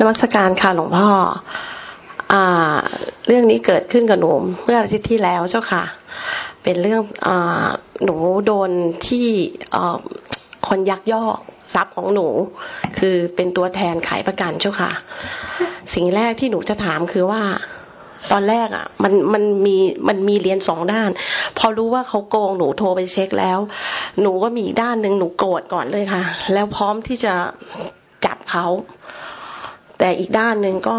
นมัสการค่ะหลวงพ่ออ่า เรื่องนี้เกิดขึ้นกับหนูเมื่ออาทิตย์ที่แล้วเจ้าค่ะ เป็นเรื่องอ่าหนูโดนที่คนยักยอกทรัพย์ของหนู คือเป็นตัวแทนขายประกันเจ้าค่ะ สิ่งแรกที่หนูจะถามคือว่าตอนแรกอะ มันมันมีมันมีเรียนสองด้าน พอรู้ว่าเขาโกงหนูโทรไปเช็คแล้ว หนูก็มีด้านหนึ่งหนูโกรธก่อนเลยค่ะ แล้วพร้อมที่จะจับเขา แต่อีกด้านหนึ่งก็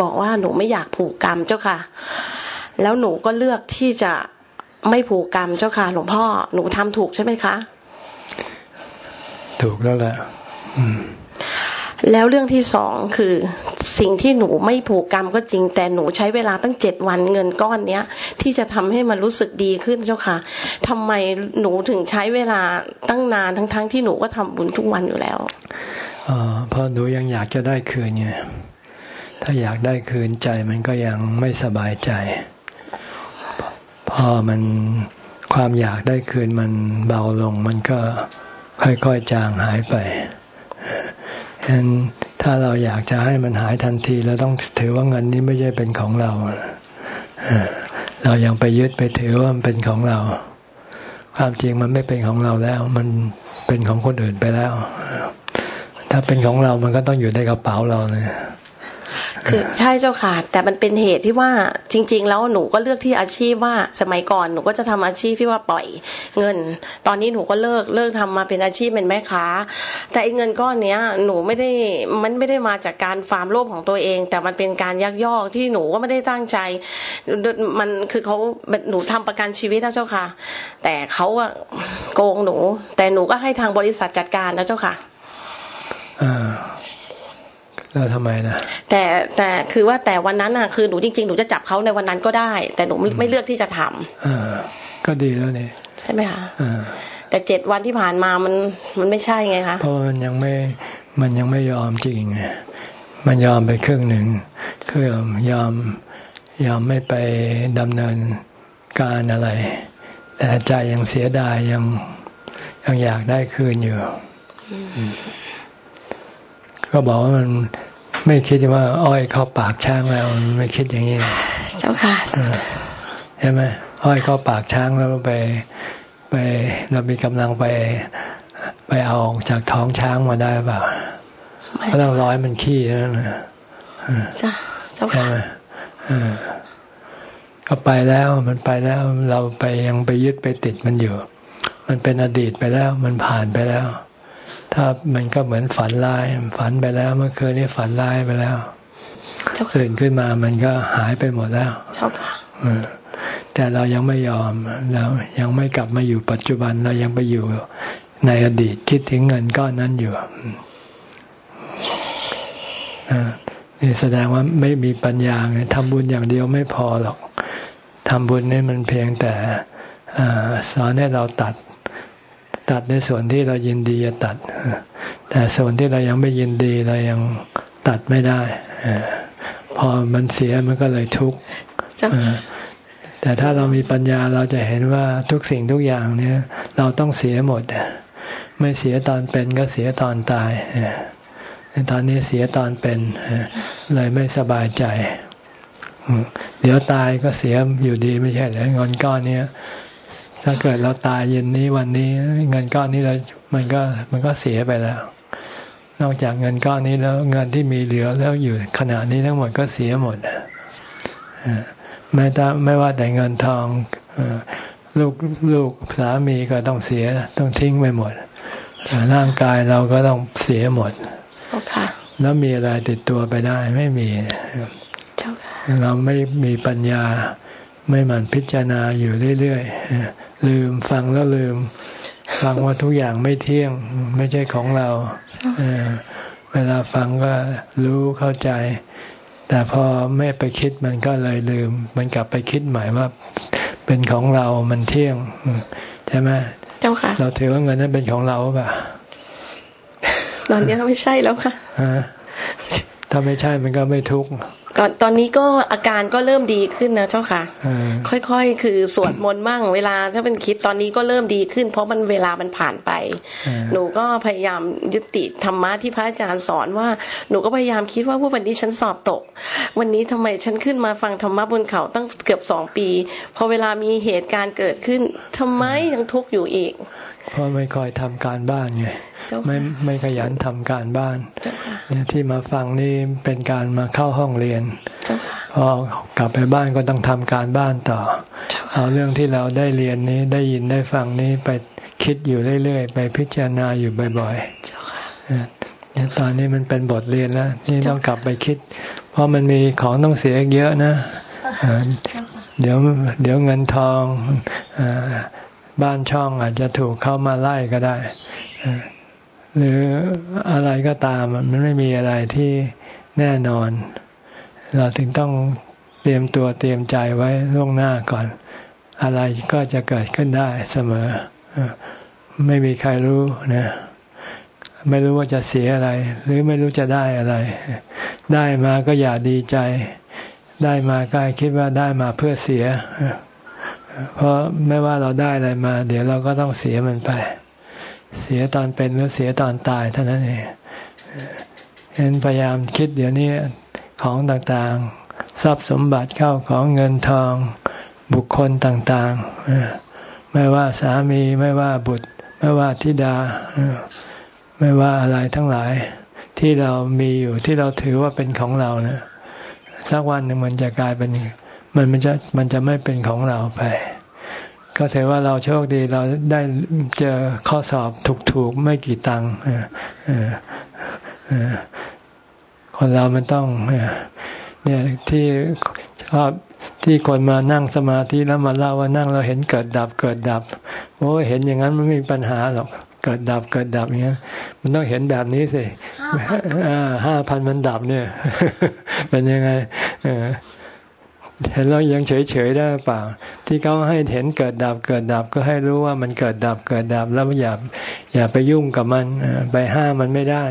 บอกว่าหนูไม่อยากผูกกรรมเจ้าค่ะ แล้วหนูก็เลือกที่จะไม่ผูกกรรมเจ้าค่ะ หลวงพ่อหนูทำถูกใช่ไหมคะ ถูกแล้วแหละอืม แล้วเรื่องที่สองคือสิ่งที่หนูไม่ผูกกรรมก็จริง แต่หนูใช้เวลาตั้งเจ็ดวันเงินก้อนเนี้ย ที่จะทำให้มันรู้สึกดีขึ้นเจ้าค่ะทำไมหนูถึงใช้เวลาตั้งนานทั้งๆทที่หนูก็ทำบุญทุกวันอยู่แล้วอ๋อเพราะหนูยังอยากจะได้คืนไงถ้าอยากได้คืนใจมันก็ยังไม่สบายใจ พอมันความอยากได้คืนมันเบาลง มันก็ค่อยๆจางหายไป ถ้าเราอยากจะให้มันหายทันที เราต้องถือว่าเงินนี้ไม่ใช่เป็นของเราเรายังไปยึดไปถือว่ามันเป็นของเรา ความจริงมันไม่เป็นของเราแล้ว มันเป็นของคนอื่นไปแล้ว ถ้าเป็นของเรามันก็ต้องอยู่ในกระเป๋าเราเนี่ย คือใช่เจ้าค่ะ แต่มันเป็นเหตุที่ว่าจริง ๆ แล้วหนูก็เลือกที่อาชีพว่าสมัยก่อนหนูก็จะทำอาชีพที่ว่าปล่อยเงิน ตอนนี้หนูก็เลิกเลิกทำมาเป็นอาชีพเป็นแม่ค้า แต่ไอ้เงินก้อนเนี้ยหนูไม่ได้มันไม่ได้มาจากการฟาร์มโลภของตัวเอง แต่มันเป็นการยักยอกที่หนูก็ไม่ได้ตั้งใจ มันคือเขาหนูทำประกันชีวิตนะเจ้าค่ะ แต่เขาอะโกงหนู แต่หนูก็ให้ทางบริษัทจัดการนะเจ้าค่ะอ่า แล้วทำไมนะแต่แต่คือว่าแต่วันนั้นอะคือหนูจริงๆหนูจะจับเขาในวันนั้นก็ได้ แต่หนูไม่เลือกที่จะทำอ่าก็ดีแล้วนี่ใช่ไหมคะอ่าแต่เจ็ดวันที่ผ่านมามันมันไม่ใช่ไงคะเพราะมันยังไม่มันยังไม่ยอมจริงไงมันยอมไปครึ่งหนึ่งคือยอมยอมไม่ไปดำเนินการอะไร แต่ใจยังเสียดายยังยังอยากได้คืนอยู่ก็บอกว่ามัน ไม่คิดว่า อ้อยเข้าปากช้างแล้วมันไม่คิดอย่างนี้เจ้าค่ะใช่ไหมอ้อยเข้าปากช้างแล้วไป ไปเรามีกำลังไป ไปเอาจากท้องช้างมาได้เปล่าก็ต้องร้อยมันขี้นั่นนะจ้าเจ้าค่ะก็ไปแล้วมันไปแล้วเราไปยังไปยึดไปติดมันอยู่ มันเป็นอดีตไปแล้ว มันผ่านไปแล้ว ถ้ามันก็เหมือนฝันร้าย ฝันไปแล้วเมื่อคืนนี้ฝันร้ายไปแล้วตื่นขึ้นมามันก็หายไปหมดแล้วแต่เรายังไม่ยอมเรายังไม่กลับมาอยู่ปัจจุบันเรายังไปอยู่ในอดีตคิดถึงเงินก้อนนั้นอยู่นี่แสดงว่าไม่มีปัญญาไงทำบุญอย่างเดียวไม่พอหรอกทำบุญนี่มันเพียงแต่สอนให้เราตัด ตัดในส่วนที่เรายินดีจะตัด แต่ส่วนที่เรายังไม่ยินดีเรายังตัดไม่ได้พอมันเสียมันก็เลยทุกข์แต่ถ้าเรามีปัญญาเราจะเห็นว่าทุกสิ่งทุกอย่างเนี่ย เราต้องเสียหมด ไม่เสียตอนเป็นก็เสียตอนตายตอนนี้เสียตอนเป็นเลยไม่สบายใจเดี๋ยวตายก็เสียอยู่ดีไม่ใช่เหรอเงินก้อนนี้ ถ้าเกิดเราตายเย็นนี้วันนี้ เงินก้อนนี้เรา มันก็มันก็เสียไปแล้ว นอกจากเงินก้อนนี้แล้วเงินที่มีเหลือแล้วอยู่ขณะนี้ทั้งหมดก็เสียหมดไม่ต้ไม่ว่าแต่เงินทองลูกลูกสามีก็ต้องเสียต้องทิ้งไปหมดร่างกายเราก็ต้องเสียหมดแล้วมีอะไรติดตัวไปได้ไม่มีเราไม่มีปัญญาไม่หมั่นพิจารณาอยู่เรื่อยๆ ลืมฟังแล้วลืม ฟังว่าทุกอย่างไม่เที่ยง ไม่ใช่ของเราเวลาฟังก็รู้เข้าใจ แต่พอไม่ไปคิดมันก็เลยลืม มันกลับไปคิดใหม่ว่าเป็นของเรา มันเที่ยงใช่ไหมเจ้าค่ะ เราถือว่าเงินนั้นเป็นของเราป่ะ ตอนนี้ไม่ใช่แล้วค่ะ ถ้าไม่ใช่มันก็ไม่ทุกข์ตอนตอนนี้ก็อาการก็เริ่มดีขึ้นนะเจ้าค่ะค่อยๆ คือสวดมนต์มั่งเวลาถ้าเป็นคิดตอนนี้ก็เริ่มดีขึ้น เพราะมันเวลามันผ่านไป หนูก็พยายามยึดติธรรมะที่พระอาจารย์สอนว่าหนูก็พยายามคิดว่าว่าวันนี้ฉันสอบตก วันนี้ทำไมฉันขึ้นมาฟังธรรมะบนเขาตั้งเกือบสองปีพอเวลามีเหตุการณ์เกิดขึ้นทำไมยังทุกข์อยู่อีกเพราะไม่คอยทำการบ้านไง ไม่ไม่ขยันทำการบ้านเนี่ยที่มาฟังนี่เป็นการมาเข้าห้องเรียนพอกลับไปบ้านก็ต้องทำการบ้านต่อเอาเรื่องที่เราได้เรียนนี้ได้ยินได้ฟังนี้ไปคิดอยู่เรื่อยๆ ไปพิจารณาอยู่บ่อยๆเนี่ยตอนนี้มันเป็นบทเรียนแล้วนี่ต้องกลับไปคิด เพราะมันมีของต้องเสียเยอะนะเดี๋ยวเดี๋ยวเงินทองบ้านช่องอาจจะถูกเข้ามาไล่ก็ได้ หรืออะไรก็ตามมันไม่มีอะไรที่แน่นอน เราถึงต้องเตรียมตัวเตรียมใจไว้ล่วงหน้าก่อน อะไรก็จะเกิดขึ้นได้เสมอ ไม่มีใครรู้นะไม่รู้ว่าจะเสียอะไร หรือไม่รู้จะได้อะไร ได้มาก็อย่าดีใจ ได้มาก็คิดว่าได้มาเพื่อเสีย เพราะไม่ว่าเราได้อะไรมา เดี๋ยวเราก็ต้องเสียมันไป เสียตอนเป็นหรือเสียตอนตายเท่านั้นเองเห็นพยายามคิดเดี๋ยวนี้ของต่างๆ ทรัพย์สมบัติเข้าของเงินทองบุคคลต่างๆ ไม่ว่าสามีไม่ว่าบุตร ไม่ว่าธิดา ไม่ว่าอะไรทั้งหลาย ที่เรามีอยู่ที่เราถือว่าเป็นของเราเนะสักวันหนึ่งมันจะกลายเป็นมันมันจะมันจะไม่เป็นของเราไป ก็ถือว่าเราโชคดีเราได้เจอข้อสอบถูกๆไม่กี่ตังค์คนเรามันต้องเนี่ยที่ชอบที่คนมานั่งสมาธิแล้วมาเล่าว่านั่งเราเห็นเกิดดับเกิดดับโอ้เห็นอย่างนั้นมันไม่มีปัญหาหรอกเกิดดับเกิดดับอย่างนี้มันต้องเห็นแบบนี้สิห้าพันมันดับเนี่ย เป็นยังไง เห็นแล้วยังเฉยๆได้เปล่า ที่เขาให้เห็นเกิดดับเกิดดับก็ให้รู้ว่ามันเกิดดับเกิดดับแล้วอย่าอย่าไปยุ่งกับมันไปห้ามมันไม่ได้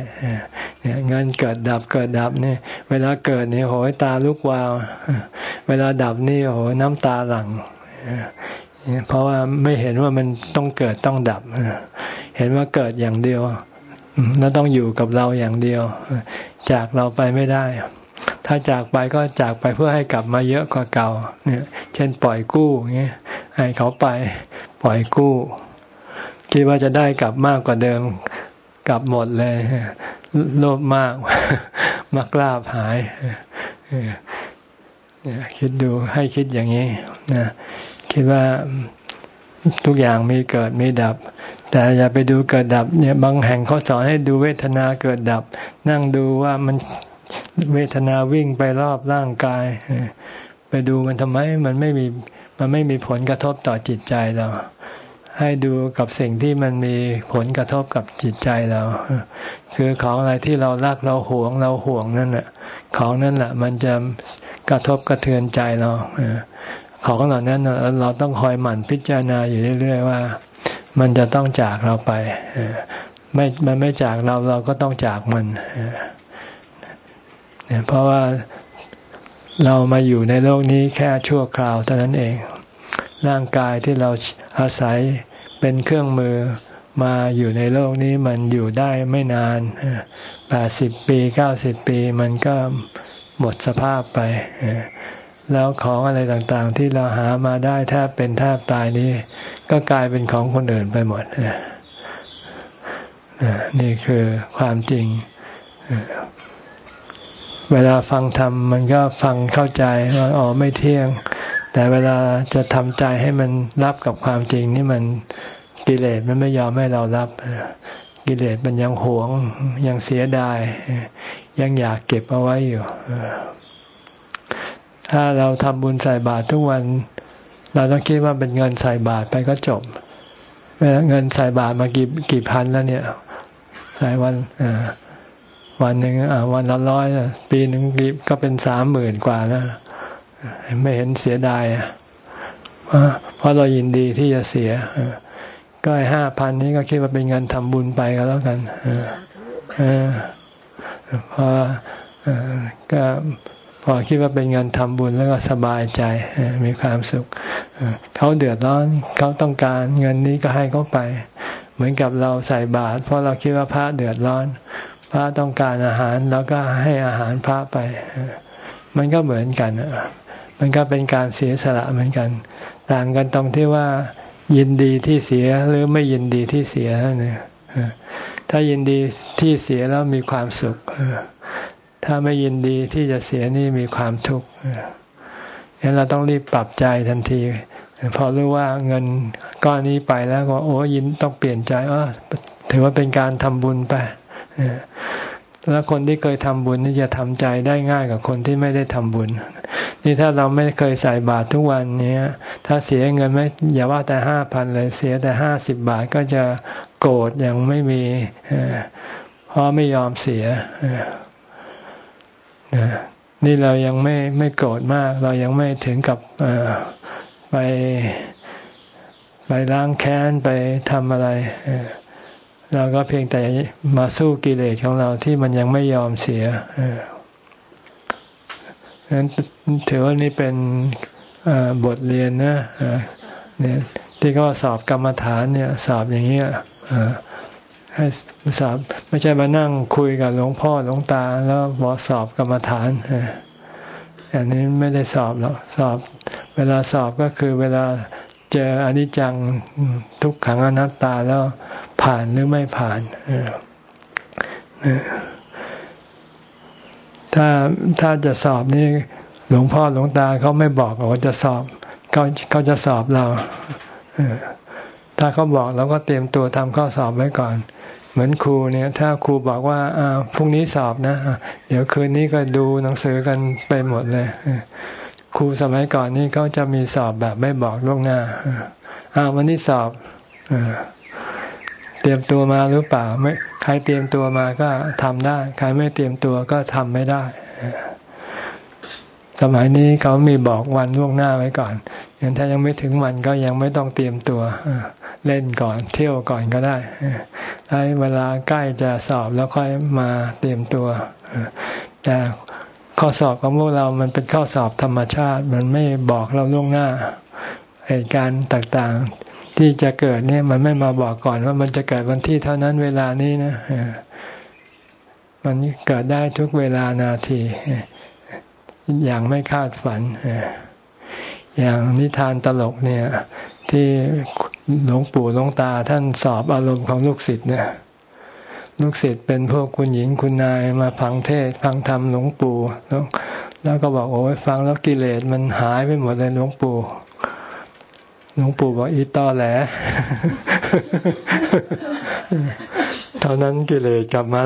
เนี่ยงินเกิดดับเกิดดับเนี่ย เวลาเกิดนี่โหยตาลุกวาว เวลาดับนี่โหยน้ำตาหลั่งเพราะว่าไม่เห็นว่ามันต้องเกิดต้องดับเห็นว่าเกิดอย่างเดียวแล้วต้องอยู่กับเราอย่างเดียว จากเราไปไม่ได้ ถ้าจากไปก็จากไปเพื่อให้กลับมาเยอะกว่าเก่า เนี่ย เช่นปล่อยกู้เงี้ยให้เขาไปปล่อยกู้ คิดว่าจะได้กลับมากกว่าเดิม กลับหมดเลยโลภมากมักลาบหายคิดดูให้คิดอย่างนี้นะคิดว่าทุกอย่างมีเกิดมีดับ แต่อย่าไปดูเกิดดับ เนี่ย บางแห่งเขาสอนให้ดูเวทนาเกิดดับ นั่งดูว่ามัน เวทนาวิ่งไปรอบร่างกาย ไปดูมันทำไมมันไม่มีมันไม่มีผลกระทบต่อจิตใจเรา ให้ดูกับสิ่งที่มันมีผลกระทบกับจิตใจเรา คือของอะไรที่เรารักเราหวงเราห่วงนั่นแหละของนั่นแหละมันจะกระทบกระเทือนใจเราของเหล่านั้นเราต้องคอยหมั่นพิจารณาอยู่เรื่อยๆว่า มันจะต้องจากเราไป ไม่ มันไม่จากเราเราก็ต้องจากมัน เพราะว่าเรามาอยู่ในโลกนี้แค่ชั่วคราวเท่านั้นเอง ร่างกายที่เราอาศัยเป็นเครื่องมือมาอยู่ในโลกนี้มันอยู่ได้ไม่นานแปดสิบปีเก้าสิบปีมันก็หมดสภาพไป แล้วของอะไรต่างๆ ที่เราหามาได้แทบเป็นแทบตายนี้ ก็กลายเป็นของคนอื่นไปหมดนี่คือความจริง เวลาฟังธรรมมันก็ฟังเข้าใจว่าอ๋อไม่เที่ยง แต่เวลาจะทำใจให้มันรับกับความจริงนี่มันกิเลสมันไม่ยอมให้เรารับ กิเลสมันยังหวง ยังเสียดาย ยังอยากเก็บเอาไว้อยู่ ถ้าเราทำบุญใส่บาตรทุกวัน เราต้องคิดว่าเป็นเงินใส่บาตรไปก็จบเงินใส่บาตรมากี่กี่พันแล้วเนี่ยหลายวันอ่า วันหนึ่งวันละร้อยปีหนึ่งก็เป็นสามหมื่นกว่าแล้วไม่เห็นเสียดายเพราะเรายินดีที่จะเสียก็ไอ้ห้าพันนี้ก็คิดว่าเป็นเงินทำบุญไปก็แล้วกันพอก็พอคิดว่าเป็นเงินทำบุญแล้วก็สบายใจมีความสุขเขาเดือดร้อนเขาต้องการเงินนี้ก็ให้เขาไป เหมือนกับเราใส่บาตรเพราะเราคิดว่าพระเดือดร้อน พระต้องการอาหารแล้วก็ให้อาหารพระไป มันก็เหมือนกันมันก็เป็นการเสียสละเหมือนกัน ต่างกันตรงที่ว่า ยินดีที่เสียหรือไม่ยินดีที่เสียเนี่ยถ้ายินดีที่เสียแล้วมีความสุข ถ้าไม่ยินดีที่จะเสียนี่มีความทุกข์งั้นเราต้องรีบปรับใจทันที พอรู้ว่าเงินก้อนนี้ไปแล้วก็โอ้ยินต้องเปลี่ยนใจว่าถือว่าเป็นการทำบุญไป แล้วคนที่เคยทำบุญนี่จะทำใจได้ง่ายกว่าคนที่ไม่ได้ทำบุญ นี่ถ้าเราไม่เคยใส่บาตรทุกวันนี้ถ้าเสียเงินไม่อย่าว่าแต่ห้าพันเลยเสียแต่ห้าสิบบาทก็จะโกรธอยังไม่มีเพราะไม่ยอมเสียนี่เรายังไม่ไม่โกรธมาก เรายังไม่ถึงกับไปไปล้างแค้นไปทำอะไร เราก็เพียงแต่มาสู้กิเลสของเราที่มันยังไม่ยอมเสียนั้นถือว่านี่เป็นบทเรียนนะเนี่ยที่เขาสอบกรรมฐานเนี่ย สอบอย่างเงี้ยให้สอบไม่ใช่มานั่งคุยกับหลวงพ่อหลวงตา แล้วบอกสอบกรรมฐานอันนี้ไม่ได้สอบหรอกสอบ เวลาสอบก็คือเวลา เจออนิจจังทุกขังอนัตตาแล้วผ่านหรือไม่ผ่านถ้าถ้าจะสอบนี่หลวงพ่อหลวงตาเขาไม่บอกว่าจะสอบเขาเขาจะสอบเราถ้าเขาบอกเราก็เตรียมตัวทำข้อสอบไว้ก่อน เหมือนครูเนี่ย ถ้าครูบอกว่าอ่าพรุ่งนี้สอบนะ เดี๋ยวคืนนี้ก็ดูหนังสือกันไปหมดเลย ครูสมัยก่อนนี่เขาจะมีสอบแบบไม่บอกล่วงหน้าอ่าววันนี้สอบเตรียมตัวมาหรือเปล่าไม่ใครเตรียมตัวมาก็ทำได้ ใครไม่เตรียมตัวก็ทำไม่ได้ สมัยนี้เขามีบอกวันล่วงหน้าไว้ก่อนอย่างถ้ายังไม่ถึงวันก็ยังไม่ต้องเตรียมตัวเล่นก่อนเที่ยวก่อนก็ได้ถ้าเวลาใกล้จะสอบแล้วค่อยมาเตรียมตัวแต่ ข้อสอบของพวกเรามันเป็นข้อสอบธรรมชาติ มันไม่บอกเราล่วงหน้าเหตุการณ์ต่างๆ ที่จะเกิดเนี่ยมันไม่มาบอกก่อนว่ามันจะเกิดวันที่เท่านั้นเวลานี้นะมันเกิดได้ทุกเวลานาที อย่างไม่คาดฝัน อย่างนิทานตลกเนี่ย ที่หลวงปู่หลวงตาท่านสอบอารมณ์ของลูกศิษย์เนี่ย ลูกศิษย์เป็นพวกคุณหญิงคุณนายมาฟังเทศฟังธรรมหลวงปู่แล้วแล้วก็บอกโอ้ยฟังแล้วกิเลสมันหายไปหมดเลยหลวงปู่หลวงปู่บอกอีตอแหลเท่านั้นกิเลสกลับมา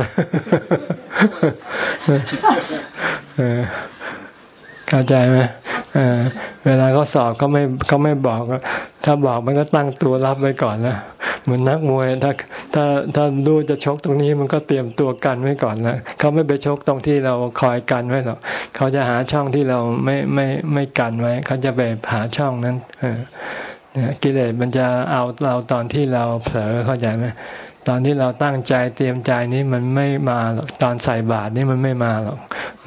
เข้าใจไหม เวลาเขาสอบเขาไม่เขาไม่บอก ถ้าบอกมันก็ตั้งตัวรับไว้ก่อนนะเหมือนนักมวยถ้าถ้าถ้าดูจะชกตรงนี้มันก็เตรียมตัวกันไว้ก่อนนะเขาไม่ไปชกตรงที่เราคอยกันไว้หรอกเขาจะหาช่องที่เราไม่ไม่ไม่กันไว้ เขาจะไปหาช่องนั้น เออกิเลสมันจะเอาเราตอนที่เราเผลอเข้าใจไหม ตอนที่เราตั้งใจเตรียมใจนี้มันไม่มาหรอกตอนใส่บาตรนี่มันไม่มาหรอก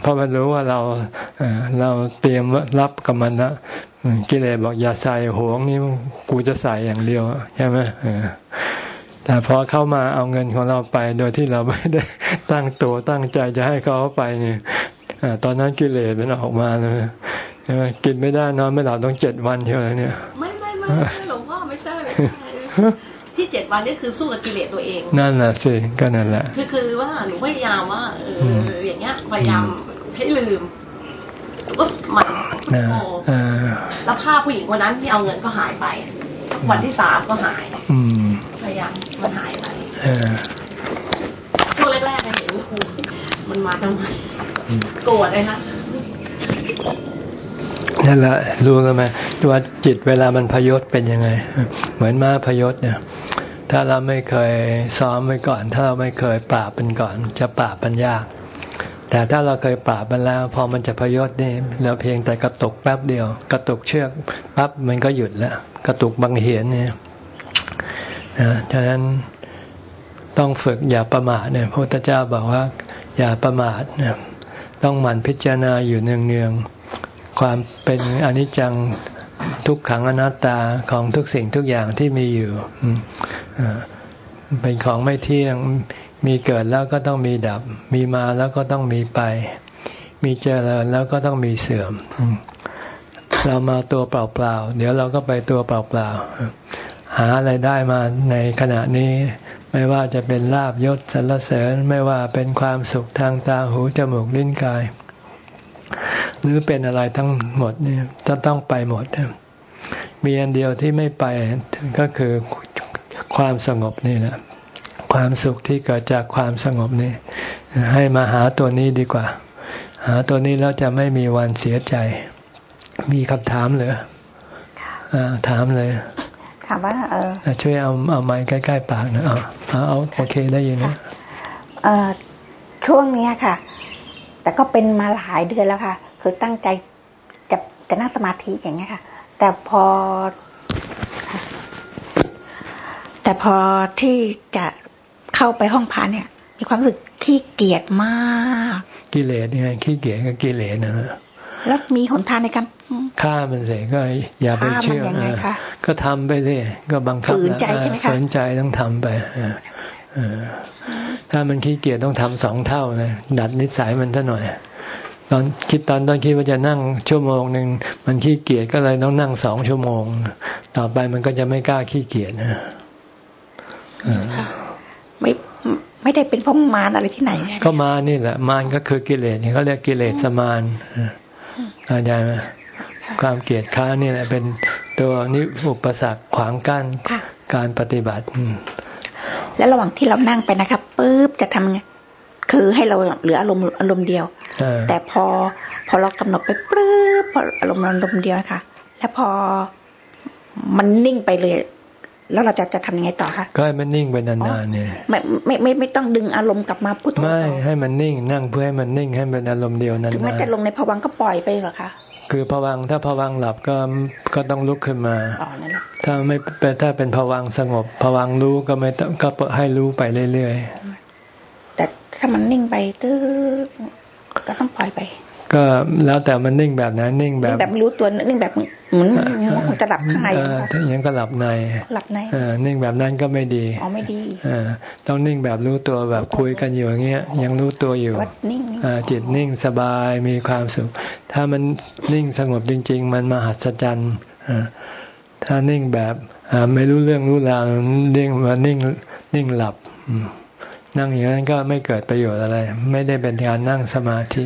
เพราะมันรู้ว่าเราเราเตรียมรับกับมันนะกิเลสบอกอย่าใส่ห่วงนี่กูจะใส่อย่างเดียวใช่ไหมแต่พอเข้ามาเอาเงินของเราไป โดยที่เราไม่ได้ตั้งตัวตั้งใจจะให้เขาไปเนี่ยตอนนั้นกิเลสมันออกมาเลยใช่ไหมกินไม่ได้นอนไม่หลับต้องเจ็ดวันเท่านั้นเนี่ย ไม่ไม่ไม่หลวงพ่อไม่ใช่ ที่เจ็ดวันนี่คือสู้กับกิเลสตัวเอง นั่นแหละสิก็นั่นแหละ คือคือว่าหนูพยายามว่าเอออย่างเงี้ยพยายามให้ลืมก็มันโอ้แล้วภาพผู้หญิงคนนั้นที่เอาเงินก็หายไปวันที่สามก็หายพยายามมันหายไปช่วงแรกๆเห็นครูมันมาทำไมโกรธเลยคะ นั่นแหละรู้กันไหมว่าจิตเวลามันพยศเป็นยังไง เหมือนม้าพยศเนี่ย ถ้าเราไม่เคยซ้อมไว้ก่อน ถ้าเราไม่เคยปราบมันก่อน จะปราบมันยาก แต่ถ้าเราเคยปราบมันแล้ว พอมันจะพยศนี่เราเพียงแต่กระตุกแป๊บเดียว กระตุกเชือกปั๊บมันก็หยุดแล้ว กระตุกบางเหียนเนี่ยนะฉะนั้นต้องฝึกอย่าประมาทเนี่ยพระพุทธเจ้าบอกว่า อย่าประมาทเนี่ยต้องหมั่นพิจารณาอยู่เนืองๆ ความเป็นอนิจจังทุกขังอนัตตาของทุกสิ่งทุกอย่างที่มีอยู่เป็นของไม่เที่ยงมีเกิดแล้วก็ต้องมีดับ มีมาแล้วก็ต้องมีไป มีเจริญแล้วก็ต้องมีเสื่อม เรามาตัวเปล่าๆ เดี๋ยวเราก็ไปตัวเปล่าๆ หาอะไรได้มาในขณะนี้ ไม่ว่าจะเป็นลาบยศสรรเสริญ ไม่ว่าเป็นความสุขทางตาหูจมูกลิ้นกาย หรือเป็นอะไรทั้งหมดเนี่ยจะต้องไปหมด มีอันเดียวที่ไม่ไปก็คือความสงบนี่แหละความสุขที่เกิดจากความสงบนี่ให้มาหาตัวนี้ดีกว่า หาตัวนี้แล้วจะไม่มีวันเสียใจ มีคำถามเหรอถามเลยถามว่าเออช่วยเอาเอาไม้ใกล้ๆปากนะเอาเอาเอาโอเคได้ยินนะเออช่วงนี้ค่ะ แต่ก็เป็นมาหลายเดือนแล้วค่ะ คือตั้งใจจะจะนั่งสมาธิอย่างเงี้ยค่ะ แต่พอ แต่พอที่จะเข้าไปห้องพระเนี่ย มีความรู้สึกขี้เกียจมากกิเลสไงขี้เกียจก็กิเลสนะแล้วมีหนทางในการฆ่ามันเสียก็อย่าไปเชื่อก็ทำไปเลยก็บังคับฝืนใจใช่ไหมคะฝืนใจต้องทำไปถ้ามันขี้เกียจต้องทำสองเท่านะดัดนิสัยมันซะหน่อย ตอนคิดตอนตอนคิดว่าจะนั่งชั่วโมงหนึ่งมันขี้เกียจก็เลยต้องนั่งสองชั่วโมง ต่อไปมันก็จะไม่กล้าขี้เกียจนะไม่ไม่ได้เป็นพมมารอะไรที่ไหน ก็มานี่แหละ มารก็คือกิเลสเขาเรียกกิเลสมารเข้าใจไหมความเกลียดค้านี่แหละ เป็นตัวนิอุปสรรคขวางกั้นการปฏิบัติ แล้วระหว่างที่เรานั่งไปนะครับปุ๊บจะทำไง คือให้เราเหลืออารมณ์อารมณ์เดียว แต่พอพอเรากำหนดไปปุ๊บพออารมณ์อารมณ์เดียวค่ะ แล้วพอมันนิ่งไปเลย แล้วเราจะจะทำยังไงต่อคะก็ให้มันนิ่งไปนานๆเนี่ยไม่ไม่ไม่ไม่ต้องดึงอารมณ์กลับมาพุทโธไม่ให้มันนิ่งนั่งเพื่อให้มันนิ่งให้เป็นอารมณ์เดียวนานๆถึงแม้จะลงในภวังก็ปล่อยไปเหรอคะคือภวังถ้าภวังหลับก็ก็ต้องลุกขึ้นมา ถ้าไม่เป็นถ้าเป็นภวังสงบภวังรู้ก็ไม่ต้องก็ให้รู้ไปเรื่อยๆ แต่ถ้ามันนิ่งไปตื้อก็ต้องปล่อยไป ก็แล้วแต่มันนิ่งแบบนั้นนิ่งแบบแบบรู้ตัวนิ่งแบบเหมือนมันจะหลับข้างในถ้าอย่างก็หลับในหลับในนิ่งแบบนั้นก็ไม่ดีอ๋อไม่ดีต้องนิ่งแบบรู้ตัวแบบคุยกันอยู่อย่างเงี้ยยังรู้ตัวอยู่จิตนิ่งสบายมีความสุข ถ้ามันนิ่งสงบจริง ๆ มันมหัศจรรย์ถ้านิ่งแบบไม่รู้เรื่องรู้ราวนิ่งมานิ่งนิ่งหลับ นั่งอย่างนั้นก็ไม่เกิดประโยชน์อะไร ไม่ได้เป็นการนั่งสมาธิ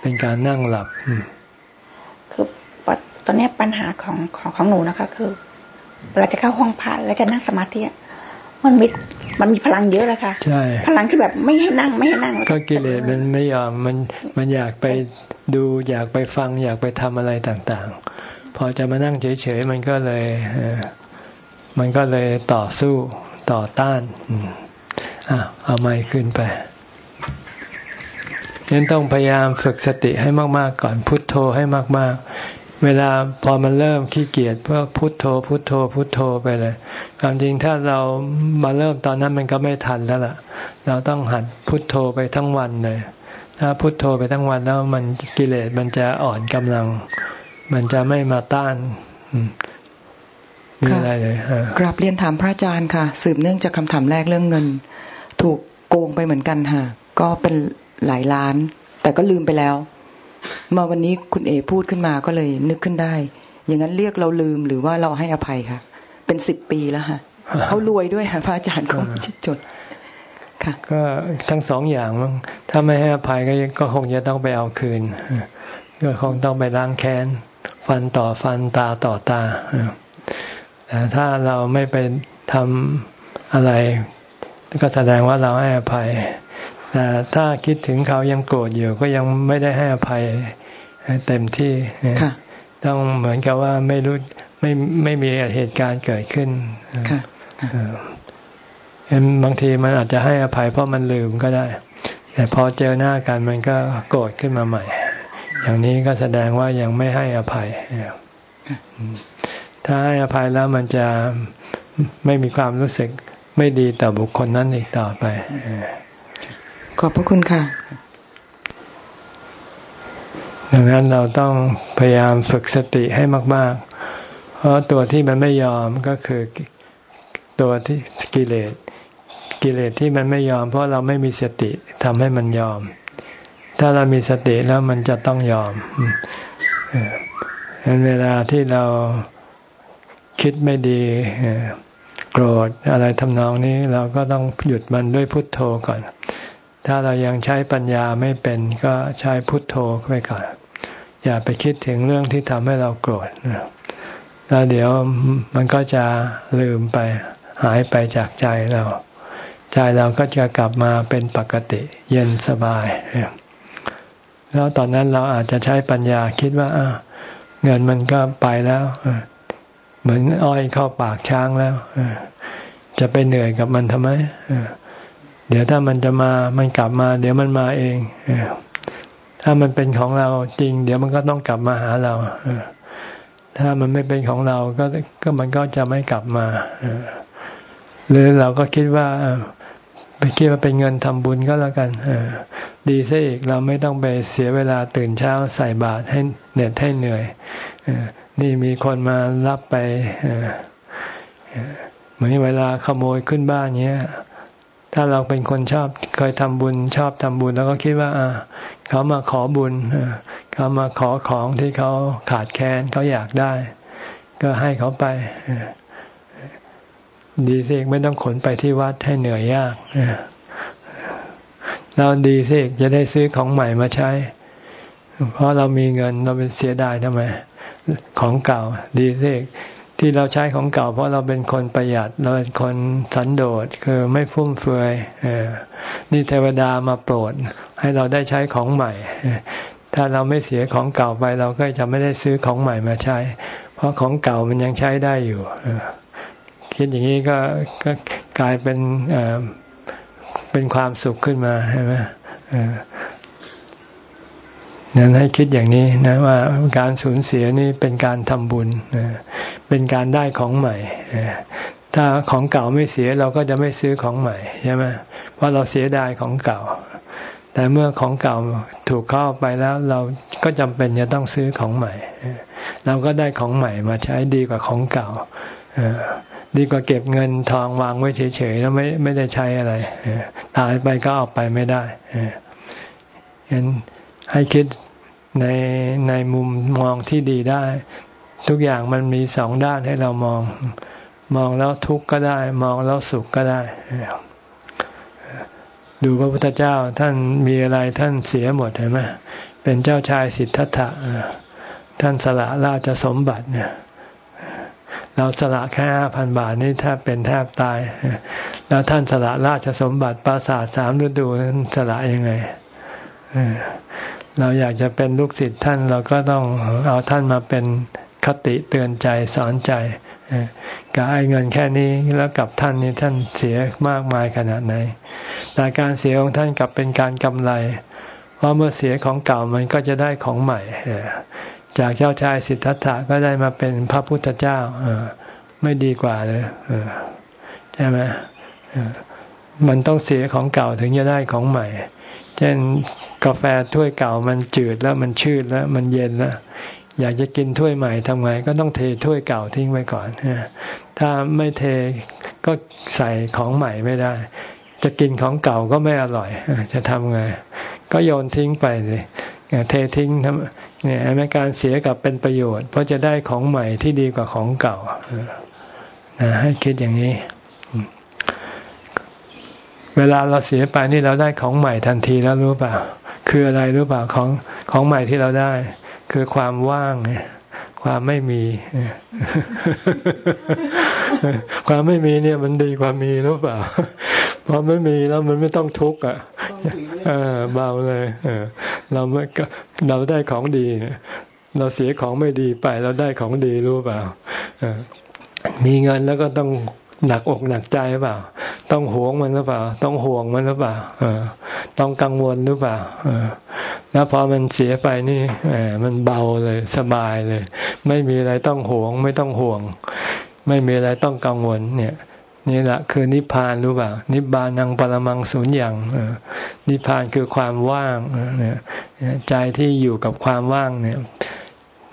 เป็นการนั่งหลับคือตอนนี้ปัญหาของของของหนูนะคะ คือเราจะเข้าห้องพระแล้วจะนั่งสมาธิมันมีมันมีพลังเยอะเลยค่ะใช่พลังที่แบบไม่ให้นั่งไม่ให้นั่ง ก็กิเลสมันไม่ยอมมันมันอยากไปดูอยากไปฟัง อยากไปทำอะไรต่างๆ พอจะมานั่งเฉยๆมันก็เลยมันก็เลยต่อสู้ต่อต้านอะ เอาไม้ขึ้นไปยังต้องพยายามฝึกสติให้มาก ๆ ก่อนพุทโธให้มาก ๆ เวลาพอมันเริ่มขี้เกียจเพื่อพุทโธ พุทโธ พุทโธไปเลย ความจริงถ้าเรามาเริ่มตอนนั้นมันก็ไม่ทันแล้วล่ะ เราต้องหัดพุทโธไปทั้งวันเลย ถ้าพุทโธไปทั้งวันแล้วมันกิเลสมันจะอ่อนกำลัง มันจะไม่มาต้านมีอะไรเลยกราบเรียนถามพระอาจารย์ค่ะ สืบเนื่องจากคำถามแรกเรื่องเงิน ถูกโกงไปเหมือนกันค่ะ ก็เป็นหลายล้าน แต่ก็ลืมไปแล้ว มาวันนี้คุณเอพูดขึ้นมาก็เลยนึกขึ้นได้ อย่างนั้นเรียกเราลืมหรือว่าเราให้อภัยค่ะ เป็นสิบปีแล้วค่ะเขารวยด้วยค่ะพระอาจารย์เขาไม่ใช่จดค่ะ ก็ทั้งสองอย่างมั้งถ้าไม่ให้อภัยก็ก็คงจะต้องไปเอาคืนก็คงต้องไปล้างแค้น ฟันต่อฟันตาต่อตาแต่ถ้าเราไม่ไปทำอะไร ก็แสดงว่าเราให้อภัย แต่ถ้าคิดถึงเขายังโกรธอยู่ก็ยังไม่ได้ให้อภัยเต็มที่ต้องเหมือนกับว่าไม่รู้ไม่ไม่มีเหตุการณ์เกิดขึ้นเห็นบางทีมันอาจจะให้อภัยเพราะมันลืมก็ได้ แต่พอเจอหน้ากันมันก็โกรธขึ้นมาใหม่ อย่างนี้ก็แสดงว่ายังไม่ให้อภัยถ้าให้อภัยแล้วมันจะไม่มีความรู้สึก ไม่ดีต่อบุคคลนั้นอีกต่อไป ขอบพระคุณค่ะ ดังนั้นเราต้องพยายามฝึกสติให้มาก ๆ เพราะตัวที่มันไม่ยอมก็คือตัวที่กิเลส กิเลสที่มันไม่ยอม เพราะเราไม่มีสติทำให้มันยอม ถ้าเรามีสติแล้วมันจะต้องยอมเวลาที่เราคิดไม่ดี โกรธอะไรทำนองนี้เราก็ต้องหยุดมันด้วยพุทโธก่อน ถ้าเรายังใช้ปัญญาไม่เป็นก็ใช้พุทโธไปก่อน อย่าไปคิดถึงเรื่องที่ทำให้เราโกรธแล้วเดี๋ยวมันก็จะลืมไปหายไปจากใจเรา ใจเราก็จะกลับมาเป็นปกติ เย็นสบาย แล้วตอนนั้นเราอาจจะใช้ปัญญาคิดว่าเงินมันก็ไปแล้ว เหมือนอ้อยเข้าปากช้างแล้วจะไปเหนื่อยกับมันทำไมเดี๋ยวถ้ามันจะมามันกลับมา เดี๋ยวมันมาเองถ้ามันเป็นของเราจริง เดี๋ยวมันก็ต้องกลับมาหาเราถ้ามันไม่เป็นของเราก็ก็มันก็จะไม่กลับมาหรือเราก็คิดว่าไปคิดว่าเป็นเงินทำบุญก็แล้วกันดีซะอีกเราไม่ต้องไปเสียเวลาตื่นเช้าใส่บาตรให้เหน็ดให้เหนื่อย นี่มีคนมารับไปเหมือนเวลาขโมยขึ้นบ้านเนี้ย ถ้าเราเป็นคนชอบเคยทำบุญชอบทำบุญ แล้วก็คิดว่าเขามาขอบุญเขามาขอของที่เขาขาดแคลนเขาอยากได้ ก็ให้เขาไปดีสิไม่ต้องขนไปที่วัดให้เหนื่อยยากเราดีสิจะได้ซื้อของใหม่มาใช้ เพราะเรามีเงินเราเป็นเสียดายทำไม ของเก่า ดีสิที่เราใช้ของเก่า เพราะเราเป็นคนประหยัด เราเป็นคนสันโดษคือไม่ฟุ่มเฟือยนี่เทวดามาโปรด ให้เราได้ใช้ของใหม่ ถ้าเราไม่เสียของเก่าไป เราก็จะไม่ได้ซื้อของใหม่มาใช้ เพราะของเก่ามันยังใช้ได้อยู่คิดอย่างนี้ก็ก็กลายเป็นเป็นความสุขขึ้นมาใช่ไหม นั้นให้คิดอย่างนี้นะว่าการสูญเสียนี่เป็นการทำบุญเป็นการได้ของใหม่ถ้าของเก่าไม่เสียเราก็จะไม่ซื้อของใหม่ใช่ไหมเพราะเราเสียดายของเก่า แต่เมื่อของเก่าถูกเข้าไปแล้ว เราก็จำเป็นจะต้องซื้อของใหม่ เราก็ได้ของใหม่มาใช้ดีกว่าของเก่าดีกว่าเก็บเงินทองวางไว้เฉยๆแล้วไม่ไม่ได้ใช้อะไรตายไปก็เอาไปไม่ได้เห็นให้คิด ในในมุมมองที่ดีได้ ทุกอย่างมันมีสองด้านให้เรามอง มองแล้วทุกข์ก็ได้ มองแล้วสุขก็ได้ ดูพระพุทธเจ้าท่านมีอะไรท่านเสียหมดเห็นไหมเป็นเจ้าชายสิทธัตถะท่านสละราชสมบัติเนี่ยเราสละแค่ห้าพันบาทนี่แทบเป็นแทบตาย แล้วท่านสละราชสมบัติปราสาทสามฤดูนั้นสละยังไง เราอยากจะเป็นลูกศิษย์ท่านเราก็ต้องเอาท่านมาเป็นคติเตือนใจสอนใจกับไอ้เงินแค่นี้แล้วกับท่านนี่ท่านเสียมากมายขนาดไหน แต่การเสียของท่านกลับเป็นการกำไร เพราะเมื่อเสียของเก่ามันก็จะได้ของใหม่ จากเจ้าชายสิทธัตถะก็ได้มาเป็นพระพุทธเจ้าไม่ดีกว่าเลยใช่ไหมมันต้องเสียของเก่าถึงจะได้ของใหม่ เช่นกาแฟถ้วยเก่ามันจืดแล้วมันชืดแล้วมันเย็นแล้วอยากจะกินถ้วยใหม่ทำไงก็ต้องเทถ้วยเก่าทิ้งไว้ก่อนถ้าไม่เทก็ใส่ของใหม่ไม่ได้ จะกินของเก่าก็ไม่อร่อย จะทำไง ก็โยนทิ้งไปเลยเททิ้งทำเนี่ยแม้การเสียกับเป็นประโยชน์ เพราะจะได้ของใหม่ที่ดีกว่าของเก่านะให้คิดอย่างนี้ เวลาเราเสียไปนี่เราได้ของใหม่ทันทีแล้วรู้เปล่า คืออะไรรู้เปล่าของของใหม่ที่เราได้ คือความว่างเนี่ยความไม่มี ความไม่มีเนี่ยมันดีกว่ามีรู้เปล่าพอไม่มีแล้วมันไม่ต้องทุกข์อะเออเบาเลย เออ เราไม่เราได้ของดีเราเสียของไม่ดีไปเราได้ของดีรู้เปล่ามีเงินแล้วก็ต้อง หนักอกหนักใจเปล่า ต้องหวงมันหรือเปล่า ต้องห่วงมันหรือเปล่าต้องกังวลหรือเปล่าแล้วพอมันเสียไปนี่มันเบาเลยสบายเลย ไม่มีอะไรต้องห่วง ไม่ต้องห่วง ไม่มีอะไรต้องกังวล เนี่ย นี่แหละคือนิพพานรู้เปล่านิบานังปรมังสุญญ์อย่างนิพพานคือความว่างเนี่ยใจที่อยู่กับความว่างเนี่ย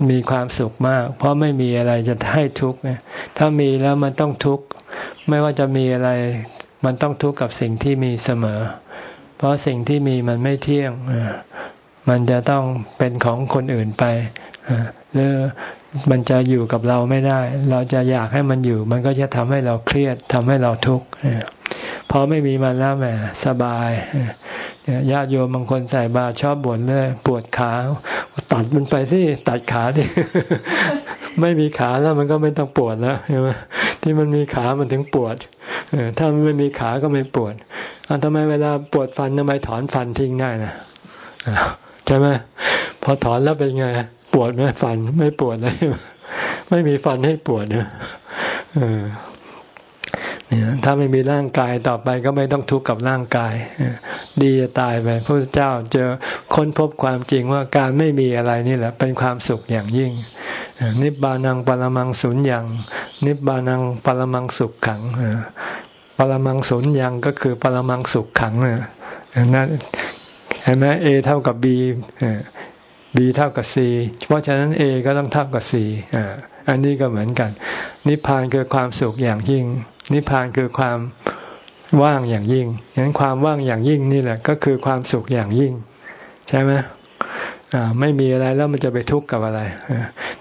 มีความสุขมาก เพราะไม่มีอะไรจะให้ทุกข์ถ้ามีแล้วมันต้องทุกข์ ไม่ว่าจะมีอะไร มันต้องทุกข์กับสิ่งที่มีเสมอ เพราะสิ่งที่มีมันไม่เที่ยง มันจะต้องเป็นของคนอื่นไปหรือมันจะอยู่กับเราไม่ได้ เราจะอยากให้มันอยู่ มันก็จะทำให้เราเครียดทำให้เราทุกข์พอไม่มีมันแล้วแหมสบาย ญาติโยมบางคนใส่บาชอบบ่นเลยปวดขา ตัดมันไปสิตัดขาดิไม่มีขาแล้วมันก็ไม่ต้องปวดแล้วใช่ไหมที่มันมีขามันถึงปวดถ้ามันไม่มีขาก็ไม่ปวดอันทำไมเวลาปวดฟันทำไมถอนฟันทิ้งได้นะใช่ไหมพอถอนแล้วเป็นไง ปวดไหมฟันไม่ปวดเลยไม่มีฟันให้ปวดเนี่ยเนี่ย ถ้าไม่มีร่างกายต่อไปก็ไม่ต้องทุกข์กับร่างกาย ดีจะตายไปพระเจ้าเจอค้นพบความจริงว่าการไม่มีอะไรนี่แหละ เป็นความสุขอย่างยิ่ง นิบานังปรมังสุญญ์ยังนิบานังปรมังสุขขังปรมังสุญญ์ยังก็คือปรมังสุขขังนั่นเห็นไหมเอเท่ากับบีบีเท่ากับ c เพราะฉะนั้น a ก็ต้องเท่ากับ c อ่าอันนี้ก็เหมือนกัน นิพพานคือความสุขอย่างยิ่ง นิพพานคือความว่างอย่างยิ่งฉะนั้นความว่างอย่างยิ่งนี่แหละ ก็คือความสุขอย่างยิ่ง ใช่ไหมไม่มีอะไรแล้วมันจะไปทุกข์กับอะไร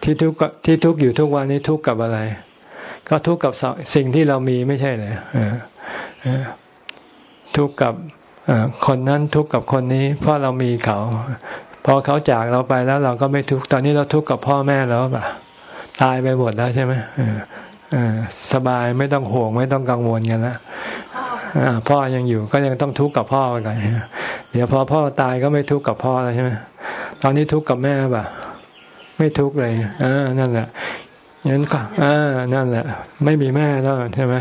ที่ทุกข์ที่ทุกข์อยู่ทุกวันนี้ทุกข์กับอะไร ก็ทุกข์กับสิ่งที่เรามีไม่ใช่เลยทุกข์กับคนนั้นทุกข์กับคนนี้ เพราะเรามีเขาพอเขาจากเราไปแล้วเราก็ไม่ทุกข์ตอนนี้เราทุกข์กับพ่อแม่แล้วป่ะ ตายไปหมดแล้วใช่ไหม สบายไม่ต้องห่วงไม่ต้องกังวลกันแล้วพ่อยังอยู่ก็ยังต้องทุกข์กับพ่อไปก่อนเดี๋ยวพอพ่อตายก็ไม่ทุกข์กับพ่อแล้วใช่ไหมตอนนี้ทุกข์กับแม่ป่ะ ไม่ทุกข์เลยอ่านั่นแหละงั้นก็อ่านั่นแหละ ไม่มีแม่แล้วใช่ไหม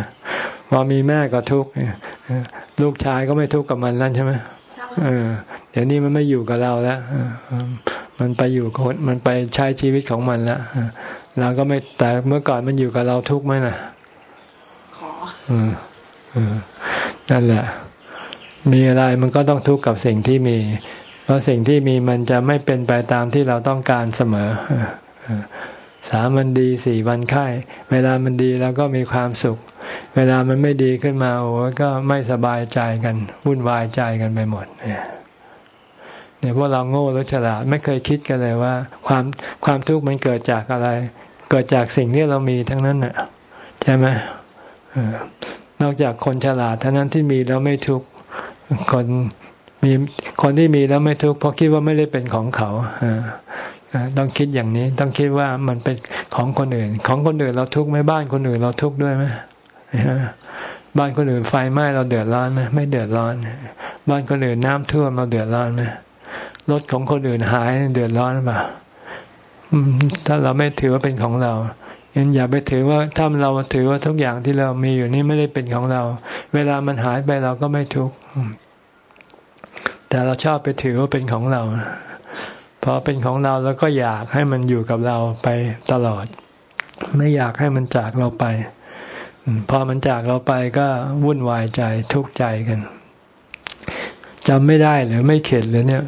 พอมีแม่ก็ทุกข์ลูกชายก็ไม่ทุกข์กับมันแล้วใช่ไหมเออเดี๋ยวนี้มันไม่อยู่กับเราแล้วมันไปอยู่คนมันไปใช้ชีวิตของมันแล้ว เราก็ไม่แต่เมื่อก่อนมันอยู่กับเราทุกข์ไหมนะขอนั่นแหละ มีอะไรมันก็ต้องทุกข์กับสิ่งที่มี เพราะสิ่งที่มีมันจะไม่เป็นไปตามที่เราต้องการเสมอสามวันดีสี่วันไข้ เวลามันดีแล้วก็มีความสุข เวลามันไม่ดีขึ้นมาโอ้ก็ไม่สบายใจกันวุ่นวายใจกันไปหมดเนี่ย เนี่ยพวกเราโง่หรือฉลาดไม่เคยคิดกันเลยว่า ความความทุกข์มันเกิดจากอะไร เกิดจากสิ่งที่เรามีทั้งนั้นน่ะใช่ไหมนอกจากคนฉลาดเท่านั้นที่มีแล้วไม่ทุกข์คนมีคนที่มีแล้วไม่ทุกข์เพราะคิดว่าไม่ได้เป็นของเขาต้องคิดอย่างนี้ ต้องคิดว่ามันเป็นของคนอื่น ของคนอื่นเราทุกข์ไหมบ้านคนอื่นเราทุกข์ด้วยไหมบ้านคนอื่นไฟไหม้เราเดือดร้อนไหมไม่เดือดร้อน บ้านคนอื่นน้ำท่วมเราเดือดร้อนไหม รถของคนอื่นหายเดือดร้อนป่ะถ้าเราไม่ถือว่าเป็นของเรายันอย่าไปถือว่าถ้าเราถือว่าทุกอย่างที่เรามีอยู่นี่ไม่ได้เป็นของเรา เวลามันหายไปเราก็ไม่ทุกข์แต่เราชอบไปถือว่าเป็นของเราพอเป็นของเราแล้วก็อยากให้มันอยู่กับเราไปตลอด ไม่อยากให้มันจากเราไป พอมันจากเราไปก็วุ่นวายใจทุกข์ใจกันจำไม่ได้หรือไม่เข็ดเลยเนี่ย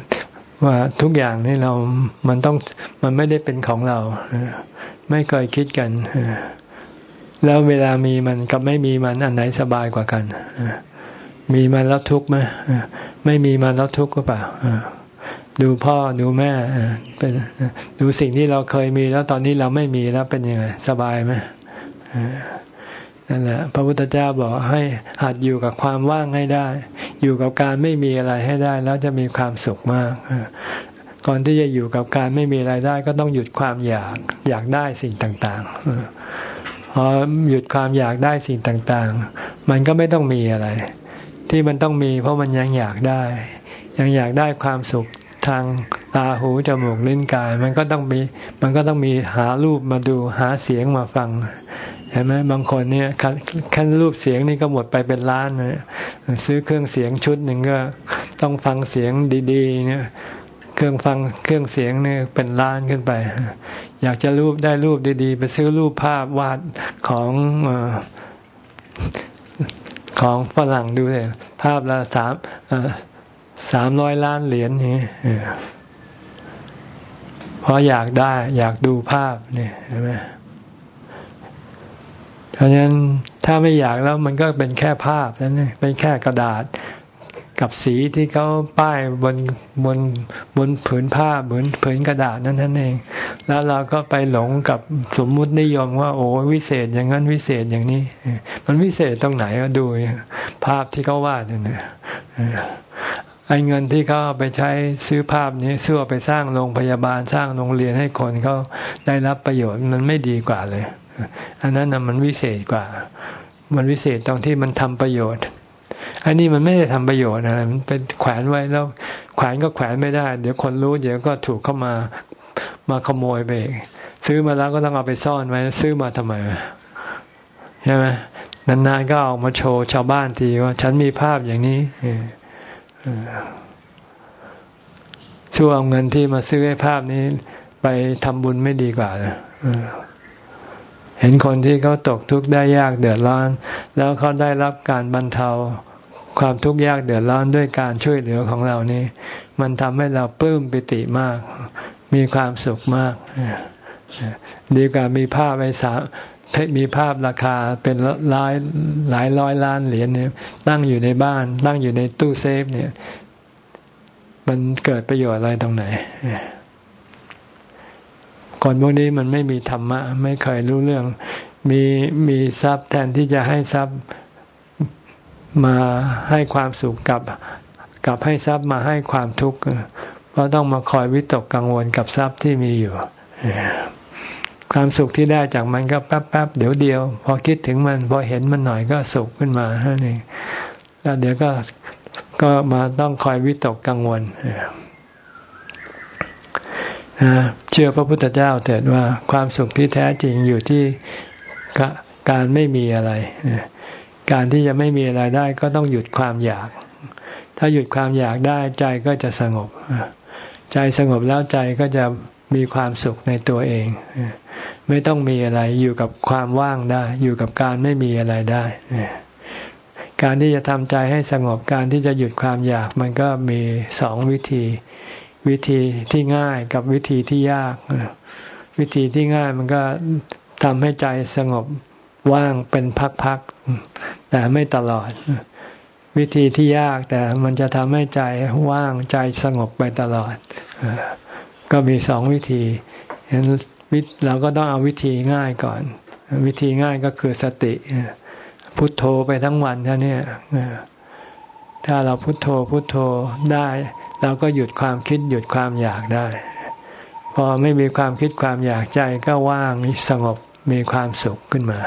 ว่าทุกอย่างนี่เรา มันต้อง มันไม่ได้เป็นของเรา ไม่เคยคิดกัน แล้วเวลามีมันกับไม่มีมันอันไหนสบายกว่ากัน มีมันแล้วทุกข์ไหมไม่มีมันแล้วทุกข์ก็เปล่าดูพ่อดูแม่เป็นดูสิ่งที่เราเคยมีแล้วตอนนี้เราไม่มีแล้วเป็นยังไง สบายไหม นั่นแหละพระพุทธเจ้าบอกให้หัดอยู่กับความว่างให้ได้ อยู่กับการไม่มีอะไรให้ได้ แล้วจะมีความสุขมากก่อนที่จะอยู่กับการไม่มีอะไรได้ ก็ต้องหยุดความอยากอยากได้สิ่งต่างๆพอหยุดความอยากได้สิ่งต่างๆ มันก็ไม่ต้องมีอะไร ที่มันต้องมี เพราะมันยังอยากได้ ยังอยากได้ความสุขทางตาหูจมูกลิ้นกาย มันก็ต้องมี มันก็ต้องมีหารูปมาดูหาเสียงมาฟัง เห็นไหมบางคนเนี่ยแค่รูปเสียงนี่ก็หมดไปเป็นล้านเลยซื้อเครื่องเสียงชุดหนึ่งก็ต้องฟังเสียงดี ๆ เนี่ย เครื่องฟังเครื่องเสียงเนี่ยเป็นล้านขึ้นไป อยากจะรูปได้รูปดี ๆ ไปซื้อรูปภาพวาดของของฝรั่งดูเลยภาพละสามสามร้อยล้านเหรียญนี่เพราะอยากได้ อยากดูภาพเนี่ยเห็นไหม เพราะฉะนั้นถ้าไม่อยากแล้วมันก็เป็นแค่ภาพนั่นเองเป็นแค่กระดาษกับสีที่เขาป้ายบนบนบนผืนผ้าเหมือนผืนกระดาษนั่นนั่นเอง แล้วเราก็ไปหลงกับสมมุตินิยมว่า โอ้วิเศษอย่างนั้นวิเศษอย่างนี้ มันวิเศษตรงไหนก็ดู ภาพที่เขาวาดเนี่ยไอ้เงินที่เขาเอาไปใช้ซื้อภาพนี้ซื้อไปสร้างโรงพยาบาลสร้างโรงเรียนให้คนเขาได้รับประโยชน์มันไม่ดีกว่าเลย อันนั้นนะมันวิเศษกว่า มันวิเศษตรงที่มันทำประโยชน์ อันนี้มันไม่ได้ทำประโยชน์อะไรมันเป็นแขวนไว้แล้ว แขวนก็แขวนไม่ได้ เดี๋ยวคนรู้เดี๋ยวก็ถูกเข้ามามาขโมยไปซื้อมาแล้วก็ต้องเอาไปซ่อนไว้ ซื้อมาทำไมใช่ไหมนานๆก็เอามาโชว์ชาวบ้านทีว่าฉันมีภาพอย่างนี้ช่วยเอาเงินที่มาซื้อให้ภาพนี้ ไปทำบุญไม่ดีกว่าเลย เห็นคนที่เขาตกทุกข์ได้ยากเดือดร้อน แล้วเขาได้รับการบรรเทาความทุกข์ยากเดือดร้อนด้วยการช่วยเหลือของเรานี่มันทำให้เราปลื้มปิติมาก มีความสุขมาก ดีกว่ามีภาพไปสามีภาพราคาเป็นหลายหลายร้อยล้านเหรียญเนี่ยตั้งอยู่ในบ้านตั้งอยู่ในตู้เซฟเนี่ย มันเกิดประโยชน์อะไรตรงไหน คนพวกนี้มันไม่มีธรรมะ ไม่เคยรู้เรื่อง มีมีทรัพย์แทนที่จะให้ทรัพย์มาให้ความสุขกับกับให้ทรัพย์มาให้ความทุกข์เพราะต้องมาคอยวิตกกังวลกับทรัพย์ที่มีอยู่ ความสุขที่ได้จากมันก็แป๊บๆเดี๋ยวเดียว พอคิดถึงมัน พอเห็นมันหน่อยก็สุขขึ้นมาท่านี้แล้วเดี๋ยวก็ก็มาต้องคอยวิตกกังวลเเชื่อพระพุทธเจ้าเถิดว่าความสุขที่แท้จริงอยู่ที่การไม่มีอะไร การที่จะไม่มีอะไรได้ก็ต้องหยุดความอยาก ถ้าหยุดความอยากได้ใจก็จะสงบ ใจสงบแล้วใจก็จะมีความสุขในตัวเอง ไม่ต้องมีอะไรอยู่กับความว่างได้ อยู่กับการไม่มีอะไรได้การที่จะทำใจให้สงบการที่จะหยุดความอยากมันก็มีสองวิธี วิธีที่ง่ายกับวิธีที่ยาก วิธีที่ง่ายมันก็ทำให้ใจสงบว่างเป็นพักๆแต่ไม่ตลอด วิธีที่ยากแต่มันจะทำให้ใจว่างใจสงบไปตลอด ก็มีสองวิธีฉะนั้นเราก็ต้องเอาวิธีง่ายก่อน วิธีง่ายก็คือสติ พุทโธไปทั้งวันเท่านี้ถ้าเราพุทโธพุทโธได้เราก็หยุดความคิดหยุดความอยากได้ พอไม่มีความคิดความอยากใจก็ว่างสงบมีความสุขขึ้นมา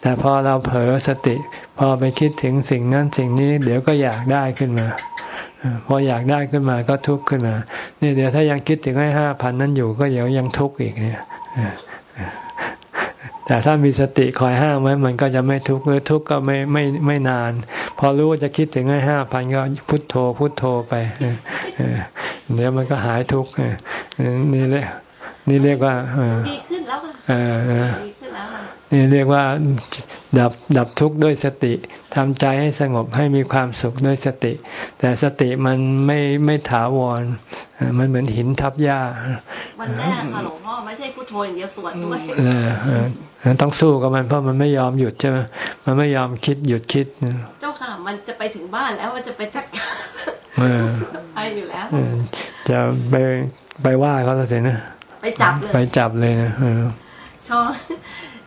แต่พอเราเผลอสติ พอไปคิดถึงสิ่งนั้นสิ่งนี้ เดี๋ยวก็อยากได้ขึ้นมา พออยากได้ขึ้นมาก็ทุกข์ขึ้นมา นี่เดี๋ยวถ้ายังคิดถึงให้ห้าพันนั้นอยู่ก็เดี๋ยวยังทุกข์อีกเนี่ย แต่ถ้ามีสติคอยห้ามไว้มันก็จะไม่ทุกข์หรือทุกข์ก็ไม่ไม่ไม่นาน พอรู้ว่าจะคิดถึงให้ห้าพันก็พุทโธพุทโธไปเดี๋ยวมันก็หายทุกข์นี่แหละนี่เรียกว่าดีขึ้นแล้วดีขึ้นแล้วนี่เรียกว่า ดับดับทุกข์ด้วยสติทำใจให้สงบให้มีความสุขด้วยสติ แต่สติมันไม่ไม่ถาวร มันเหมือนหินทับหญ้าวันแรกค่ะหลวงพ่อไม่ใช่พุทโธอย่างเดียวสวดด้วยต้องสู้กับมันเพราะมันไม่ยอมหยุดใช่ไหมมันไม่ยอมคิดหยุดคิดเจ้าค่ะมันจะไปถึงบ้านแล้วว่าจะไปจัดการไปอยู่แล้วจะไปไปว่าเขาเสียนะไปจับเลยไปจับเลยนะ ชอบ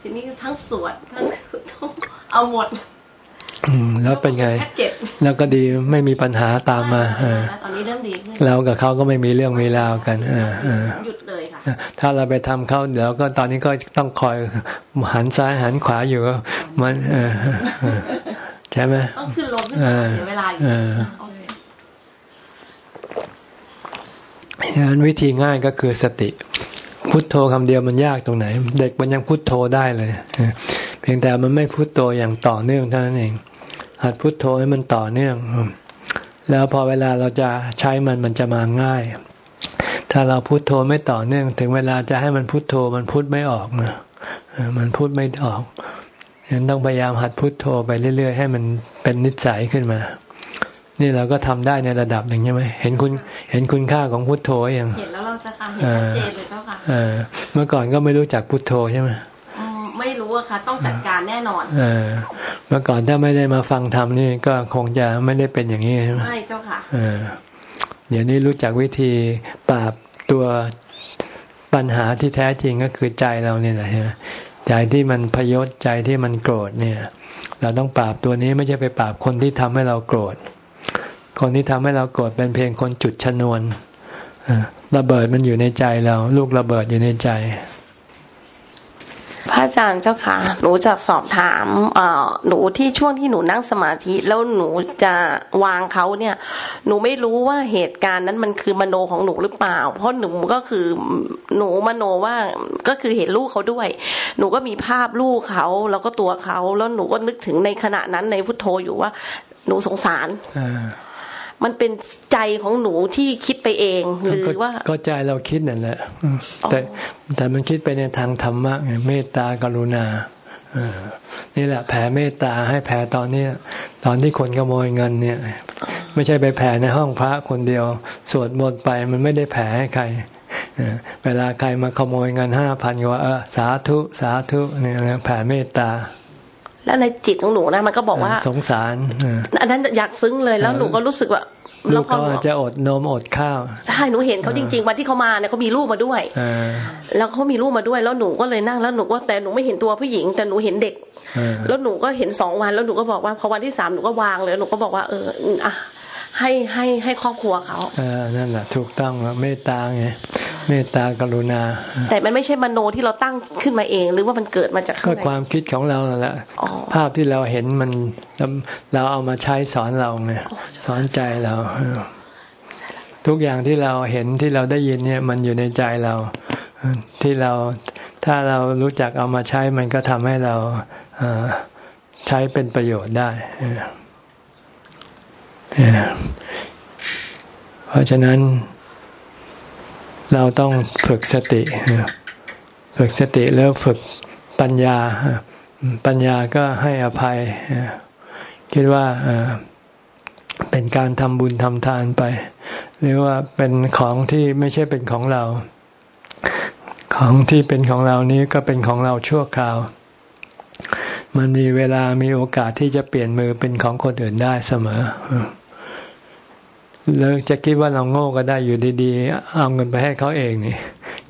ทีนี้ทั้งสวดทั้งเอาหมดแล้วเป็นไง แล้วก็ดีไม่มีปัญหาตามมาตอนนี้เริ่มดีขึ้นเรากับเขาก็ไม่มีเรื่องมีราวกันหยุดเลยค่ะถ้าเราไปทำเขาเดี๋ยวก็ตอนนี้ก็ต้องคอยหันซ้ายหันขวาอยู่ก็มันใช่ไหมต้องขึ้นลงขึ้นเวลาอย่างนั้นวิธีง่ายก็คือสติ พุทโธคำเดียวมันยากตรงไหน เด็กมันยังพุทโธได้เลยเพียงแต่มันไม่พุทโธอย่างต่อเนื่องเท่านั้นเอง หัดพุทโธให้มันต่อเนื่อง แล้วพอเวลาเราจะใช้มันมันจะมาง่าย ถ้าเราพุทโธไม่ต่อเนื่อง ถึงเวลาจะให้มันพุทโธมันพุทไม่ออกนะมันพุทไม่ออกยังต้องพยายามหัดพุทโธไปเรื่อย ๆ ให้มันเป็นนิสัยขึ้นมา นี่เราก็ทำได้ในระดับหนึ่งใช่ไหมเห็นคุณเห็นคุณค่าของพุทโธยังเห็นแล้วเราจะค่ะเห็นชัดเจนเลยเจ้าค่ะเมื่อก่อนก็ไม่รู้จักพุทโธใช่ไหมไม่รู้อะค่ะ ต้องจัดการแน่นอนเออเมื่อก่อนถ้าไม่ได้มาฟังธรรมนี่ก็คงจะไม่ได้เป็นอย่างนี้ใช่ไหมใช่เจ้าค่ะเออเดี๋ยวนี้รู้จักวิธีปราบตัวปัญหาที่แท้จริงก็คือใจเราเนี่ยแหละใช่ไหมใจที่มันพยศใจที่มันโกรธเนี่ย เราต้องปราบตัวนี้ไม่ใช่ไปปราบคนที่ทำให้เราโกรธ คนที่ทำให้เราโกรธเป็นเพียงคนจุดชนวนระเบิดมันอยู่ในใจเรา ลูกระเบิดอยู่ในใจ พระอาจารย์เจ้าค่ะ หนูจะสอบถามเอ่อหนูที่ช่วงที่หนูนั่งสมาธิ แล้วหนูจะวางเขาเนี่ย หนูไม่รู้ว่าเหตุการณ์นั้นมันคือมโนของหนูหรือเปล่า เพราะหนูก็คือหนูมโนว่าก็คือเห็นลูกเขาด้วย หนูก็มีภาพลูกเขาแล้วก็ตัวเขาแล้วหนูก็นึกถึงในขณะนั้นในพุทโธอยู่ว่า หนูสงสาร มันเป็นใจของหนูที่คิดไปเองหรือว่าก็ใจเราคิดนั่นแหละแต่แต่มันคิดไปในทางธรรมะไงเมตตากรุณานี่แหละแผ่เมตตาให้แผ่ตอนนี้ตอนที่คนขโมยเงินเนี่ย ไม่ใช่ไปแผ่ในห้องพระคนเดียว สวดมนต์ไปมันไม่ได้แผ่ให้ใครเวลาใครมาขโมยเงินห้าพันก็ว่าเออสาธุสาธุเนี่ยแผ่เมตตา แล้วในจิตของหนูนะมันก็บอกว่าสงสารอันนั้นอยากซึ้งเลยแล้วหนูก็รู้สึกว่าลูกก็จะอดนมอดข้าวใช่หนูเห็นเขาจริง ๆ วันที่เขามาเนี่ยเขามีลูกมาด้วยแล้วเขามีลูกมาด้วย แล้วหนูก็เลยนั่งแล้วหนูก็แต่หนูไม่เห็นตัวผู้หญิง แต่หนูเห็นเด็ก แล้วหนูก็เห็นสองวัน แล้วหนูก็บอกว่าพอวันที่สามหนูก็วางเลยหนูก็บอกว่าเอออะ ให้ให้ให้ครอบครัวเขาเออนั่นแหละถูกต้องเมตตาไงเมตตากรุณา แต่มันไม่ใช่มโนที่เราตั้งขึ้นมาเอง หรือว่ามันเกิดมาจากก็ความคิดของเราแหละภาพที่เราเห็นมันเราเอามาใช้สอนเราไงสอนใจเราทุกอย่างที่เราเห็นที่เราได้ยินเนี่ย มันอยู่ในใจเรา ที่เราถ้าเรารู้จักเอามาใช้มันก็ทำให้เราใช้เป็นประโยชน์ได้ เพราะฉะนั้น เราต้องฝึกสติ ฝึกสติแล้วฝึกปัญญา ปัญญาก็ให้อภัย คิดว่าเป็นการทำบุญทำทานไป หรือว่าเป็นของที่ไม่ใช่เป็นของเรา ของที่เป็นของเรานี้ก็เป็นของเราชั่วคราว มันมีเวลามีโอกาสที่จะเปลี่ยนมือเป็นของคนอื่นได้เสมอ แล้วจะคิดว่าเราโง่ก็ได้อยู่ดีๆ เอาเงินไปให้เขาเองนี่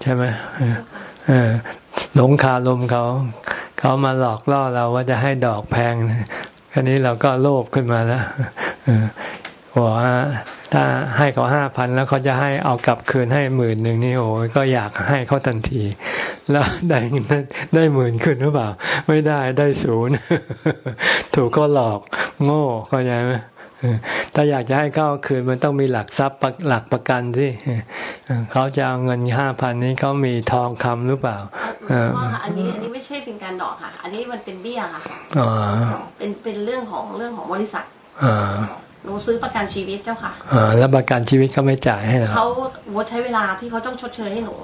ใช่ไหมหลงคาลมเขา เขามาหลอกล่อเราว่าจะให้ดอกแพงคันนี้เราก็โลภขึ้นมาแล้วบอกว่าถ้าให้เขาห้าพันแล้วเขาจะให้เอากลับคืนให้หมื่นหนึ่งนี่โอ้ยก็อยากให้เขาทันที แล้วได้ได้หมื่นขึ้นหรือเปล่า ไม่ได้ได้ศูนย์ถูกก็หลอก โง่เข้าใจไหม ถ้าอยากจะให้เขาคืนมันต้องมีหลักทรัพย์หลักประกันที่เขาจะเอาเงินห้าพันนี้เขามีทองคำหรือเปล่าอันนี้อันนี้ไม่ใช่เป็นการดอกค่ะ อันนี้มันเป็นเบี้ยค่ะเป็นเป็นเรื่องของเรื่องของบริษัทหนูซื้อประกันชีวิตเจ้าค่ะแล้วประกันชีวิตเขาไม่จ่ายให้เหรอเขาใช้เวลาที่เขาต้องชดเชยให้หนู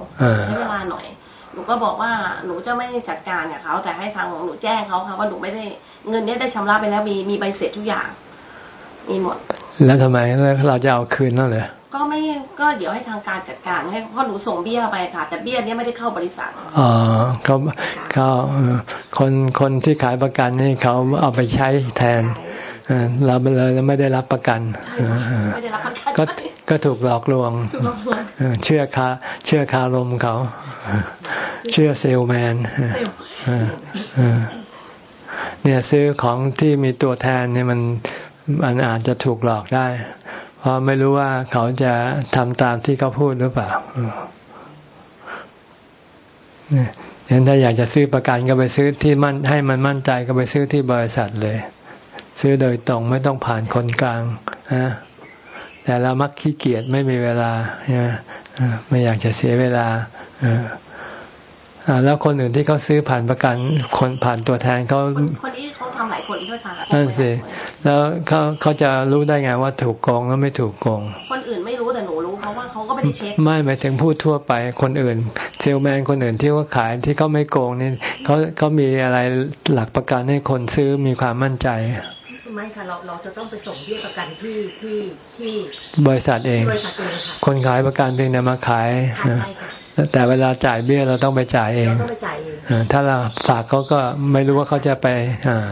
ใช้เวลาหน่อยหนูก็บอกว่าหนูจะไม่จัดการกับเขาแต่ให้ทางหนูแจ้งเขาค่ะว่าหนูไม่ได้เงินนี้ได้ชำระไปแล้วมีมีใบเสร็จทุกอย่าง มีหมด แล้วทำไมเราจะเอาคืนนั่นเลยก็ไม่ก็เดี๋ยวให้ทางการจัดการให้เพราะหนูส่งเบี้ยไปค่ะ แต่เบี้ยนี้ไม่ได้เข้าบริษัทอ๋อเขาเขาคนคนที่ขายประกันนี่เขาเอาไปใช้แทนเราเลยไม่ได้รับประกันก็ก็ถูกหลอกลวงเชื่อคาเชื่อคารมเขาเชื่อเซลแมนเนี่ยซื้อของที่มีตัวแทนเนี่ยมัน มันอาจจะถูกหลอกได้ เพราะไม่รู้ว่าเขาจะทำตามที่เขาพูดหรือเปล่าเนี่ยถ้าอยากจะซื้อประกันก็ไปซื้อที่มั่นให้มันมั่นใจก็ไปซื้อที่บริษัทเลย ซื้อโดยตรงไม่ต้องผ่านคนกลางนะแต่เรามักขี้เกียจไม่มีเวลาไม่อยากจะเสียเวลา แล้วคนอื่นที่เขาซื้อผ่านประกันคนผ่านตัวแทนเขาคนนี้เขาทำหลายคนด้วยค่ะนั่นสิแล้วเขาเขาจะรู้ได้ไงว่าถูกโกงแล้วไม่ถูกโกง คนอื่นไม่รู้แต่หนูรู้เพราะว่าเขาก็ไม่ได้เช็คไม่หมายถึงพูดทั่วไปคนอื่นเซลแมนคนอื่นที่เขาขายที่เขาไม่โกงนี่เขาเขามีอะไรหลักประกันให้คนซื้อมีความมั่นใจไม่ค่ะเราเราจะต้องไปส่งเบี้ยประกันที่ที่ที่ บริษัทเองบริษัทเองค่ะคนขายประกันเพียงแต่มาขาย แต่เวลาจ่ายเบี้ยเราต้องไปจ่ายเองต้องไปจ่ายเอง ถ้าเราฝากเขาก็ไม่รู้ว่าเขาจะไป อ่า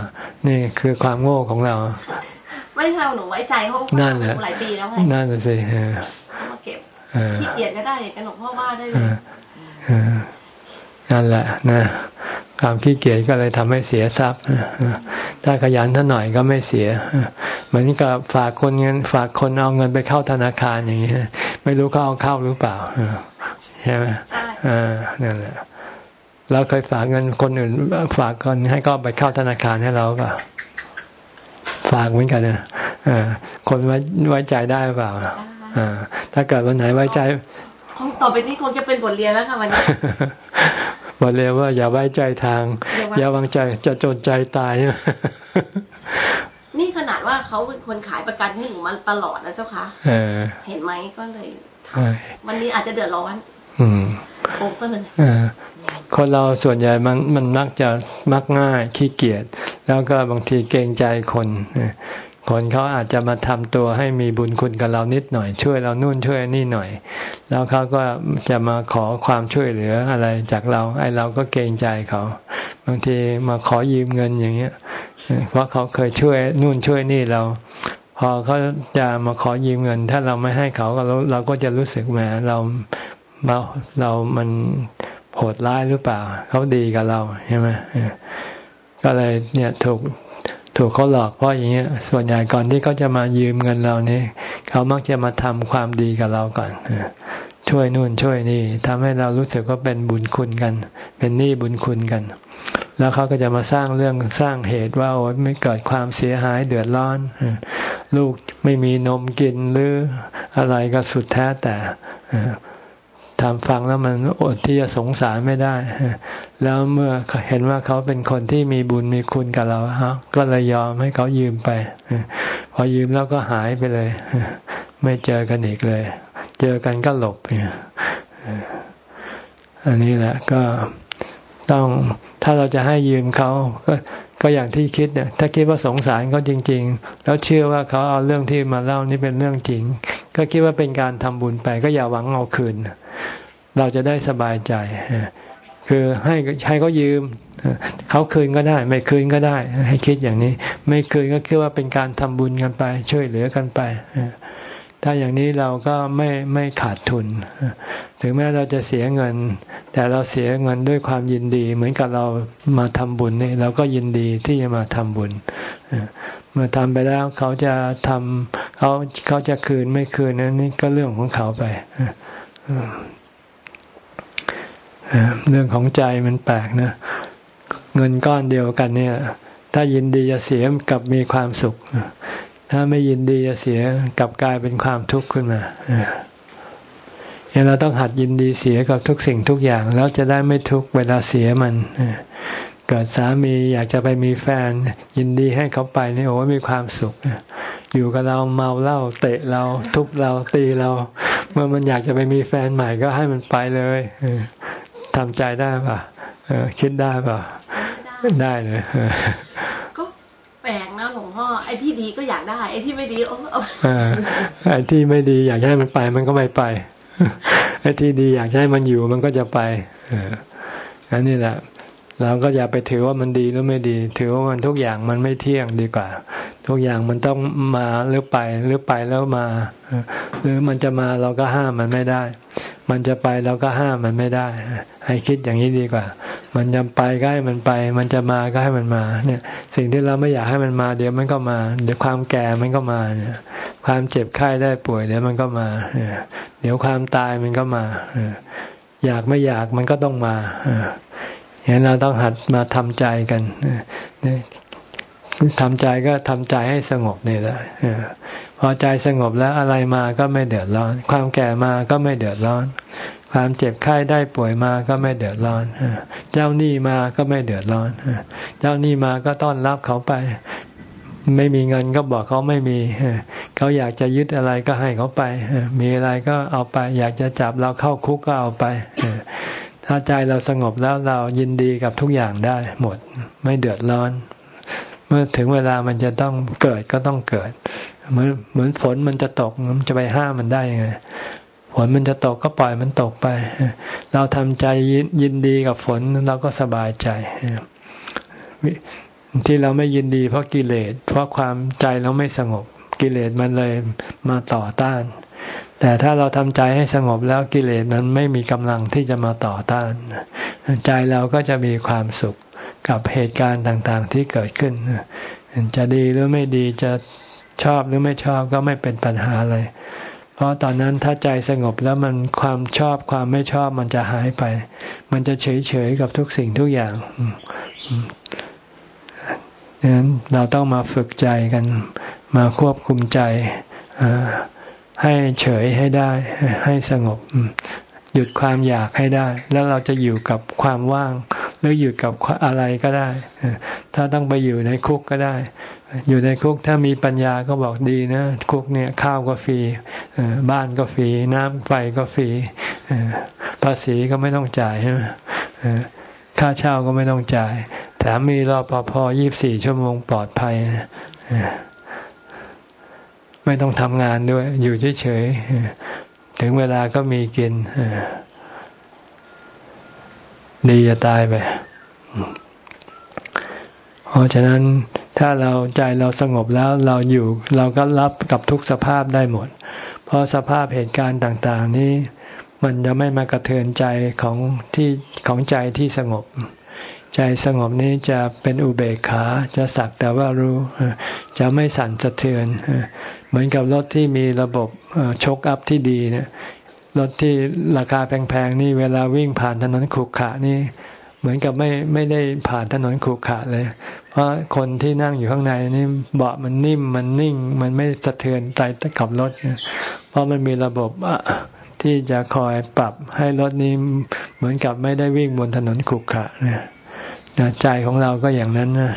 นี่คือความโง่ของเรา ไม่เราหนูไว้ใจเขานั่นแหละหลายปีแล้วไง นั่นแหละสิมาเก็บขี้เกียจก็ได้กันหลวงพ่อว่าได้เลยนั่นแหละนะความขี้เกียจก็เลยทำให้เสียทรัพย์ถ้าขยันท่าหน่อยก็ไม่เสียเหมือนกับฝากคนเงินฝากคนเอาเงินไปเข้าธนาคารอย่างนี้ไม่รู้เขาเอาเข้าหรือเปล่า ใช่ไหมอ่านั่นแหละเราเคยฝากเงินคนอื่น ฝากคนให้ก็ไปเข้าธนาคารให้เราก็ฝากเหมือนกันนะคนไว้ไว้ใจได้เปล่าอ่าถ้าเกิดวันไหนไว้ใจคงต่อไปนี้คงจะเป็นบทเรียนแล้วค่ะวันนี้บทเรียนว่าอย่าไว้ใจทาง อย่าวางใจจะจนใจตายนี่ขนาดว่าเขาเป็นคนขายประกันให้หนูมาตลอดนะเจ้าคะเห็นไหมก็เลยวันนี้อาจจะเดือดร้อน อืมโอเวอร์คนเราส่วนใหญ่มันมันมักจะมักง่ายขี้เกียจแล้วก็บางทีเกรงใจคนคนเขาอาจจะมาทำตัวให้มีบุญคุณกับเรานิดหน่อย ช่วยเรานู่นช่วยนี่หน่อย แล้วเขาก็จะมาขอความช่วยเหลืออะไรจากเรา ไอ้เราก็เกรงใจเขา บางทีมาขอยืมเงินอย่างเงี้ย เพราะเขาเคยช่วยนู่นช่วยนี่เรา พอเขาจะมาขอยืมเงิน ถ้าเราไม่ให้เขาเราเราก็จะรู้สึกแหมเรา เราเรามันโหดร้ายหรือเปล่า เขาดีกับเราใช่ไหมก็เลยเนี่ยถูกถูกเขาหลอกเพราะอย่างเงี้ย ส่วนใหญ่ก่อนที่เขาจะมายืมเงินเรานี่เขามักจะมาทำความดีกับเราก่อนช่วยนู่นช่วยนี่ทำให้เรารู้สึกว่าเป็นบุญคุณกัน เป็นหนี้บุญคุณกัน แล้วเขาก็จะมาสร้างเรื่องสร้างเหตุว่าโอ้ไม่เกิดความเสียหายเดือดร้อนลูกไม่มีนมกินหรืออะไรก็สุดแท้แต่ ทำฟังแล้วมันอดที่จะสงสารไม่ได้ แล้วเมื่อเห็นว่าเขาเป็นคนที่มีบุญมีคุณกับเราฮะก็เลยยอมให้เขายืมไป พอยืมแล้วก็หายไปเลย ไม่เจอกันอีกเลย เจอกันก็หลบเนี่ยอันนี้แหละก็ต้องถ้าเราจะให้ยืมเขาก็ก็อย่างที่คิดเนี่ยถ้าคิดว่าสงสารเขาจริง ๆ แล้วเชื่อว่าเขาเอาเรื่องที่มาเล่านี่เป็นเรื่องจริง ก็คิดว่าเป็นการทำบุญไป ก็อย่าหวังเอาคืน เราจะได้สบายใจ คือให้ให้เขายืม เขาคืนก็ได้ ไม่คืนก็ได้ ให้คิดอย่างนี้ ไม่คืนก็คิดว่าเป็นการทำบุญกันไป ช่วยเหลือกันไปถ้าอย่างนี้เราก็ไม่ไม่ขาดทุน ถึงแม้เราจะเสียเงิน แต่เราเสียเงินด้วยความยินดี เหมือนกับเรามาทำบุญนี่เราก็ยินดีที่จะมาทำบุญ เมื่อทำไปแล้วเขาจะทำเขาเขาจะคืนไม่คืนนั้นนี่ก็เรื่องของเขาไปเรื่องของใจมันแปลกนะ เงินก้อนเดียวกันเนี่ย ถ้ายินดีจะเสียกับมีความสุข ถ้าไม่ยินดีจะเสียกับกลายเป็นความทุกข์ขึ้นมาเนี่ยเราต้องหัดยินดีเสียกับทุกสิ่งทุกอย่าง แล้วจะได้ไม่ทุกข์เวลาเสียมันเกิดสามีอยากจะไปมีแฟน ยินดีให้เขาไปนี่โอ้มีความสุข อยู่กับเราเมาเหล้าเตะเราทุบเราตีเรา เมื่อมันอยากจะไปมีแฟนใหม่ก็ให้มันไปเลยทำใจได้ป่ะคิดได้ป่ะได้เลยก็แปลกนะหลวงพ่อไอ้ที่ดีก็อยากได้ ไอ้ที่ไม่ดีโอ้ไอ้ที่ไม่ดีอยากให้มันไปมันก็ไม่ไปไอ้ที่ดีอยากให้มันอยู่มันก็จะไปอันนี้แหละ เราก็อย่าไปถือว่ามันดีหรือไม่ดี ถือว่ามันทุกอย่างมันไม่เที่ยงดีกว่า ทุกอย่างมันต้องมาหรือไปหรือไปแล้วมา หรือมันจะมาเราก็ห้ามมันไม่ได้ มันจะไปเราก็ห้ามมันไม่ได้ ให้คิดอย่างนี้ดีกว่า มันจะไปก็ให้มันไป มันจะมาก็ให้มันมา เนี่ย สิ่งที่เราไม่อยากให้มันมา เดี๋ยวมันก็มา เดี๋ยวความแก่มันก็มาเนี่ย ความเจ็บไข้ได้ป่วยเดี๋ยวมันก็มาเดี๋ยวความตายมันก็มาอยากไม่อยากมันก็ต้องมา อย่างนั้นเราต้องหัดมาทำใจกันทำใจก็ทำใจให้สงบนี่แหละพอใจสงบแล้วอะไรมาก็ไม่เดือดร้อน ความแก่มาก็ไม่เดือดร้อน ความเจ็บไข้ได้ป่วยมาก็ไม่เดือดร้อน เจ้าหนี้มาก็ไม่เดือดร้อน เจ้าหนี้มาก็ต้อนรับเขาไป ไม่มีเงินก็บอกเขาไม่มี เขาอยากจะยึดอะไรก็ให้เขาไป มีอะไรก็เอาไป อยากจะจับเราเข้าคุกก็เอาไป ถ้าใจเราสงบแล้วเรายินดีกับทุกอย่างได้ หมดไม่เดือดร้อน เมื่อถึงเวลามันจะต้องเกิดก็ต้องเกิด เหมือนเหมือนฝนมันจะตกมันจะไปห้ามมันได้ยังไงฝนมันจะตกก็ปล่อยมันตกไป เราทำใจยินดีกับฝนเราก็สบายใจที่เราไม่ยินดีเพราะกิเลสเพราะความใจเราไม่สงบกิเลสมันเลยมาต่อต้าน แต่ถ้าเราทำใจให้สงบแล้วกิเลสมันไม่มีกำลังที่จะมาต่อต้าน ใจเราก็จะมีความสุขกับเหตุการณ์ต่างๆที่เกิดขึ้น จะดีหรือไม่ดีจะชอบหรือไม่ชอบก็ไม่เป็นปัญหาเลย เพราะตอนนั้นถ้าใจสงบแล้วมันความชอบความไม่ชอบมันจะหายไป มันจะเฉยๆกับทุกสิ่งทุกอย่างดังนั้นเราต้องมาฝึกใจกัน มาควบคุมใจ ให้เฉยให้ได้ ให้สงบ หยุดความอยากให้ได้ แล้วเราจะอยู่กับความว่าง หรืออยู่กับอะไรก็ได้ ถ้าต้องไปอยู่ในคุกก็ได้ อยู่ในคุกถ้ามีปัญญาก็บอกดีนะ คุกเนี่ยข้าวก็ฟรีบ้านก็ฟรี น้ำไฟก็ฟรีภาษีก็ไม่ต้องจ่ายใช่ไหมค่าเช่าก็ไม่ต้องจ่ายแถมมีรอปภยี่บสี่ชั่วโมงปลอดภัย ไม่ต้องทำงานด้วย อยู่เฉยๆถึงเวลาก็มีกินดีจะตายไปเพราะฉะนั้นถ้าเราใจเราสงบแล้วเราอยู่ เราก็รับกับทุกสภาพได้หมด เพราะสภาพเหตุการณ์ต่าง ๆ นี้ มันจะไม่มากระเทือนใจของที่ของใจที่สงบ ใจสงบนี้จะเป็นอุเบกขาจะสักแต่ว่ารู้ จะไม่สั่นสะเทือน เหมือนกับรถที่มีระบบชกอัพที่ดีเนี่ยรถที่ราคาแพงๆนี่เวลาวิ่งผ่านถนนขรุขระนี่เหมือนกับไม่ไม่ได้ผ่านถนนขรุขระเลย เพราะคนที่นั่งอยู่ข้างในนี่เบาะมันนิ่มมันนิ่ง มันไม่สะเทือนใจขับรถ เพราะมันมีระบบที่จะคอยปรับให้รถนี้เหมือนกับไม่ได้วิ่งบนถนนขรุขระเนี่ย ใจของเราก็อย่างนั้นนะ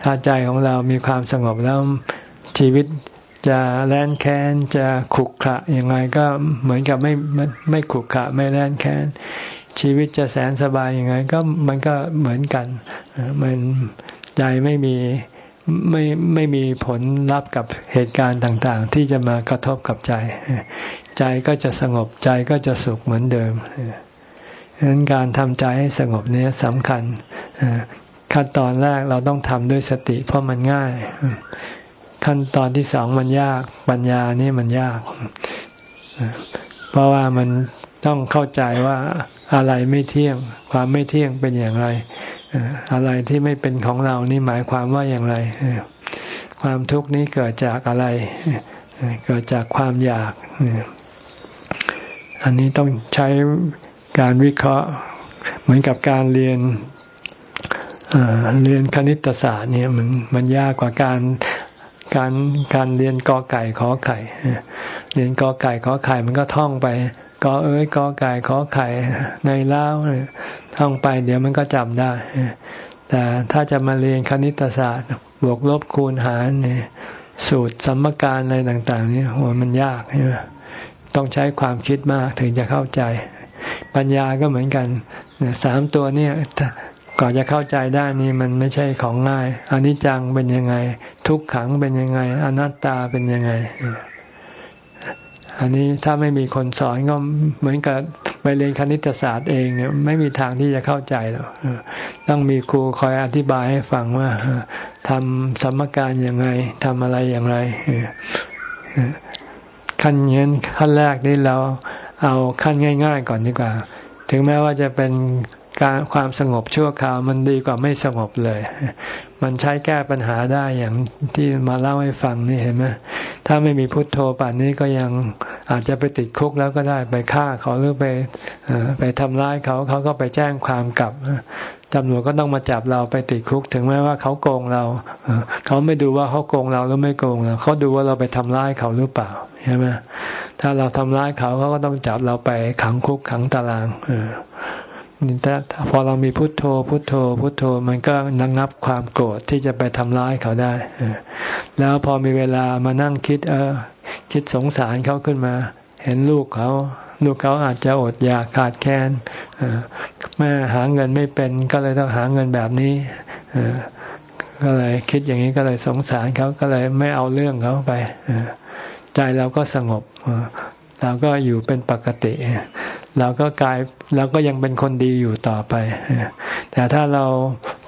ถ้าใจของเรามีความสงบแล้วชีวิตจะแล่นแค้นจะขุกขะยังไงก็เหมือนกับไม่ไม่ขุกขะไม่แล่นแค้นชีวิตจะแสนสบายยังไง ก็มันก็เหมือนกัน มันใจไม่มีไม่ไม่มีผลรับกับเหตุการณ์ต่าง ๆ ที่จะมากระทบกับใจ ใจก็จะสงบใจก็จะสุขเหมือนเดิม ดังนั้นการทำใจให้สงบนี้สำคัญขั้นตอนแรกเราต้องทำด้วยสติ เพราะมันง่าย ขั้นตอนที่สองมันยากปัญญานี่มันยาก เพราะว่ามันต้องเข้าใจว่าอะไรไม่เที่ยง ความไม่เที่ยงเป็นอย่างไรอะไรที่ไม่เป็นของเรานี่หมายความว่าอย่างไรความทุกข์นี้เกิดจากอะไร เกิดจากความอยาก อันนี้ต้องใช้ การวิเคราะห์ เหมือนกับการเรียนเรียนคณิตศาสตร์เนี่ยมันมันยากกว่าการการการเรียนกอไก่ขอไข่เรียนกอไก่ขอไข่มันก็ท่องไปกอเอ้ยกอไก่ขอไข่ในเล้าท่องไปเดี๋ยวมันก็จำได้ แต่ถ้าจะมาเรียนคณิตศาสตร์ บวกลบคูณหารเนี่ยสูตรสมการอะไรต่าง ๆ นี่โหมันยากใช่ไหมต้องใช้ความคิดมากถึงจะเข้าใจ ปัญญาก็เหมือนกันสามตัวเนี่ยก่อนจะเข้าใจได้นี่มันไม่ใช่ของง่ายอนิจจังเป็นยังไง ทุกขังเป็นยังไง อนัตตาเป็นยังไง อันนี้ถ้าไม่มีคนสอนก็เหมือนกับไปเรียนคณิตศาสตร์เองเนี่ยไม่มีทางที่จะเข้าใจหรอกต้องมีครูคอยอธิบายให้ฟังว่าทำสมการอย่างไรทำอะไรอย่างไรขั้นเงี้ยขั้นแรกนี่เรา เอาขั้นง่าย ๆ ก่อนดีกว่า ถึงแม้ว่าจะเป็นการความสงบชั่วคราวมันดีกว่าไม่สงบเลย มันใช้แก้ปัญหาได้อย่างที่มาเล่าให้ฟังนี่เห็นไหมถ้าไม่มีพุทโธป่านนี้ก็ยังอาจจะไปติดคุกแล้วก็ได้ไปฆ่าเขาหรือไปไปทำร้ายเขาเขาก็ไปแจ้งความกลับ ตำรวจก็ต้องมาจับเราไปติดคุกถึงแม้ว่าเขาโกงเราเขาไม่ดูว่าเขาโกงเราหรือไม่โกงเราเขาดูว่าเราไปทำร้ายเขาหรือเปล่าใช่ไหมถ้าเราทำร้ายเขาเขาก็ต้องจับเราไปขังคุกขังตารางเออแต่พอเรามีพุทโธ พุทโธ พุทโธมันก็ระงงับความโกรธที่จะไปทำร้ายเขาได้แล้วพอมีเวลามานั่งคิด เออ คิดสงสารเขาขึ้นมา เห็นลูกเขา ลูกเขาอาจจะอดอยากขาดแคลน ม่หาเงินไม่เป็นก็เลยต้องหาเงินแบบนี้ก็เลยคิดอย่างนี้ก็เลยสงสารเขาก็เลยไม่เอาเรื่องเขาไปใจเราก็สงบเราก็อยู่เป็นปกติเราก็กลายเราก็ยังเป็นคนดีอยู่ต่อไปแต่ถ้าเรา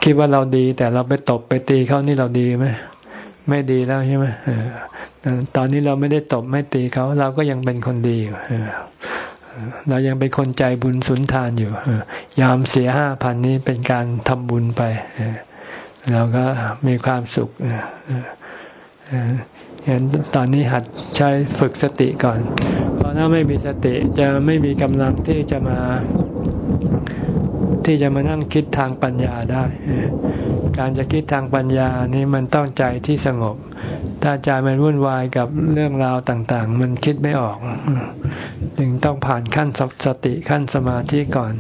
คิดว่าเราดี แต่เราไปตบไปตีเขานี่เราดีไหมไม่ดีแล้วใช่ไหมตอนนี้เราไม่ได้ตบไม่ตีเขาเราก็ยังเป็นคนดีอยู่ เรายังเป็นคนใจบุญสุนทานอยู่ยอมเสียห้าพันนี้เป็นการทำบุญไปเราก็มีความสุขเห็นตอนนี้หัดใช้ฝึกสติก่อน เพราะถ้าไม่มีสติจะไม่มีกำลังที่จะมา ที่จะมานั่งคิดทางปัญญาได้ การจะคิดทางปัญญานี้มันต้องใจที่สงบ ถ้าใจมันวุ่นวายกับเรื่องราวต่างๆ มันคิดไม่ออก จึงต้องผ่านขั้นสติขั้นสมาธิก่อน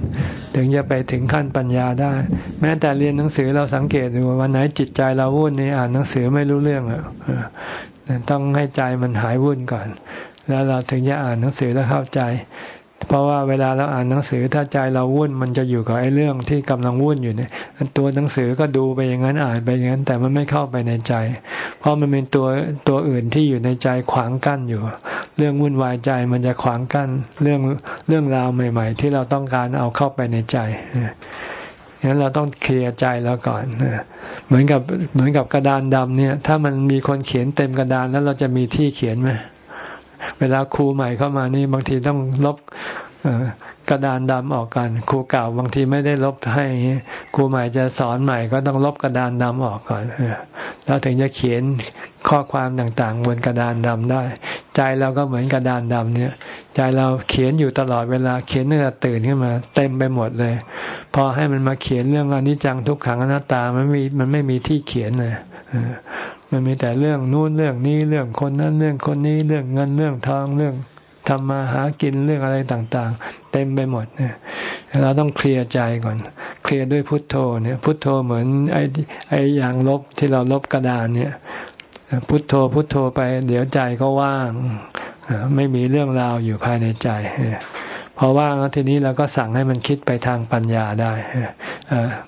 ถึงจะไปถึงขั้นปัญญาได้ แม้แต่เรียนหนังสือเราสังเกตดูวันไหนจิตใจเราวุ่นนี่อ่านหนังสือไม่รู้เรื่องอะต้องให้ใจมันหายวุ่นก่อน แล้วเราถึงจะอ่านหนังสือแล้วเข้าใจ เพราะว่าเวลาเราอ่านหนังสือถ้าใจเราวุ่นมันจะอยู่กับไอ้เรื่องที่กำลังวุ่นอยู่เนี่ยตัวหนังสือก็ดูไปอย่างนั้นอ่านไปอย่างนั้น แต่มันไม่เข้าไปในใจ เพราะมันเป็นตัวตัวอื่นที่อยู่ในใจขวางกั้นอยู่ เรื่องวุ่นวายใจมันจะขวางกั้นเรื่องเรื่องราวใหม่ ๆ ที่เราต้องการเอาเข้าไปในใจงั้นเราต้องเคลียร์ใจแล้วก่อนเหมือนกับเหมือนกับกระดานดำเนี่ย ถ้ามันมีคนเขียนเต็มกระดานแล้วเราจะมีที่เขียนไหม เวลาครูใหม่เข้ามานี่บางทีต้องลบกระดานดำออกกัน ครูเก่าบางทีไม่ได้ลบให้ครูใหม่จะสอนใหม่ก็ต้องลบกระดานดำออกก่อนแล้วถึงจะเขียนข้อความต่างๆ บนกระดานดำได้ ใจเราก็เหมือนกระดานดำเนี่ย ใจเราเขียนอยู่ตลอดเวลาเขียนเนื่อตื่นขึ้นมา เต็มไปหมดเลย พอให้มันมาเขียนเรื่องอนิจจังทุกขังอนัตตามันมีมันไม่มีที่เขียนเลย มันมีแต่เรื่องนู้นเรื่องนี้เรื่องคนนั้นเรื่องคนนี้เรื่องเงินเรื่องทองเรื่องทำมาหากินเรื่องอะไรต่างๆ เต็มไปหมดเนี่ยเราต้องเคลียร์ใจก่อน เคลียร์ด้วยพุทโธเนี่ย พุทโธเหมือนไอ้ไอ้ยางลบที่เราลบกระดานเนี่ย พุทโธพุทโธไป เดี๋ยวใจก็ว่าง ไม่มีเรื่องราวอยู่ภายในใจ พอว่างแล้วทีนี้เราก็สั่งให้มันคิดไปทางปัญญาได้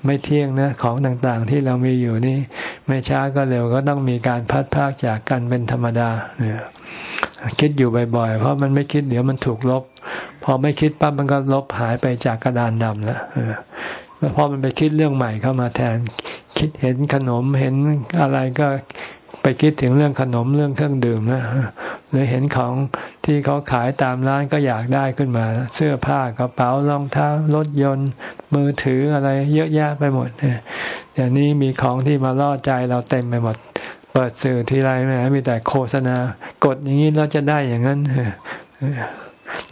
ไม่เที่ยงนะของต่างๆที่เรามีอยู่นี่ ไม่ช้าก็เร็วก็ต้องมีการพัดพากจากกันเป็นธรรมดาคิดอยู่บ่อยๆ เพราะมันไม่คิดเดี๋ยวมันถูกลบ พอไม่คิดปั๊บมันก็ลบหายไปจากกระดานดำแล้วแล้วพอมันไปคิดเรื่องใหม่เข้ามาแทน คิดเห็นขนมเห็นอะไรก็ไปคิดถึงเรื่องขนมเรื่องเครื่องดื่มนะหรือเห็นของ ที่เขาขายตามร้านก็อยากได้ขึ้นมา เสื้อผ้ากระเป๋ารองเท้ารถยนต์ มือถืออะไรเยอะแยะไปหมดอย่างนี้มีของที่มาล่อใจเราเต็มไปหมด เปิดสื่อทีไรแม่มีแต่โฆษณากดอย่างนี้เราจะได้อย่างนั้น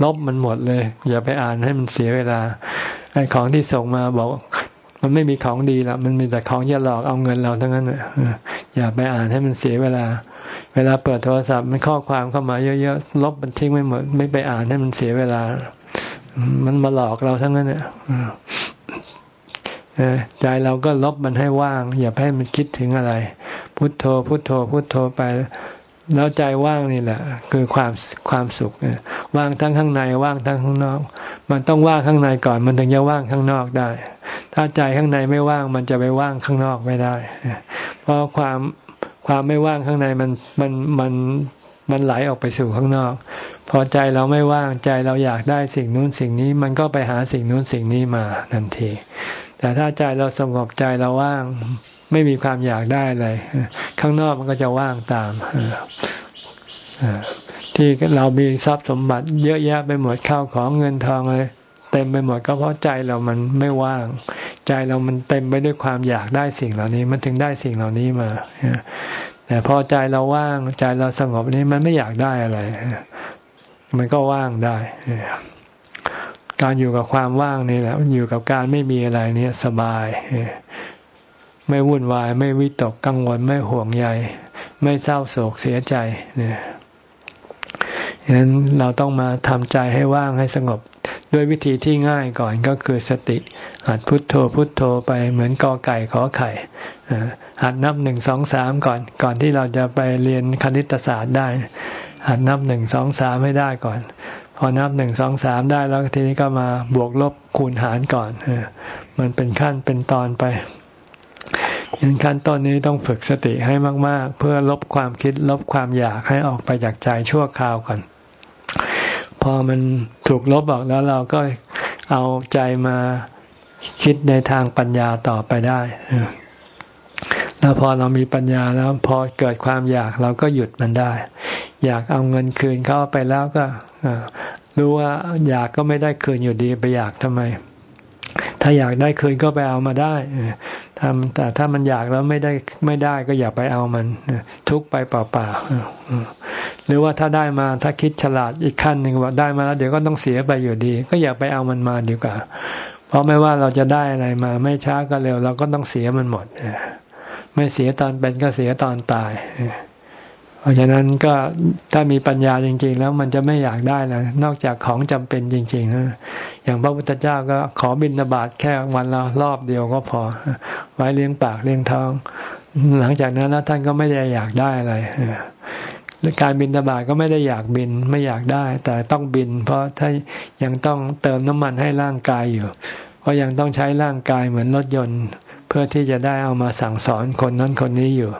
ลบมันหมดเลย อย่าไปอ่านให้มันเสียเวลาไอ้ของที่ส่งมาบอก มันไม่มีของดีละมันมีแต่ของจะหลอกเอาเงินเราทั้งนั้นอย่าไปอ่านให้มันเสียเวลา วลาเปิดโทรศัพท์มันข้อความเข้ามาเยอะๆลบมันทิ้งไม่หมด ไม่ไปอ่านให้มันเสียเวลา มันมาหลอกเราทั้งนั้นเนี่ยใจเราก็ลบมันให้ว่าง อย่าให้มันคิดถึงอะไร พุทโธ พุทโธ พุทโธไป แล้วใจว่างนี่แหละ คือความความสุขว่างทั้งข้างในว่างทั้งข้างนอก มันต้องว่างข้างในก่อน มันถึงจะว่างข้างนอกได้ ถ้าใจข้างในไม่ว่าง มันจะไปว่างข้างนอกไม่ได้ เพราะความ ความไม่ว่างข้างในมันมันมันมันไหลออกไปสู่ข้างนอก พอใจเราไม่ว่างใจเราอยากได้สิ่งนู้นสิ่งนี้ มันก็ไปหาสิ่งนู้นสิ่งนี้มาทันที แต่ถ้าใจเราสงบใจเราว่างไม่มีความอยากได้เลยข้างนอกมันก็จะว่างตามที่เรามีทรัพย์สมบัติ เยอะแยะไปหมดข้าวของเงินทองเลย เต็มไปหมดก็เพราะใจเรามันไม่ว่าง ใจเรามันเต็มไปด้วยความอยากได้สิ่งเหล่านี้ มันถึงได้สิ่งเหล่านี้มาแต่พอใจเราว่าง ใจเราสงบนี้มันไม่อยากได้อะไรมันก็ว่างได้การอยู่กับความว่างนี่แหละอยู่กับการไม่มีอะไรเนี่ยสบายไม่วุ่นวาย ไม่วิตกกังวลไม่ห่วงใย ไม่เศร้าโศกเสียใจเนี่ย ฉะนั้นเราต้องมาทำใจให้ว่างให้สงบด้วยวิธีที่ง่ายก่อนก็คือสติ หัดพุทโธพุทโธไปเหมือนกอไก่ขอไข่หัดนับหนึ่งสองสามก่อน ก่อนที่เราจะไปเรียนคณิตศาสตร์ได้ หัดนับหนึ่งสองสามให้ได้ก่อน พอนับหนึ่งสองสามได้แล้วทีนี้ก็มาบวกลบคูณหารก่อนมันเป็นขั้นเป็นตอนไปยันขั้นตอนนี้ต้องฝึกสติให้มาก ๆ เพื่อลบความคิดลบความอยากให้ออกไปจากใจชั่วคราวก่อน อมันถูกลบออกแล้วเราก็เอาใจมาคิดในทางปัญญาต่อไปได้แล้วพอเรามีปัญญาแล้วพอเกิดความอยากเราก็หยุดมันได้ อยากเอาเงินคืนเข้าไปแล้วก็รู้ว่าอยากก็ไม่ได้คืนอยู่ดีไปอยากทำไม ถ้าอยากได้คืนก็ไปเอามาได้ทำแต่ถ้ามันอยากแล้วไม่ได้ไม่ได้ก็อย่าไปเอามัน ทุกไปเปล่าๆหรือว่าถ้าได้มาถ้าคิดฉลาดอีกขั้นหนึ่งว่าได้มาแล้วเดี๋ยวก็ต้องเสียไปอยู่ดี ก็อย่าไปเอามันมาดีกว่า เพราะไม่ว่าเราจะได้อะไรมา ไม่ช้าก็เร็ว เราก็ต้องเสียมันหมดไม่เสียตอนเป็นก็เสียตอนตาย เพราะฉะนั้นก็ถ้ามีปัญญาจริง ๆ แล้วมันจะไม่อยากได้แล้วนอกจากของจำเป็นจริงๆนะอย่างพระพุทธเจ้าก็ขอบินบาตแค่วันละรอบเดียวก็พอ ไว้เลี้ยงปากเลี้ยงท้อง หลังจากนั้นแล้วท่านก็ไม่ได้อยากได้อะไรการบินบาตก็ไม่ได้อยากบินไม่อยากได้ แต่ต้องบิน เพราะถ้ายังต้องเติมน้ำมันให้ร่างกายอยู่เพราะยังต้องใช้ร่างกายเหมือนรถยนต์ เพื่อที่จะได้เอามาสั่งสอนคนนั้นคนนี้อยู่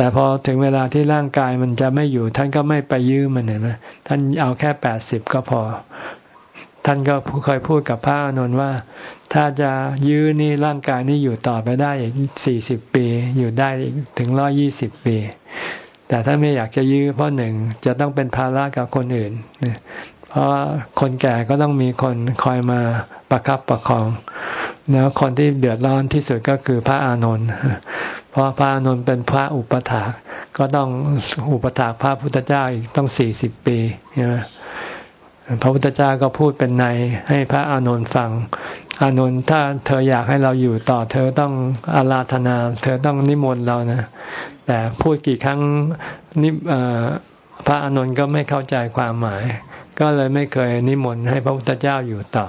แต่พอถึงเวลาที่ร่างกายมันจะไม่อยู่ ท่านก็ไม่ไปยื้อมันเห็นไหมท่านเอาแค่แปดสิบก็พอ ท่านก็เคยพูดกับพระอนุนว่า ถ้าจะยื้อนี่ร่างกายนี้อยู่ต่อไปได้อีกสี่สิบปี อยู่ได้อีกถึงร้อยี่สิบปี แต่ถ้าไม่อยากจะยื้อเพราะหนึ่งจะต้องเป็นภาระกับคนอื่นเพราะคนแก่ก็ต้องมีคนคอยมาประครับประคอง แล้วคนที่เดือดร้อนที่สุดก็คือพระอานนท์ ราะพระอนุนเป็นพระอุปถาก็ต้องอุปถาพระพุทธเจ้าอีกต้องสี่สิบปีใช่ไหมพระพุทธเจ้าก็พูดเป็นในให้พระอานนท์ฟัง อานนท์ถ้าเธออยากให้เราอยู่ต่อ เธอต้องอาราธนา เธอต้องนิมนต์เรานะ แต่พูดกี่ครั้งนิพระอานนท์ก็ไม่เข้าใจความหมาย ก็เลยไม่เคยนิมนต์ให้พระพุทธเจ้าอยู่ต่อ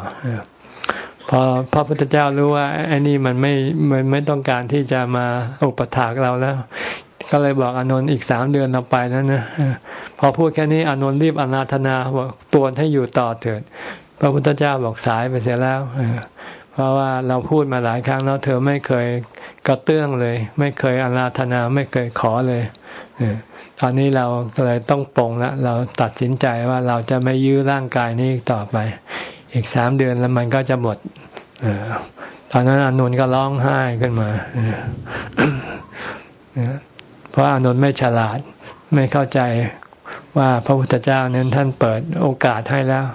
พอพระพุทธเจ้ารู้ว่าไอ้นี่มันไม่มันไม่ต้องการที่จะมาอุปถากเราแล้ว ก็เลยบอกอนนท์อีกสามเดือนเราไปแล้วนะพอพูดแค่นี้อนนท์รีบอนาธนาบอกตวนให้อยู่ต่อเถิด พระพุทธเจ้าบอกสายไปเสียแล้วเพราะว่าเราพูดมาหลายครั้งแล้วเธอไม่เคยกระเตื้องเลย ไม่เคยอนาธนาไม่เคยขอเลยตอนนี้เราก็เลยต้องปรงล้วเราตัดสินใจว่าเราจะไม่ยื้อร่างกายนี้ต่อไป อีกสามเดือนแล้วมันก็จะหมด ตอนนั้นอนุนก็ร้องไห้ขึ้นมาเพราะอนุนไม่ฉลาดไม่เข้าใจว่าพระพุทธเจ้านั้นท่านเปิดโอกาสให้แล้ว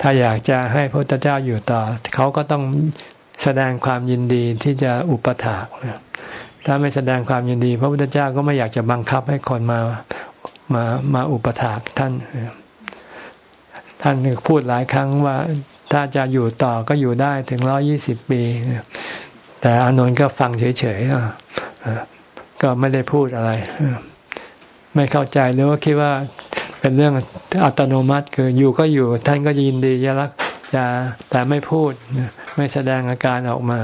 ถ้าอยากจะให้พระพุทธเจ้าอยู่ต่อ เขาก็ต้องแสดงความยินดีที่จะอุปถากถ้าไม่แสดงความยินดี พระพุทธเจ้าก็ไม่อยากจะบังคับให้คนมามามาอุปถากท่านท่านพูดหลายครั้งว่า ถ้าจะอยู่ต่อก็อยู่ได้ถึงร้อยี่สิบปี แต่อานนท์ก็ฟังเฉยๆก็ไม่ได้พูดอะไรไม่เข้าใจหรือว่าคิดว่าเป็นเรื่องอัตโนมัติคืออยู่ก็อยู่ ท่านก็ยินดีจะรักจะแต่ไม่พูดไม่แสดงอาการออกมา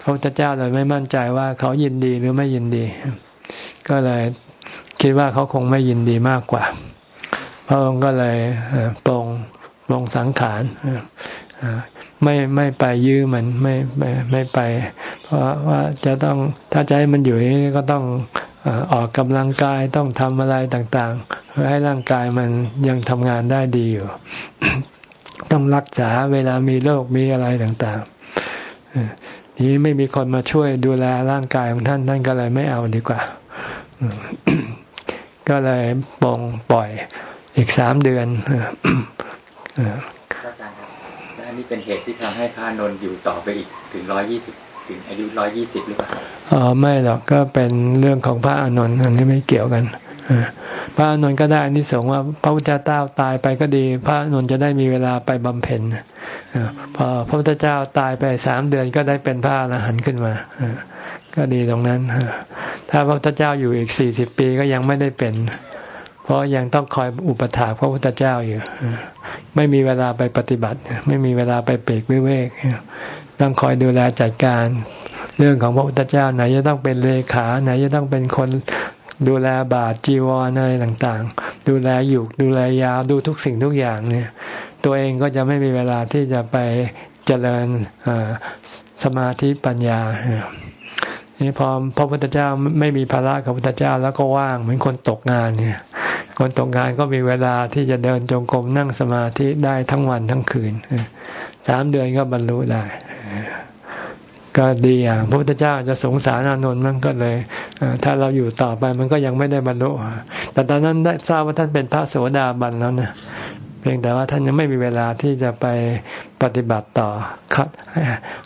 พระพุทธเจ้าเลยไม่มั่นใจว่าเขายินดีหรือไม่ยินดี ก็เลยคิดว่าเขาคงไม่ยินดีมากกว่า พระองค์ก็เลยปรง ลงสังขารไม่ไม่ไปยื้อมันไม่ไม่ไม่ไป เพราะว่าจะต้องถ้าใจมันอยู่นี่ก็ต้องออกกำลังกายต้องทำอะไรต่างๆเพื่อให้ร่างกายมันยังทำงานได้ดีอยู่ ต้องรักษาเวลามีโรคมีอะไรต่างๆนี้ไม่มีคนมาช่วยดูแลร่างกายของท่านท่านก็เลยไม่เอาดีกว่า ก็เลยปองปล่อยอีกสามเดือน อาจารย์ครับและนนี้เป็นเหตุที่ทำให้พระนนท์อยู่ต่อไปอีกถึงร้อยยี่สิบถึงอายุร้อยยี่สิบหรือเปล่าอ๋อไม่หรอกก็เป็นเรื่องของพระอานนท์อันนี้ไม่เกี่ยวกันพระอานนท์ก็ได้อันนี้สงว่าพระพุทธเจ้าตายไปก็ดี พระอานนท์จะได้มีเวลาไปบำเพ็ญพอพระพุทธเจ้าตายไปสามเดือนก็ได้เป็นพระอรหันต์ขึ้นมาก็ดีตรงนั้นถ้าพระพุทธเจ้าอยู่อีกสี่สิบปีก็ยังไม่ได้เป็น เพราะยังต้องคอยอุปถากพระพุทธเจ้าอยู่ไม่มีเวลาไปปฏิบัติ ไม่มีเวลาไปเปรกวิเวกต้องคอยดูแลจัดการ เรื่องของพระพุทธเจ้าไหนจะต้องเป็นเลขา ไหนจะต้องเป็นคนดูแลบาตรจีวรอะไรต่างๆ ดูแลอยู่ดูแลยาดูทุกสิ่งทุกอย่างเนี่ย ตัวเองก็จะไม่มีเวลาที่จะไปเจริญสมาธิปัญญานี่พอพระพุทธเจ้าไม่มีภาระกับพระพุทธเจ้าแล้วก็ว่างเหมือนคนตกงานเนี่ย คนตกงานก็มีเวลาที่จะเดินจงกรมนั่งสมาธิได้ทั้งวันทั้งคืนสามเดือนก็บรรลุได้ ก็ดีอย่างพระพุทธเจ้าจะสงสารอานนท์มันก็เลยถ้าเราอยู่ต่อไปมันก็ยังไม่ได้บรรลุแต่ตอนนั้นได้ทราบว่าท่านเป็นพระโสดาบันแล้วนะเพียงแต่ว่าท่านยังไม่มีเวลาที่จะไปปฏิบัติต่อ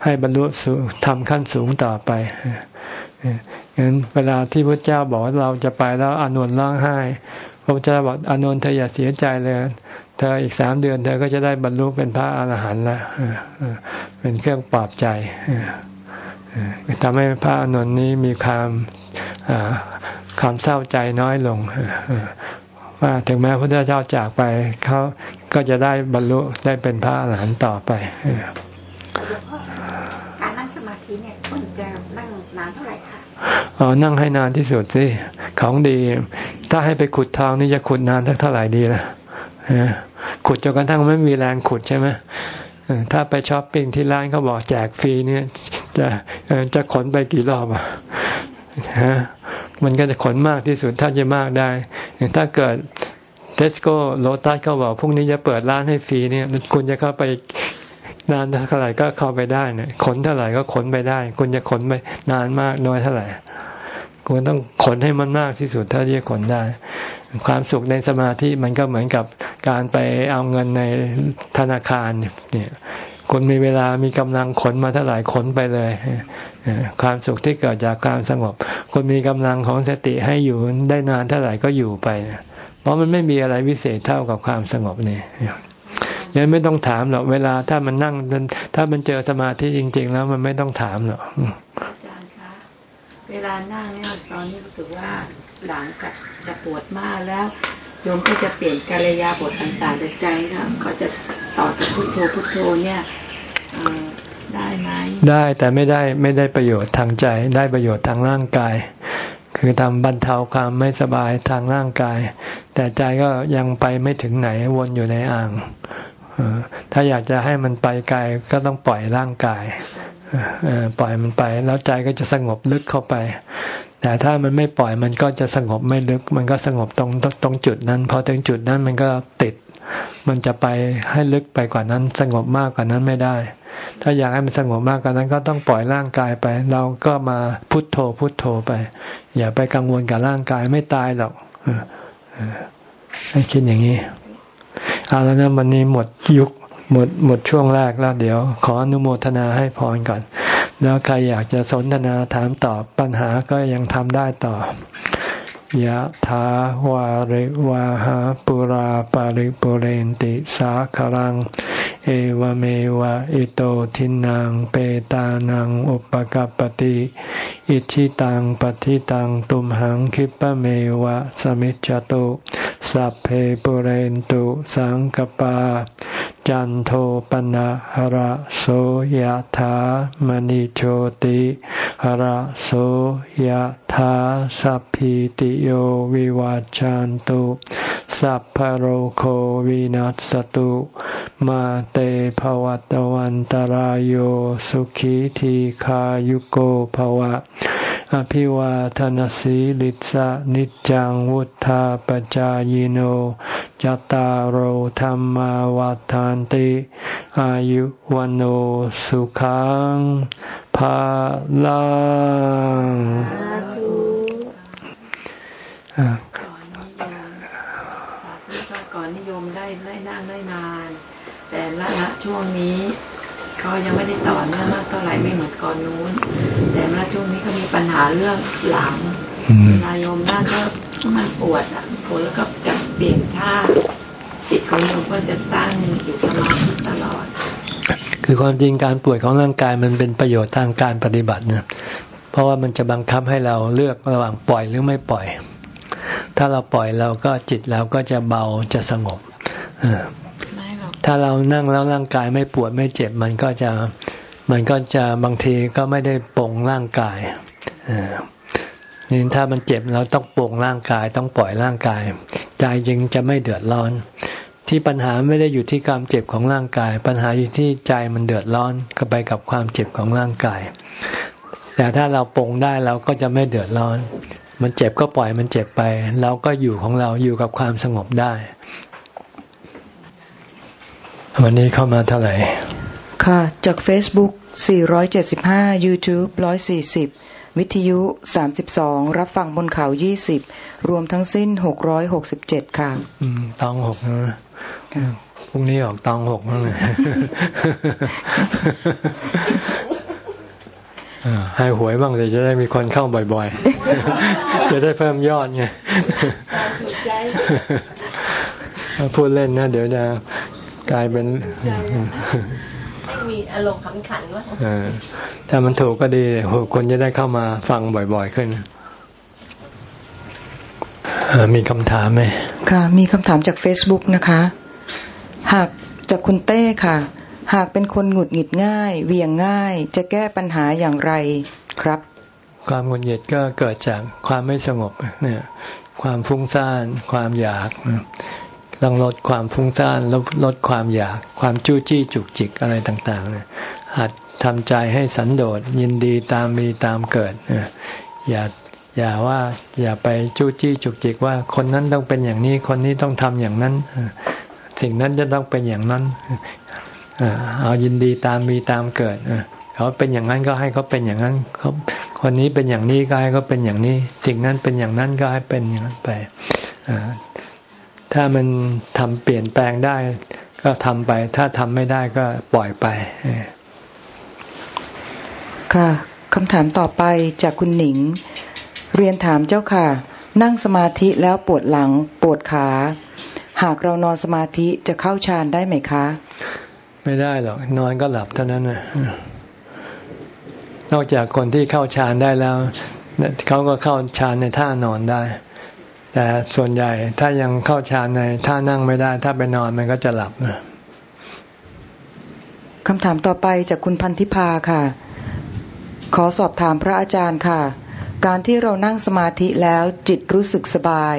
ให้บรรลุสู่ทำขั้นสูงต่อไปงั้นเวลาที่พระเจ้าบอกว่าเราจะไปแล้วอานนร้องไห้ พระเจ้าบอกอานนท์เธออย่าเสียใจเลยเธออีกสามเดือนเธอก็จะได้บรรลุเป็นพระอรหันต์แล้วเป็นเครื่องปลอบใจทำให้พระอานนท์นี้มีความความเศร้าใจน้อยลงว่าถึงแม้พระพุทธเจ้าจากไปเขาก็จะได้บรรลุได้เป็นพระอรหันต์ต่อไปการนั่งสมาธิเนี่ยควรจะนั่งนานเท่าไหร่คะ ออนั่งให้นานที่สุดสิของดี ถ้าให้ไปขุดทองนี่จะขุดนานสักเท่าไหร่ดีล่ะขุดจนกระทั่งไม่มีแรงขุดใช่ไหมถ้าไปช้อปปิ้งที่ร้านเขาบอกแจกฟรีเนี่ย จะจะขนไปกี่รอบอะฮะมันก็จะขนมากที่สุดถ้าจะมากได้ ถ้าเกิดเทสโก้โลตัสเขาบอกพรุ่งนี้จะเปิดร้านให้ฟรีเนี่ย คุณจะเข้าไป นานเท่าไหร่ก็เข้าไปได้เนี่ยขนเท่าไหร่ก็ขนไปได้ คุณจะขนไปนานมากน้อยเท่าไหร่คุณต้องขนให้มันมากที่สุดเท่าที่จะขนได้ ความสุขในสมาธิมันก็เหมือนกับการไปเอาเงินในธนาคารเนี่ยคุณมีเวลามีกำลังขนมาเท่าไหร่ขนไปเลยความสุขที่เกิดจากความสงบคุณมีกำลังของสติให้อยู่ได้นานเท่าไหร่ก็อยู่ไป เพราะมันไม่มีอะไรวิเศษเท่ากับความสงบนี่ ยังไม่ต้องถามหรอกเวลาถ้ามันนั่งถ้ามันเจอสมาธิจริง ๆ แล้วมันไม่ต้องถามหรอกเวลานั่งเนี่ยตอนนี้รู้สึกว่าหลังกับจะปวดมากแล้วโยมก็จะเปลี่ยนกาลยาบทต่างๆแต่ใจนะก็จะต่อจากพุทโธพุทโธเนี่ยได้ไหมได้แต่ไม่ได้ไม่ได้ประโยชน์ทางใจ ได้ประโยชน์ทางร่างกาย คือทำบรรเทาความไม่สบายทางร่างกาย แต่ใจก็ยังไปไม่ถึงไหนวนอยู่ในอ่าง ถ้าอยากจะให้มันไปไกลก็ต้องปล่อยร่างกายปล่อยมันไป แล้วใจก็จะสงบลึกเข้าไป แต่ถ้ามันไม่ปล่อยมันก็จะสงบไม่ลึก มันก็สงบตรงตรงจุดนั้น พอถึงจุดนั้นมันก็ติด มันจะไปให้ลึกไปกว่านั้น สงบมากกว่านั้นไม่ได้ ถ้าอยากให้มันสงบมากกว่านั้น ก็ต้องปล่อยร่างกายไป เราก็มาพุทโธพุทโธไป อย่าไปกังวลกับร่างกายไม่ตายหรอกให้คิดอย่างนี้ เอาแล้วนะวันนี้หมดยุคหมดหมดช่วงแรกแล้วเดี๋ยว ขออนุโมทนาให้พรก่อน แล้วใครอยากจะสนทนาถามตอบปัญหาก็ยังทำได้ต่อ ยะถาวาริวาหาปุราปาริปุเรนติสาคลัง เอวเมวะอิโตทินังเปตานังอุปกปติอิชิตังปฏิตังตุมหังคิปะเมวะสมิจจตุสัพเพปุเรนตุสังกปา จันโทปนะหระโสยธามณิโชติหระโสยธาสัพพิติโยวิวาจันตุสัพพโรโควินัสตุ มาเตภวัตวันตารโยสุขีทีขายุโกภวะ อภิวาทนสีลิสะนิจังวุธาปจายโนจตารโหธรรมวาทานติอายุวันโอสุขังภาลังก่อนนิยมได้ได้นั่งได้นาน แต่ละช่วงนี้ก็ยังไม่ได้ต่อเนื่องมากเท่าไหร่ไม่เหมือนก่อนนู้น แต่มาช่วงนี้ก็มีปัญหาเรื่องหลังนายมนั่งก็มันปวดอะปวดแล้วก็จะเปลี่ยนท่า จิตของโยมก็จะตั้งอยู่สมาธิตลอด คือความจริงการป่วยของร่างกายมันเป็นประโยชน์ทางการปฏิบัตินะเพราะว่ามันจะบังคับให้เราเลือกระหว่างปล่อยหรือไม่ปล่อย ถ้าเราปล่อยเราก็จิตเราก็จะเบาจะสงบถ้าเรานั่งแล้วร่างกายไม่ปวดไม่เจ็บมันก็จะมันก็จะบางทีก็ไม่ได้ปรงร่างกาย นี่ถ้ามันเจ็บเราต้องปรงร่างกายต้องปล่อยร่างกายใจจึงจะไม่เดือดร้อน ที่ปัญหาไม่ได้อยู่ที่ความเจ็บของร่างกาย ปัญหาอยู่ที่ใจมันเดือดร้อนก็ไปกับความเจ็บของร่างกาย แต่ถ้าเราปรงได้เราก็จะไม่เดือดร้อน มันเจ็บก็ปล่อยมันเจ็บไป เราก็อยู่ของเราอยู่กับความสงบได้ วันนี้เข้ามาเท่าไหร่ ค่ะ จาก Facebook 475 YouTube 140 วิทยุ 32 รับฟังบนเขา20 รวมทั้งสิ้น 667 ค่ะอืมตองหกนะพรุ่งนี้ออกตองหกมั้งเลยให้หวยบ้างเลยจะได้มีคนเข้าบ่อยๆ จะได้เพิ่มยอดไงพูดเล่นนะ เดี๋ยวจะกลายเป็น มีอารมณ์ขำขันว่าถ้ามันถูกก็ดีคนจะได้เข้ามาฟังบ่อยๆขึ้นมีคำถามไหมค่ะ มีคำถามจาก Facebook นะคะ หากจากคุณเต้ค่ะ หากเป็นคนหงุดหงิดง่าย เวียงง่าย จะแก้ปัญหาอย่างไรครับ ความหงุดหงิดก็เกิดจากความไม่สงบเนี่ยความฟุ้งซ่าน ความอยาก ต้องลดความฟุ้งซ่านลดลดความอยากความจู้จี้จุกจิกอะไรต่างๆนี่ยหัดทำใจให้สันโดษยินดีตามมีตามเกิดอย่าอย่าว่าอย่าไปจู้จี้จุกจิกว่า คนนั้นต้องเป็นอย่างนี้คนนี้ต้องทำอย่างนั้นสิ่งนั้นจะต้องเป็นอย่างนั้นเอายินดีตามมีตามเกิดเขาเป็นอย่างนั้นก็ให้เขาเป็นอย่างนั้นเขาคนนี้เป็นอย่างนี้ก็ให้เขาเป็นอย่างนี้ สิ่งนั้นเป็นอย่างนั้นก็ให้เป็นอย่างนั้นไป ถ้ามันทำเปลี่ยนแปลงได้ ก็ทำไป ถ้าทำไม่ได้ก็ปล่อยไปค่ะคำถามต่อไปจากคุณหนิง เรียนถามเจ้าค่ะ นั่งสมาธิแล้วปวดหลังปวดขา หากเรานอนสมาธิจะเข้าฌานได้ไหมคะ ไม่ได้หรอกนอนก็หลับเท่านั้นนะนอกจากคนที่เข้าฌานได้แล้วเขาก็เข้าฌานในท่านอนได้ แต่ส่วนใหญ่ถ้ายังเข้าฌานในท่านั่งไม่ได้ ถ้าไปนอนมันก็จะหลับคำถามต่อไปจากคุณพันธิพาค่ะ ขอสอบถามพระอาจารย์ค่ะ การที่เรานั่งสมาธิแล้วจิตรู้สึกสบาย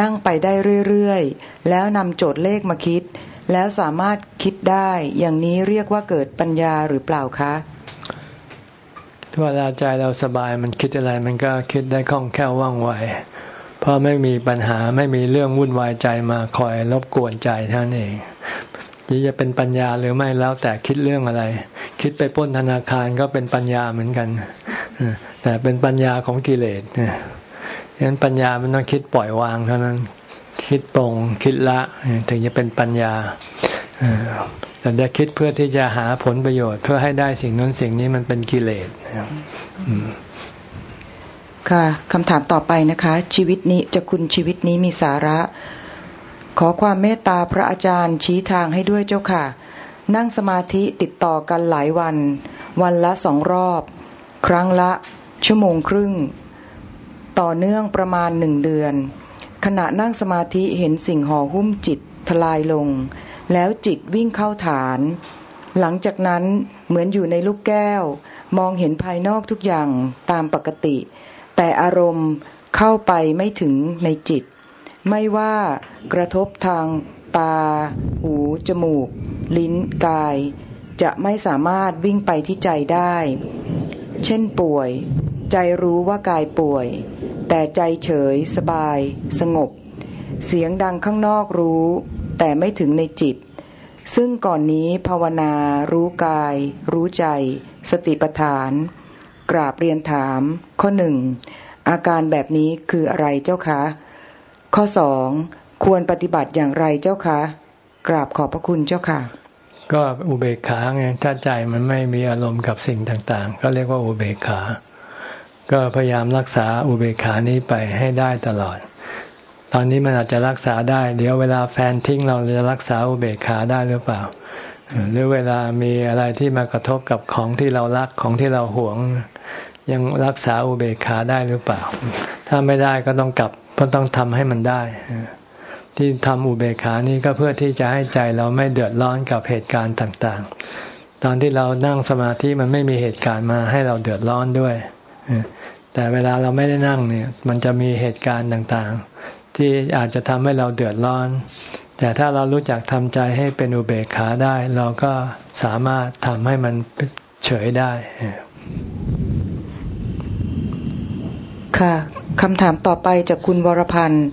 นั่งไปได้เรื่อยๆ แล้วนำโจทย์เลขมาคิด แล้วสามารถคิดได้อย่างนี้เรียกว่าเกิดปัญญาหรือเปล่าคะถ้าเวลาใจเราสบายมันคิดอะไรมันก็คิดได้คล่องแคล่วว่องไว เพราะไม่มีปัญหาไม่มีเรื่องวุ่นวายใจมาคอยรบกวนใจท่านเองที่จะเป็นปัญญาหรือไม่แล้วแต่คิดเรื่องอะไร คิดไปป้นธนาคารก็เป็นปัญญาเหมือนกันแต่เป็นปัญญาของกิเลสเนี่ยฉะนั้นปัญญามันต้องคิดปล่อยวางเท่านั้น คิดตรงคิดละถึงจะเป็นปัญญาแต่จะคิดเพื่อที่จะหาผลประโยชน์ เพื่อให้ได้สิ่งนั้นสิ่งนี้มันเป็นกิเลส ค่ะคำถามต่อไปนะคะ ชีวิตนี้จะคุณชีวิตนี้มีสาระ ขอความเมตตาพระอาจารย์ชี้ทางให้ด้วยเจ้าค่ะ นั่งสมาธิติดต่อกันหลายวัน วันละสองรอบ ครั้งละ ชั่วโมงครึ่ง ต่อเนื่องประมาณหนึ่งเดือน ขณะนั่งสมาธิเห็นสิ่งห่อหุ้มจิตทลายลง แล้วจิตวิ่งเข้าฐาน หลังจากนั้นเหมือนอยู่ในลูกแก้ว มองเห็นภายนอกทุกอย่างตามปกติ แต่อารมณ์เข้าไปไม่ถึงในจิต ไม่ว่ากระทบทางตา หู จมูก ลิ้น กาย จะไม่สามารถวิ่งไปที่ใจได้ เช่นป่วย ใจรู้ว่ากายป่วย แต่ใจเฉย สบาย สงบ เสียงดังข้างนอกรู้ แต่ไม่ถึงในจิต ซึ่งก่อนนี้ภาวนา รู้กาย รู้ใจ สติปัฏฐาน กราบเรียนถาม ข้อหนึ่งอาการแบบนี้คืออะไรเจ้าคะ ข้อสองควรปฏิบัติอย่างไรเจ้าคะ กราบขอบพระคุณเจ้าค่ะ ก็อุเบกขาไงถ้าใจมันไม่มีอารมณ์กับสิ่งต่างๆ ก็เรียกว่าอุเบกขา ก็พยายามรักษาอุเบกขานี้ไปให้ได้ตลอด ตอนนี้มันอาจจะรักษาได้ เดี๋ยวเวลาแฟนทิ้งเราจะรักษาอุเบกขาได้หรือเปล่า หรือเวลามีอะไรที่มากระทบกับของที่เรารักของที่เราหวง ยังรักษาอุเบกขาได้หรือเปล่า ถ้าไม่ได้ก็ต้องกลับก็ต้องทำให้มันได้ ที่ทำอุเบกขานี้ก็เพื่อที่จะให้ใจเราไม่เดือดร้อนกับเหตุการณ์ต่างๆ ตอนที่เรานั่งสมาธิมันไม่มีเหตุการณ์มาให้เราเดือดร้อนด้วย แต่เวลาเราไม่ได้นั่งเนี่ย มันจะมีเหตุการณ์ต่างๆ ที่อาจจะทำให้เราเดือดร้อน แต่ถ้าเรารู้จักทำใจให้เป็นอุเบกขาได้ เราก็สามารถทำให้มันเฉยได้ ค่ะคำถามต่อไปจากคุณวรพันธ์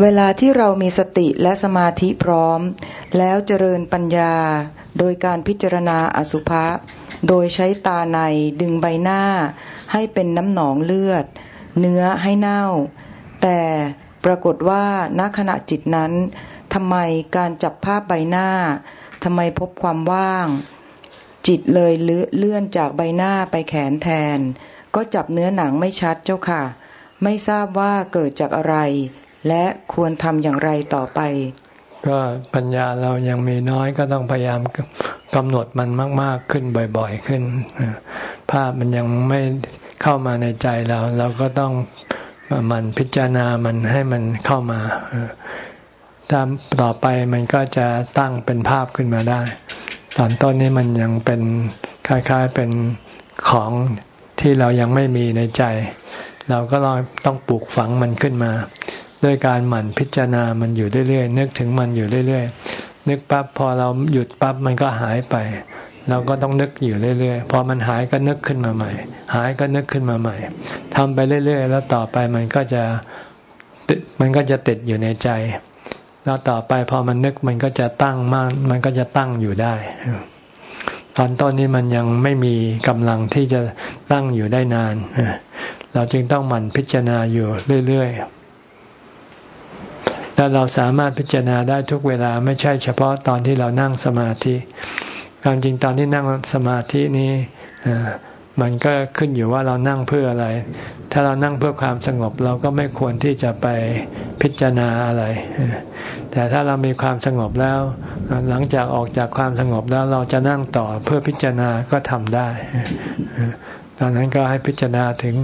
เวลาที่เรามีสติและสมาธิพร้อม แล้วเจริญปัญญา โดยการพิจารณาอสุภะโดยใช้ตาในดึงใบหน้า ให้เป็นน้ำหนองเลือด เนื้อให้เน่า แต่ ปรากฏว่าณขณะจิตนั้นทำไมการจับภาพใบหน้าทำไมพบความว่าง จิตเลยเลื่อนจากใบหน้าไปแขนแทน ก็จับเนื้อหนังไม่ชัดเจ้าค่ะ ไม่ทราบว่าเกิดจากอะไร และควรทำอย่างไรต่อไป ก็ปัญญาเรายังมีน้อยก็ต้องพยายามกำหนดมันมาก ๆขึ้นบ่อย ๆ ขึ้น ภาพมันยังไม่เข้ามาในใจเรา เราก็ต้อง มันพิจารณามันให้มันเข้ามาตามต่อไปมันก็จะตั้งเป็นภาพขึ้นมาได้ ตอนต้นนี้มันยังเป็นคล้ายๆเป็นของที่เรายังไม่มีในใจ เราก็ต้องปลูกฝังมันขึ้นมา ด้วยการหมั่นพิจารณามันอยู่เรื่อยๆนึกถึงมันอยู่เรื่อยๆนึกปั๊บพอเราหยุดปั๊บมันก็หายไป เราก็ต้องนึกอยู่เรื่อยๆ พอมันหายก็นึกขึ้นมาใหม่ หายก็นึกขึ้นมาใหม่ทำไปเรื่อยๆ แล้วต่อไปมันก็จะมันก็จะติดอยู่ในใจ แล้วต่อไปพอมันนึกมันก็จะตั้งมากมันก็จะตั้งอยู่ได้ ตอนต้นนี้มันยังไม่มีกำลังที่จะตั้งอยู่ได้นาน เราจึงต้องหมั่นพิจารณาอยู่เรื่อยๆแล้วเราสามารถพิจารณาได้ทุกเวลาไม่ใช่เฉพาะตอนที่เรานั่งสมาธิ ความจริงตอนที่นั่งสมาธินี้มันก็ขึ้นอยู่ว่าเรานั่งเพื่ออะไร ถ้าเรานั่งเพื่อความสงบเราก็ไม่ควรที่จะไปพิจารณาอะไร แต่ถ้าเรามีความสงบแล้ว หลังจากออกจากความสงบแล้วเราจะนั่งต่อเพื่อพิจารณาก็ทำได้ ตอนนั้นก็ให้พิจารณาถึง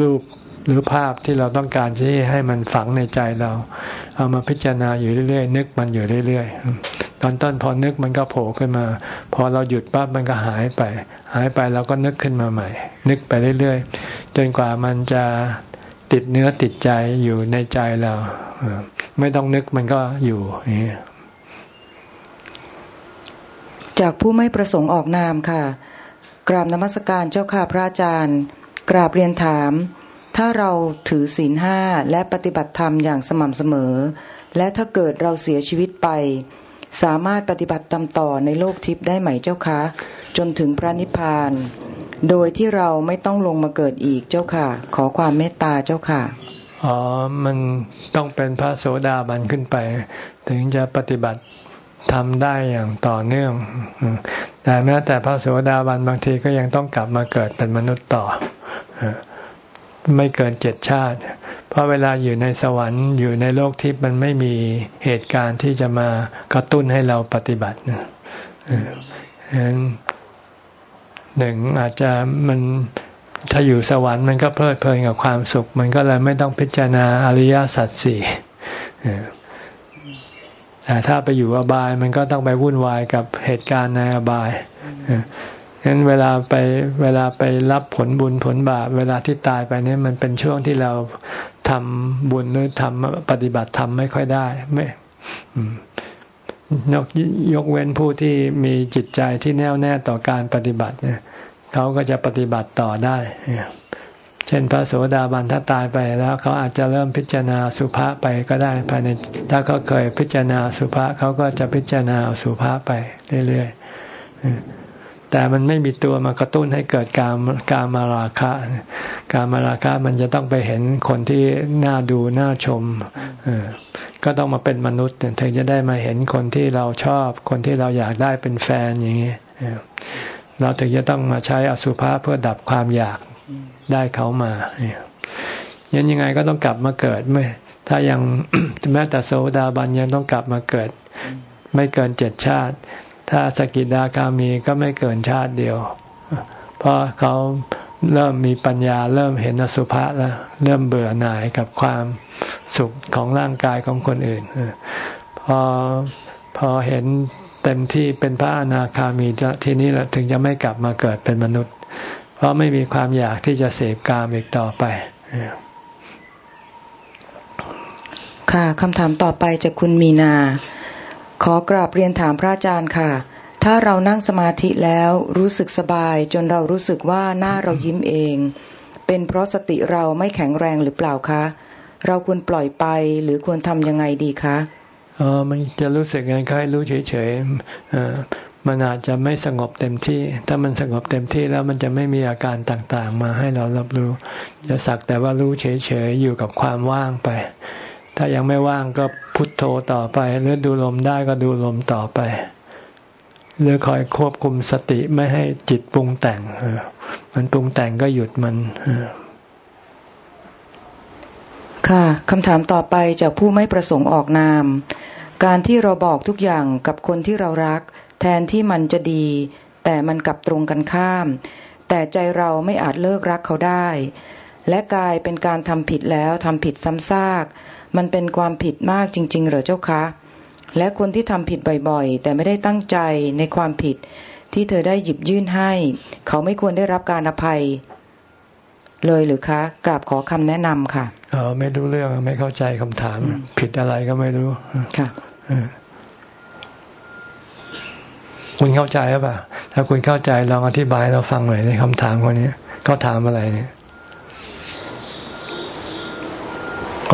รูป หรือภาพที่เราต้องการที่ให้มันฝังในใจเรา เอามาพิจารณาอยู่เรื่อยๆนึกมันอยู่เรื่อยๆตอนต้นพอนึกมันก็โผล่ขึ้นมา พอเราหยุดปั๊บมันก็หายไป หายไปเราก็นึกขึ้นมาใหม่ นึกไปเรื่อยๆจนกว่ามันจะติดเนื้อติดใจอยู่ในใจเราไม่ต้องนึกมันก็อยู่จากผู้ไม่ประสงค์ออกนามค่ะ กราบนมัสการเจ้าค่ะพระอาจารย์ กราบเรียนถาม ถ้าเราถือศีลห้าและปฏิบัติธรรมอย่างสม่ำเสมอ และถ้าเกิดเราเสียชีวิตไป สามารถปฏิบัติตามต่อในโลกทิพย์ได้ไหมเจ้าคะ จนถึงพระนิพพาน โดยที่เราไม่ต้องลงมาเกิดอีกเจ้าค่ะ ขอความเมตตาเจ้าค่ะอ๋อ มันต้องเป็นพระโสดาบันขึ้นไป ถึงจะปฏิบัติทำได้อย่างต่อเนื่อง แต่แม้แต่พระโสดาบันบางทีก็ยังต้องกลับมาเกิดเป็นมนุษย์ต่อ ไม่เกินเจ็ดชาติ เพราะเวลาอยู่ในสวรรค์อยู่ในโลกทิพย์มันไม่มีเหตุการณ์ที่จะมากระตุ้นให้เราปฏิบัตินะหนึ่งอาจจะมันถ้าอยู่สวรรค์มันก็เพลิดเพลินกับความสุข มันก็เลยไม่ต้องพิจารณาอริยสัจสี่แต่ถ้าไปอยู่อบายมันก็ต้องไปวุ่นวายกับเหตุการณ์ในอบาย งั้นเวลาไปเวลาไปรับผลบุญผลบาปเวลาที่ตายไปเนี่ยมันเป็นช่วงที่เราทำบุญหรือทำปฏิบัติทำไม่ค่อยได้ไม่ยกยกเว้นผู้ที่มีจิตใจที่แน่วแน่ต่อการปฏิบัติเนี่ยเขาก็จะปฏิบัติต่อได้เช่นพระโสดาบันถ้าตายไปแล้วเขาอาจจะเริ่มพิจารณาสุภาษไปก็ได้ภายในถ้าเขาเคยพิจารณาสุภาษเขาก็จะพิจารณาสุภาษไปเรื่อยๆ แต่มันไม่มีตัวมากระตุ้นให้เกิดการการมาราคะ การมาราคะมันจะต้องไปเห็นคนที่น่าดูน่าชมก็ต้องมาเป็นมนุษย์ถึงจะได้มาเห็นคนที่เราชอบ คนที่เราอยากได้เป็นแฟนอย่างนี้เราถึงจะต้องมาใช้อสุภะเพื่อดับความอยากได้เขามายันยังไงก็ต้องกลับมาเกิดไม่ถ้ายังแม้แต่โสดาบันยังต้องกลับมาเกิด ไม่เกินเจ็ดชาติ ถ้าสกิดาคามีก็ไม่เกินชาติเดียว เพราะเขาเริ่มมีปัญญาเริ่มเห็นอสุภะแล้ว เริ่มเบื่อหน่ายกับความสุขของร่างกายของคนอื่นพอพอเห็นเต็มที่เป็นพระอนาคามีทีนี้แหละถึงจะไม่กลับมาเกิดเป็นมนุษย์ เพราะไม่มีความอยากที่จะเสพกามอีกต่อไปค่ะคำถามต่อไปจากคุณมีนา ขอกราบเรียนถามพระอาจารย์ค่ะ ถ้าเรานั่งสมาธิแล้วรู้สึกสบายจนเรารู้สึกว่าหน้าเรายิ้มเอง เป็นเพราะสติเราไม่แข็งแรงหรือเปล่าคะ เราควรปล่อยไปหรือควรทำยังไงดีคะอ๋อมันจะรู้สึกงก็ให้รู้เฉยๆมันอาจจะไม่สงบเต็มที่ ถ้ามันสงบเต็มที่แล้วมันจะไม่มีอาการต่างๆ มาให้เรารับรู้ จะสักแต่ว่ารู้เฉยๆอยู่กับความว่างไป ถ้ายังไม่ว่างก็พุทโธต่อไป หรือดูลมได้ก็ดูลมต่อไป หรือคอยควบคุมสติไม่ให้จิตปรุงแต่งมันปรุงแต่งก็หยุดมันค่ะคำถามต่อไปจากผู้ไม่ประสงค์ออกนาม การที่เราบอกทุกอย่างกับคนที่เรารัก แทนที่มันจะดี แต่มันกลับตรงกันข้าม แต่ใจเราไม่อาจเลิกรักเขาได้ และกลายเป็นการทำผิดแล้วทำผิดซ้ำซาก มันเป็นความผิดมากจริง ๆ เหรอเจ้าคะ และคนที่ทำผิดบ่อยๆ แต่ไม่ได้ตั้งใจในความผิดที่เธอได้หยิบยื่นให้ เขาไม่ควรได้รับการอภัย เลยหรือคะ กราบขอคำแนะนำค่ะอ๋อไม่รู้เรื่องไม่เข้าใจคำถาม ผิดอะไรก็ไม่รู้ค่ะคุณเข้าใจหรือเปล่าถ้าคุณเข้าใจลองอธิบายเราฟังหน่อยในคำถามคนนี้เขาถามอะไรเนี่ย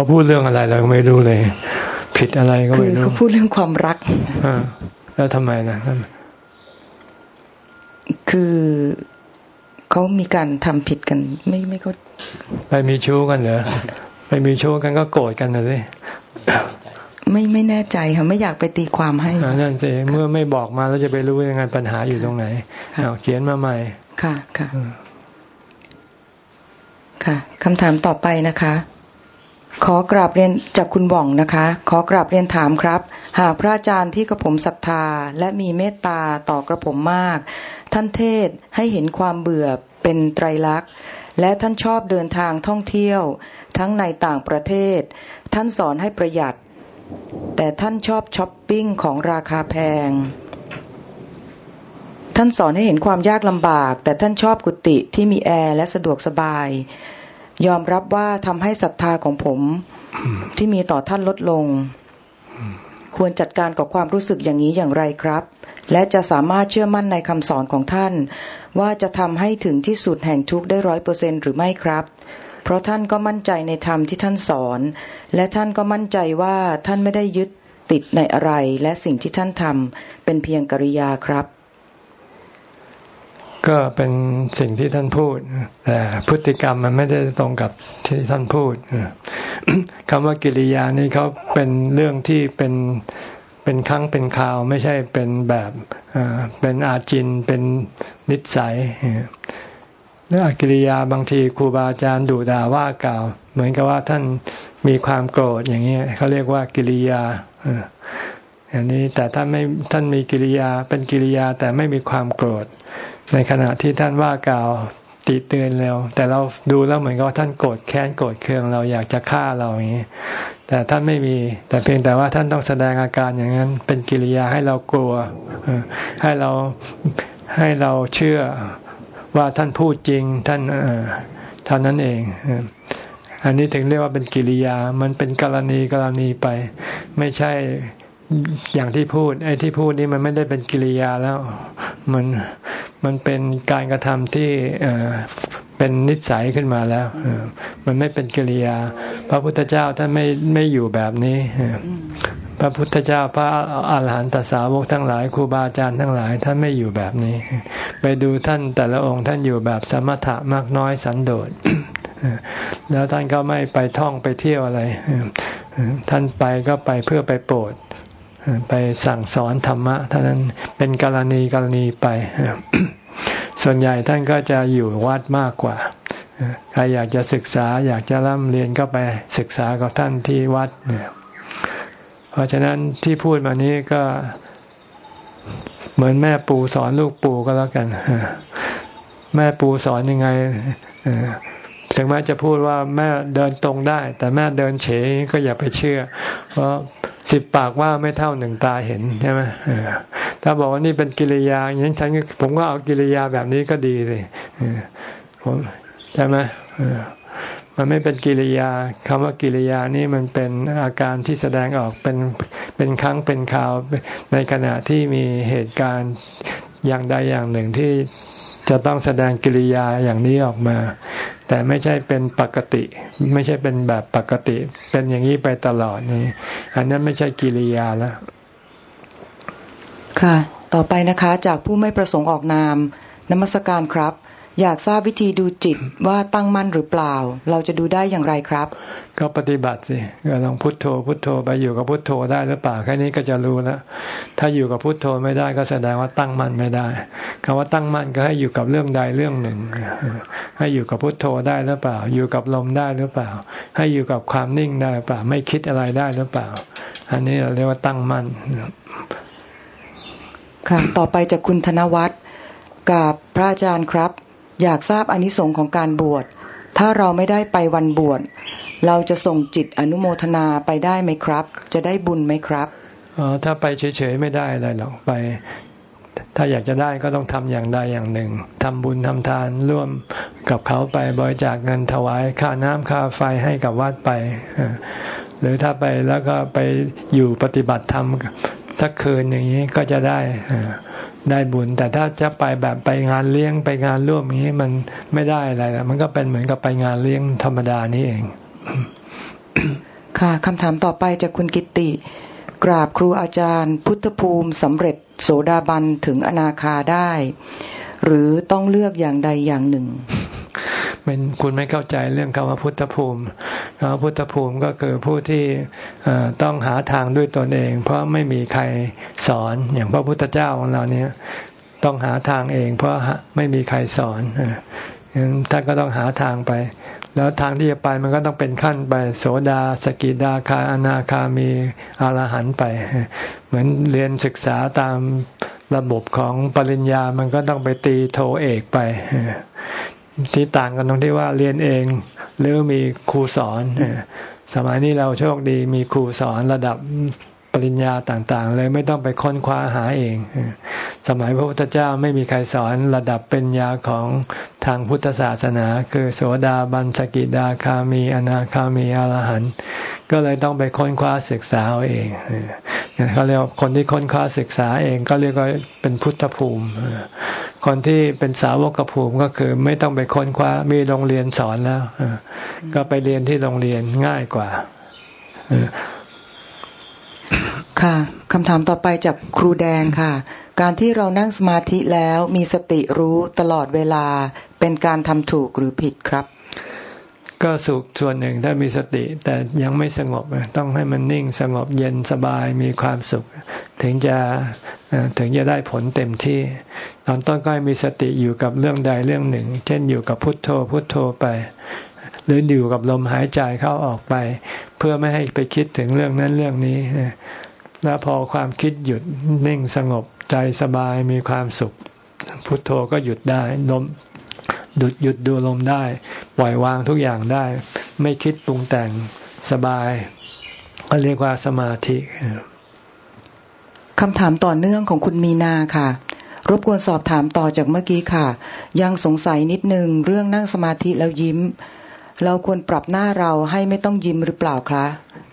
เขาพูดเรื่องอะไรเราไม่รู้เลย ผิดอะไรก็ไม่รู้เขาพูดเรื่องความรักอแล้วทำไมนะคือเขามีการทำผิดกัน ไม่ไม่เขาไปมีชู้กันเหรอไปมีชู้กันก็โกรธกันเลยไม่ไม่แน่ใจค่ะไม่อยากไปตีความให้นั่นสิเมื่อไม่บอกมาแล้วจะไปรู้ยังไงปัญหาอยู่ตรงไหนเอาเขียนมาใหม่ ค่ะค่ะ ค่ะคำถามต่อไปนะคะ ขอกราบเรียนจากคุณบ่องนะคะ ขอกราบเรียนถามครับ หากพระอาจารย์ที่กระผมศรัทธา และมีเมตตาต่อกระผมมาก ท่านเทศให้เห็นความเบื่อเป็นไตรลักษณ์ และท่านชอบเดินทางท่องเที่ยว ทั้งในต่างประเทศ ท่านสอนให้ประหยัด แต่ท่านชอบช้อปปิ้งของราคาแพง ท่านสอนให้เห็นความยากลำบาก แต่ท่านชอบกุฏิที่มีแอร์และสะดวกสบาย ยอมรับว่าทำให้ศรัทธาของผมที่มีต่อท่านลดลง ควรจัดการกับความรู้สึกอย่างนี้อย่างไรครับ และจะสามารถเชื่อมั่นในคำสอนของท่าน ว่าจะทำให้ถึงที่สุดแห่งทุกข์ได้ร้อยเปอร์เซ็นหรือไม่ครับ เพราะท่านก็มั่นใจในธรรมที่ท่านสอน และท่านก็มั่นใจว่าท่านไม่ได้ยึดติดในอะไร และสิ่งที่ท่านทำเป็นเพียงกริยาครับ ก็เป็นสิ่งที่ท่านพูดแต่พฤติกรรมมันไม่ได้ตรงกับที่ท่านพูดคำว่ากิริยานี่เขาเป็นเรื่องที่เป็นเป็นครั้งเป็นคราวไม่ใช่เป็นแบบเป็นอาจินเป็นนิสัยเรื่องกิริยาบางทีครูบาอาจารย์ดุด่าว่ากล่าว เหมือนกับว่าท่านมีความโกรธอย่างนี้เขาเรียกว่ากิริยาอย่างนี้แต่ท่านไม่ท่านมีกิริยาเป็นกิริยาแต่ไม่มีความโกรธ ในขณะที่ท่านว่ากล่าวติเตือนเราแต่เราดูแล้วเหมือนกับท่านโกรธแค้นโกรธเคืองเราอยากจะฆ่าเราอย่างนี้ แต่ท่านไม่มี แต่เพียงแต่ว่าท่านต้องแสดงอาการอย่างนั้น เป็นกิริยาให้เรากลัวให้เราให้เราเชื่อว่าท่านพูดจริงท่านเท่านั้นเองอันนี้ถึงเรียกว่าเป็นกิริยา มันเป็นกรณีกรณีไป ไม่ใช่ อย่างที่พูด ไอ้ที่พูดนี่มันไม่ได้เป็นกิริยาแล้ว มันมันเป็นการกระทำที่เป็นนิสัยขึ้นมาแล้วมันไม่เป็นกิริยา พระพุทธเจ้าท่านไม่ไม่อยู่แบบนี้พระพุทธเจ้าพระอาหารหันตสาวกทั้งหลายครูบาอาจารย์ทั้งหลายท่านไม่อยู่แบบนี้ ไปดูท่านแต่ละองค์ท่านอยู่แบบสมถะมากน้อยสันโดษแล้วท่านก็ไม่ไปท่องไปเที่ยวอะไรท่านไปก็ไปเพื่อไปโปรด ไปสั่งสอนธรรมะเท่านั้นเป็นกรณีกรณีไป ส่วนใหญ่ท่านก็จะอยู่วัดมากกว่าใครอยากจะศึกษาอยากจะร่ำเรียนก็ไปศึกษากับท่านที่วัดเนี่ยเพราะฉะนั้นที่พูดมานี้ก็เหมือนแม่ปูสอนลูกปูก็แล้วกันแม่ปูสอนยังไง ถึงแม้จะพูดว่าแม่เดินตรงได้ แต่แม่เดินเฉยก็อย่าไปเชื่อ เพราะสิบปากว่าไม่เท่าหนึ่งตาเห็นใช่ไหมถ้าบอกว่านี่เป็นกิริยาอย่างนี้ฉันผมก็เอากิริยาแบบนี้ก็ดีเลยผมใช่ไหมมันไม่เป็นกิริยาคำว่ากิริยานี่มันเป็นอาการที่แสดงออกเป็นเป็นครั้งเป็นคราวในขณะที่มีเหตุการณ์อย่างใดอย่างหนึ่งที่ จะต้องแสดงกิริยาอย่างนี้ออกมา แต่ไม่ใช่เป็นปกติ ไม่ใช่เป็นแบบปกติ เป็นอย่างนี้ไปตลอดนี่อันนั้นไม่ใช่กิริยาแล้ว ค่ะ ต่อไปนะคะ จากผู้ไม่ประสงค์ออกนามนมัสการครับอยากทราบวิธีดูจิตว่าตั้งมั่นหรือเปล่า เราจะดูได้อย่างไรครับ ก็ปฏิบัติสิก็ลองพุทโธ พุทโธไปอยู่กับพุทโธได้หรือเปล่าแค่นี้ก็จะรู้แล้วถ้าอยู่กับพุทโธไม่ได้ก็แสดงว่าตั้งมั่นไม่ได้ คำว่าตั้งมั่นก็ให้อยู่กับเรื่องใดเรื่องหนึ่ง ให้อยู่กับพุทโธได้หรือเปล่า อยู่กับลมได้หรือเปล่า ให้อยู่กับความนิ่งได้หรือเปล่า ไม่คิดอะไรได้หรือเปล่า อันนี้เราเรียกว่าตั้งมั่นค่ะต่อไปจากคุณธนวัฒน์กับพระอาจารย์ครับ อยากทราบอนิสงค์ของการบวช ถ้าเราไม่ได้ไปวันบวช เราจะส่งจิตอนุโมทนาไปได้ไหมครับ จะได้บุญไหมครับอ๋อถ้าไปเฉยๆไม่ได้อะไรหรอกไป ถ้าอยากจะได้ก็ต้องทำอย่างใดอย่างหนึ่งทำบุญทำทานร่วมกับเขาไปบริจาคเงินถวายค่าน้ำค่าไฟให้กับวัดไป หรือถ้าไปแล้วก็ไปอยู่ปฏิบัติธรรมสักคืนอย่างนี้ก็จะได้ได้บุญ แต่ถ้าจะไปแบบไปงานเลี้ยงไปงานร่วมอย่างนี้มันไม่ได้อะไรแล้วมันก็เป็นเหมือนกับไปงานเลี้ยงธรรมดานี่เอง ค่ะคำถามต่อไปจากคุณกิติ กราบครูอาจารย์ พุทธภูมิสำเร็จโสดาบันถึงอนาคาได้ หรือต้องเลือกอย่างใดอย่างหนึ่งเป็นคุณไม่เข้าใจเรื่องคำว่าพุทธภูมิคำว่าพุทธภูมิก็คือผู้ที่ต้องหาทางด้วยตนเอง เพราะไม่มีใครสอนอย่างพระพุทธเจ้าของเราเนี่ยต้องหาทางเอง เพราะไม่มีใครสอนท่านก็ต้องหาทางไป แล้วทางที่จะไปมันก็ต้องเป็นขั้นไปโสดาสกิดาคาอนาคามีอรหันไป เหมือนเรียนศึกษาตามระบบของปริญญามันก็ต้องไปตีโทเอกไป ที่ต่างกันตรงที่ว่าเรียนเองหรือมีครูสอน สมัยนี้เราโชคดีมีครูสอนระดับ ปริญญาต่างๆ เลยไม่ต้องไปค้นคว้าหาเอง สมัยพระพุทธเจ้าไม่มีใครสอนระดับป็นญาของทางพุทธศาสนา คือโสดาบันสกิดาคามี อนาคามีอรหันต์ก็เลยต้องไปค้นคว้าศึกษาเอาเองเขาเรียกคนที่ค้นคว้าศึกษาเองก็เรียกว่าเป็นพุทธภูมิ คนที่เป็นสาวกภูมิก็คือไม่ต้องไปค้นคว้ามีโรงเรียนสอนแล้วก็ไปเรียนที่โรงเรียนง่ายกว่า ค่ะคำถามต่อไปจากครูแดงค่ะ การที่เรานั่งสมาธิแล้วมีสติรู้ตลอดเวลาเป็นการทำถูกหรือผิดครับ ก็สุขส่วนหนึ่งถ้ามีสติแต่ยังไม่สงบต้องให้มันนิ่งสงบเย็นสบายมีความสุข ถึงจะถึงจะได้ผลเต็มที่ ตอนต้นก็มีสติอยู่กับเรื่องใดเรื่องหนึ่ง เช่นอยู่กับพุทโธพุทโธไป หรืออยู่กับลมหายใจเข้าออกไป เพื่อไม่ให้ไปคิดถึงเรื่องนั้นเรื่องนี้แล้วพอความคิดหยุดนิ่งสงบใจสบายมีความสุข พุทโธก็หยุดได้ลมหยุดหยุดดูลมได้ ปล่อยวางทุกอย่างได้ ไม่คิดปรุงแต่งสบายก็เรียกว่าสมาธิคำถามต่อเนื่องของคุณมีนาค่ะ รบกวนสอบถามต่อจากเมื่อกี้ค่ะ ยังสงสัยนิดนึงเรื่องนั่งสมาธิแล้วยิ้ม เราควรปรับหน้าเราให้ไม่ต้องยิ้มหรือเปล่าคะ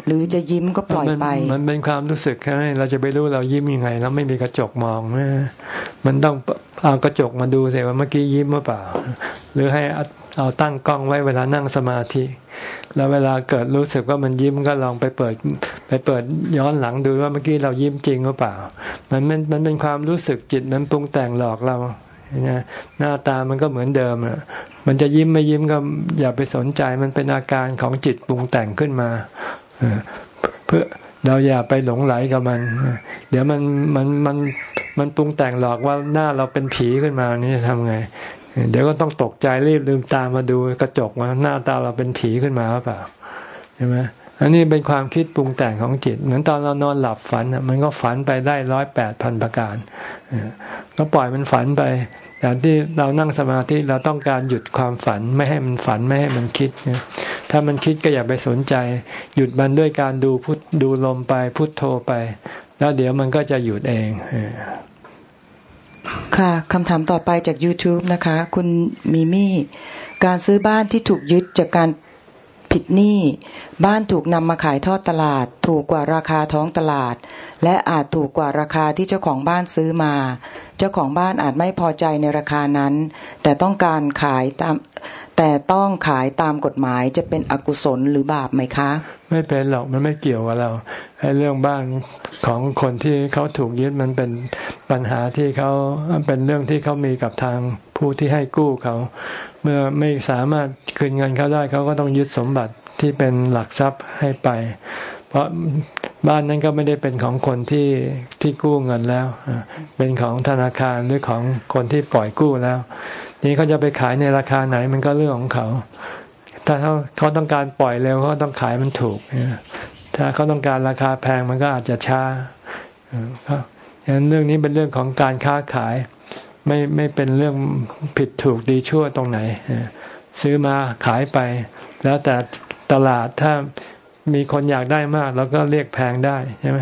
หรือจะยิ้มก็ปล่อยไป มันเป็นความรู้สึกแค่นั้นเราจะไปรู้เรายิ้มยังไงเราไม่มีกระจกมองมันต้องเอากระจกมาดูสิว่าเมื่อกี้ยิ้มหรือเปล่า หรือให้เอาตั้งกล้องไว้เวลานั่งสมาธิ แล้วเวลาเกิดรู้สึกว่ามันยิ้มก็ลองไปเปิด ไปเปิดย้อนหลังดูว่าเมื่อกี้เรายิ้มจริงหรือเปล่า มันมันมันเป็นความรู้สึกจิตนั้นปรุงแต่งหลอกเรา หน้าตามันก็เหมือนเดิมอะมันจะยิ้มไม่ยิ้มก็อย่าไปสนใจมันเป็นอาการของจิตปรุงแต่งขึ้นมาเพื่อเราอย่าไปหลงไหลกับมัน เดี๋ยวมันมันมันมันปรุงแต่งหลอกว่าหน้าเราเป็นผีขึ้นมานี่ทำไง เดี๋ยวก็ต้องตกใจรีบลืมตามาดูกระจกว่าหน้าตาเราเป็นผีขึ้นมาหรือเปล่าใช่ไหม อันนี้เป็นความคิดปรุงแต่งของจิต เหมือนตอนเรานอนหลับฝันมันก็ฝันไปได้ร้อยแปดพันประการก็ปล่อยมันฝันไปแต่ที่เรานั่งสมาธิเราต้องการหยุดความฝันไม่ให้มันฝันไม่ให้มันคิดถ้ามันคิดก็อย่าไปสนใจ หยุดมันด้วยการดูพุทดูลมไปพุทโธไป แล้วเดี๋ยวมันก็จะหยุดเองค่ะคำถามต่อไปจาก YouTube นะคะ คุณมีมี่ การซื้อบ้านที่ถูกยึดจากการ ผิดหนี้ บ้านถูกนำมาขายทอดตลาด ถูกกว่าราคาท้องตลาด และอาจถูกกว่าราคาที่เจ้าของบ้านซื้อมา เจ้าของบ้านอาจไม่พอใจในราคานั้น แต่ต้องการขายตาม แต่ต้องขายตามกฎหมายจะเป็นอกุศลหรือบาปไหมคะ ไม่เป็นหรอกมันไม่เกี่ยวกับเราไอ้เรื่องบ้านของคนที่เขาถูกยึดมันเป็นปัญหาที่เขาเป็นเรื่องที่เขามีกับทางผู้ที่ให้กู้เขา เมื่อไม่สามารถคืนเงินเขาได้เขาก็ต้องยึดสมบัติที่เป็นหลักทรัพย์ให้ไป เพราะบ้านนั้นก็ไม่ได้เป็นของคนที่ที่กู้เงินแล้ว เป็นของธนาคารหรือของคนที่ปล่อยกู้แล้ว นี้เขาจะไปขายในราคาไหนมันก็เรื่องของเขา ถ้าเขาเขาต้องการปล่อยเร็วเขาต้องขายมันถูกถ้าเขาต้องการราคาแพงมันก็อาจจะช้าฉะนั้นเรื่องนี้เป็นเรื่องของการค้าขาย ไม่ไม่เป็นเรื่องผิดถูกดีชั่วตรงไหนซื้อมาขายไป แล้วแต่ตลาดถ้า มีคนอยากได้มากเราก็เรียกแพงได้ใช่ไหม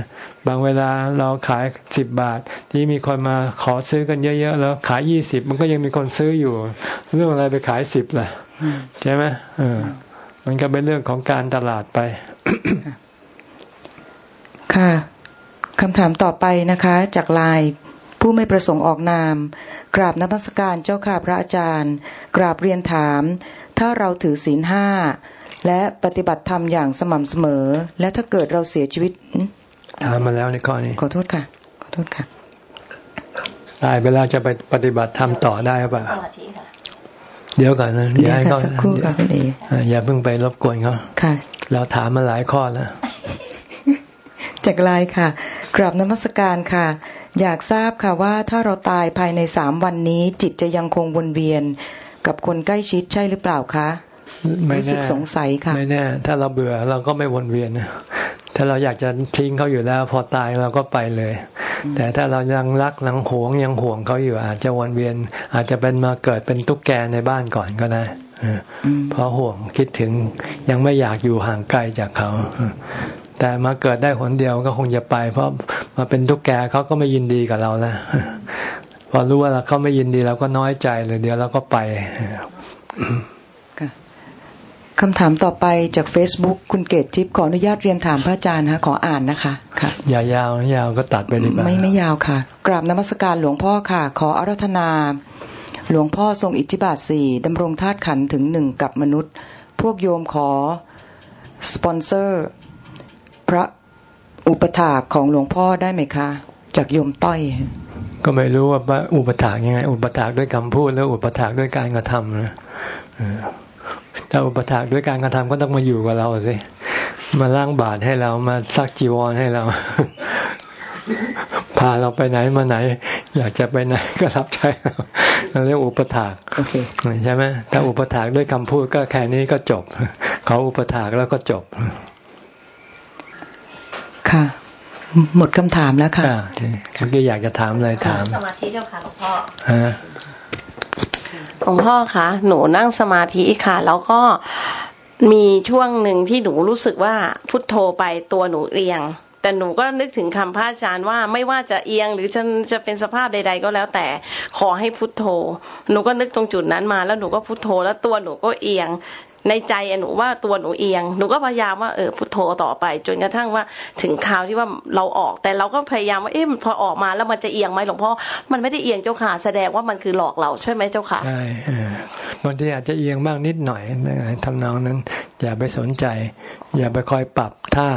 บางเวลาเราขายสิบบาท ที่มีคนมาขอซื้อกันเยอะๆแล้วขายยี่สิบมันก็ยังมีคนซื้ออยู่ เรื่องอะไรไปขายสิบล่ะใช่ไหมเออ มันก็เป็นเรื่องของการตลาดไป ค่ะคำถามต่อไปนะคะ จากลายผู้ไม่ประสงค์ออกนาม กราบนมัสการเจ้าค่ะพระอาจารย์ กราบเรียนถาม ถ้าเราถือศีลห้า และปฏิบัติธรรมอย่างสม่ำเสมอ และถ้าเกิดเราเสียชีวิตถามมาแล้วในข้อนี้ ขอโทษค่ะ ขอโทษค่ะตายเวลาจะไปปฏิบัติธรรมต่อได้ป่ะเดี๋ยวก่อนนะอย่าให้เขาสักครู่ค่ะคุณเออย่าเพิ่งไปรบกวนเขาค่ะ เราถามมาหลายข้อแล้วจากไลน์ค่ะ กราบนมัสการค่ะ อยากทราบค่ะว่าถ้าเราตายภายในสามวันนี้ จิตจะยังคงวนเวียน กับคนใกล้ชิดใช่หรือเปล่าคะ รู้สึกสงสัยค่ะไม่แน่ ถ้าเราเบื่อเราก็ไม่วนเวียนถ้าเราอยากจะทิ้งเขาอยู่แล้ว พอตายเราก็ไปเลย แต่ถ้าเรายังรักยังหวงยังห่วงเขาอยู่ อาจจะวนเวียน อาจจะเป็นมาเกิดเป็นตุ๊กแกในบ้านก่อนก็ได้เพราะห่วงคิดถึงยังไม่อยากอยู่ห่างไกลจากเขาแต่มาเกิดได้หนเดียวก็คงจะไป เพราะมาเป็นตุ๊กแกเขาก็ไม่ยินดีกับเราแล้วพอรู้ว่าเขาไม่ยินดีเราก็น้อยใจเลยเดียวเราก็ไป คำถามต่อไปจาก Facebook คุณเกตทิพย์ขออนุญาตเรียนถามพระอาจารย์ฮะขออ่านนะคะค่ะอย่ายาวยาวก็ตัดไปดีกว่าไม่ไม่ยาวค่ะ กราบนมัสการหลวงพ่อค่ะ ขออารัธนา หลวงพ่อทรงอิทธิบาทสี่ดำรงธาตุขันถึงหนึ่งกับมนุษย์ พวกโยมขอ สปอนเซอร์ พระอุปถาของหลวงพ่อได้ไหมคะ จากโยมต้อย ก็ไม่รู้ว่าอุปถากยังไง อุปถากด้วยคำพูดแล้วอุปถากด้วยการกระทำนะ ถ้าอุปถากด้วยการกระทำก็ต้องมาอยู่กับเราสิมาล้างบาตรให้เรามาซักจีวรให้เรา พาเราไปไหนมาไหน อยากจะไปไหนก็รับใช้เราเรียกอุปถากใช่ไหมถ้าอุปถากด้วยคำพูดก็แค่นี้ก็จบ เขาอุปถากแล้วก็จบ ค่ะ หมดคำถามแล้วค่ะเมื่อกี้อยากจะถามอะไรถามสมาธิเจ้าค่ะหลวงพ่อ หลวงพ่อคะหนูนั่งสมาธิค่ะ แล้วก็มีช่วงหนึ่งที่หนูรู้สึกว่าพุทโธไปตัวหนูเอียง แต่หนูก็นึกถึงคำพระอาจารย์ว่าไม่ว่าจะเอียงหรือจะจะเป็นสภาพใด ๆ ก็แล้วแต่ขอให้พุทโธ หนูก็นึกตรงจุดนั้นมาแล้วหนูก็พุทโธ แล้วตัวหนูก็เอียง ในใจหนูว่าตัวหนูเอียงหนูก็พยายามว่าเออพุทโธต่อไป จนกระทั่งว่าถึงคราวที่ว่าเราออก แต่เราก็พยายามว่าเอ๊ะพอออกมาแล้วมันจะเอียงไหมหลวงพ่อมันไม่ได้เอียงเจ้าค่ะ แสดงว่ามันคือหลอกเราใช่ไหมเจ้าค่ะใช่บางทีอาจจะเอียงบ้างนิดหน่อยทำนองนั้นอย่าไปสนใจ อย่าไปคอยปรับท่า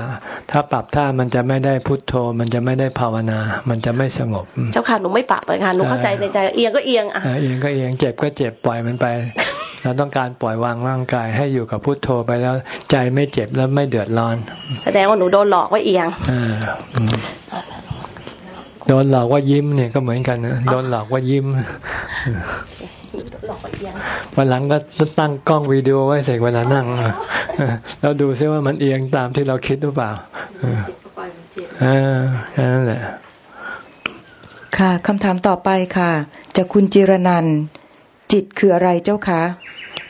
ถ้าปรับท่ามันจะไม่ได้พุทโธ มันจะไม่ได้ภาวนา มันจะไม่สงบ เจ้าค่ะหนูไม่ปรับเลยค่ะหนูเข้าใจในใจเอียงก็เอียงอะเอียงก็เอียงเจ็บก็เจ็บปล่อยมันไป เราต้องการปล่อยวางร่างกายให้อยู่กับพุทโธไปแล้วใจไม่เจ็บแล้วไม่เดือดร้อน แสดงว่าหนูโดนหลอกว่าเอียงโดนหลอกว่ายิ้มเนี่ยก็เหมือนกันนะโดนหลอกว่ายิ้ม วันหลังก็ตั้งกล้องวิดีโอไว้เสร็จเวลานั่งแล้วดูซิว่ามันเอียงตามที่เราคิดหรือเปล่าอ่าแค่นั้นแหละ ค่ะคำถามต่อไปค่ะจากคุณจิรนันจิตคืออะไรเจ้าคะ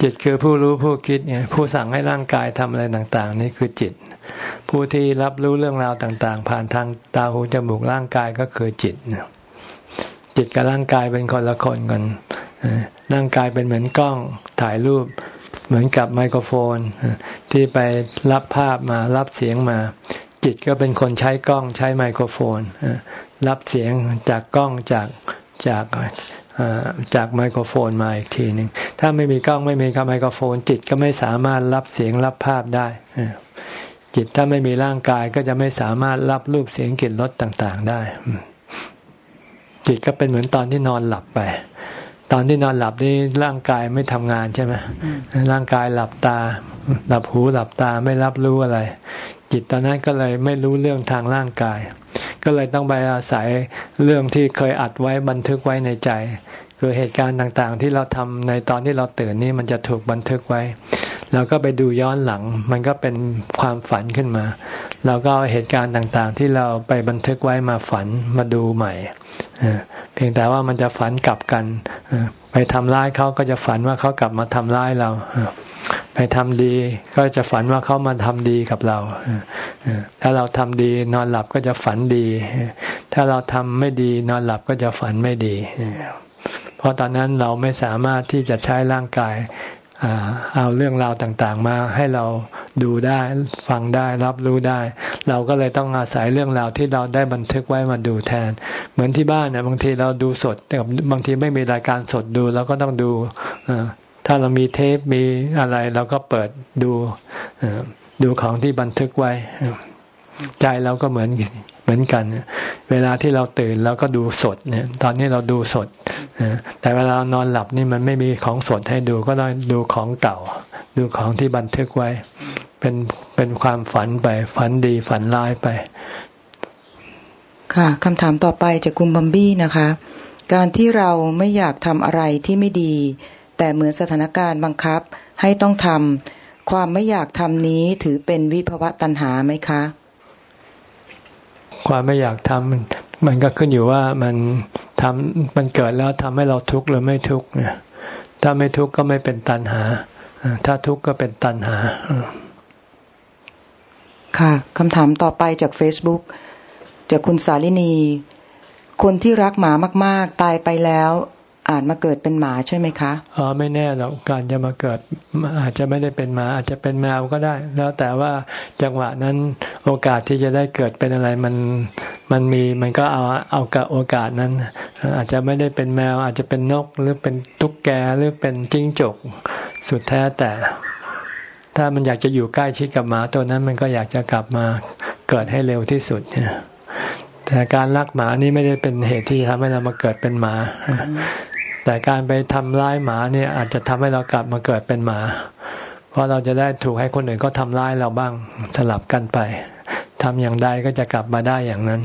จิตคือผู้รู้ผู้คิดเนี่ยผู้สั่งให้ร่างกายทำอะไรต่างๆ นี่คือจิต ผู้ที่รับรู้เรื่องราวต่างๆ ผ่านทางตาหูจมูกร่างกายก็คือจิตจิตกับร่างกายเป็นคนละคนกัน ร่างกายเป็นเหมือนกล้องถ่ายรูป เหมือนกับไมโครโฟน ที่ไปรับภาพมารับเสียงมา จิตก็เป็นคนใช้กล้องใช้ไมโครโฟน รับเสียงจากกล้องจากจากจากไมโครโฟนมาอีกทีหนึ่งถ้าไม่มีกล้องไม่มีไมโครโฟน จิตก็ไม่สามารถรับเสียงรับภาพได้ จิตถ้าไม่มีร่างกายก็จะไม่สามารถรับรูปเสียงกลิ่นรสต่างๆได้ จิตก็เป็นเหมือนตอนที่นอนหลับไป ตอนที่นอนหลับนี่ร่างกายไม่ทำงานใช่ไหมร่างกายหลับตา หลับหูหลับตาไม่รับรู้อะไร จิตตอนนั้นก็เลยไม่รู้เรื่องทางร่างกาย ก็เลยต้องไปอาศัยเรื่องที่เคยอัดไว้บันทึกไว้ในใจ คือเหตุการณ์ต่างๆ ที่เราทำในตอนที่เราตื่นนี่มันจะถูกบันทึกไว้เราก็ไปดูย้อนหลัง มันก็เป็นความฝันขึ้นมา เราก็เอาเหตุการณ์ต่างๆ ที่เราไปบันทึกไว้มาฝันมาดูใหม่ เพียงแต่ว่ามันจะฝันกลับกันไปทำร้ายเขาก็จะฝันว่าเขากลับมาทำร้ายเราไปทำดีก็จะฝันว่าเขามาทำดีกับเราถ้าเราทำดีนอนหลับก็จะฝันดี ถ้าเราทำไม่ดีนอนหลับก็จะฝันไม่ดี เพราะตอนนั้นเราไม่สามารถที่จะใช้ร่างกาย เอาเรื่องราวต่างๆ มาให้เราดูได้ฟังได้รับรู้ได้ เราก็เลยต้องอาศัยเรื่องราวที่เราได้บันทึกไว้มาดูแทน เหมือนที่บ้านเนี่ยบางทีเราดูสดแต่บางทีไม่มีรายการสดดูเราก็ต้องดูถ้าเรามีเทปมีอะไรเราก็เปิดดูดูของที่บันทึกไว้ ใจเราก็เหมือน เหมือนกัน เวลาที่เราตื่นเราก็ดูสดเนี่ย ตอนนี้เราดูสด แต่เวลานอนหลับนี่มันไม่มีของสดให้ดูก็ต้องดูของเก่า ดูของที่บันทึกไว้ เป็นเป็นความฝันไป ฝันดีฝันร้ายไป ค่ะคำถามต่อไปจากคุณบัมบี้นะคะ การที่เราไม่อยากทำอะไรที่ไม่ดี แต่เหมือนสถานการณ์บังคับให้ต้องทำความไม่อยากทำนี้ถือเป็นวิภวะตัณหาไหมคะ ความไม่อยากทำมันก็ขึ้นอยู่ว่ามันทำมันเกิดแล้วทำให้เราทุกข์หรือไม่ทุกข์เนี่ยถ้าไม่ทุกข์ก็ไม่เป็นตัณหา ถ้าทุกข์ก็เป็นตัณหา ค่ะคำถามต่อไปจาก Facebook จากคุณสาลินี คนที่รักหมามาก ๆ ตายไปแล้ว อาจมาเกิดเป็นหมาใช่ไหมคะอ๋อไม่แน่หรอกการจะมาเกิดอาจจะไม่ได้เป็นหมา อาจจะเป็นแมวก็ได้ แล้วแต่ว่าจังหวะนั้นโอกาสที่จะได้เกิดเป็นอะไรมันมันมีมันก็เอาเอากับโอกาสนั้น อาจจะไม่ได้เป็นแมว อาจจะเป็นนกหรือเป็นตุ๊กแกหรือเป็นจิ้งจกสุดแท้แต่ ถ้ามันอยากจะอยู่ใกล้ชิดกับหมาตัวนั้น มันก็อยากจะกลับมาเกิดให้เร็วที่สุดแต่การรักหมานี่ไม่ได้เป็นเหตุที่ทำให้เรามาเกิดเป็นหมา แต่การไปทำร้ายหมาเนี่ยอาจจะทำให้เรากลับมาเกิดเป็นหมา เพราะเราจะได้ถูกให้คนอื่นก็ทำร้ายเราบ้างสลับกันไปทำอย่างใดก็จะกลับมาได้อย่างนั้น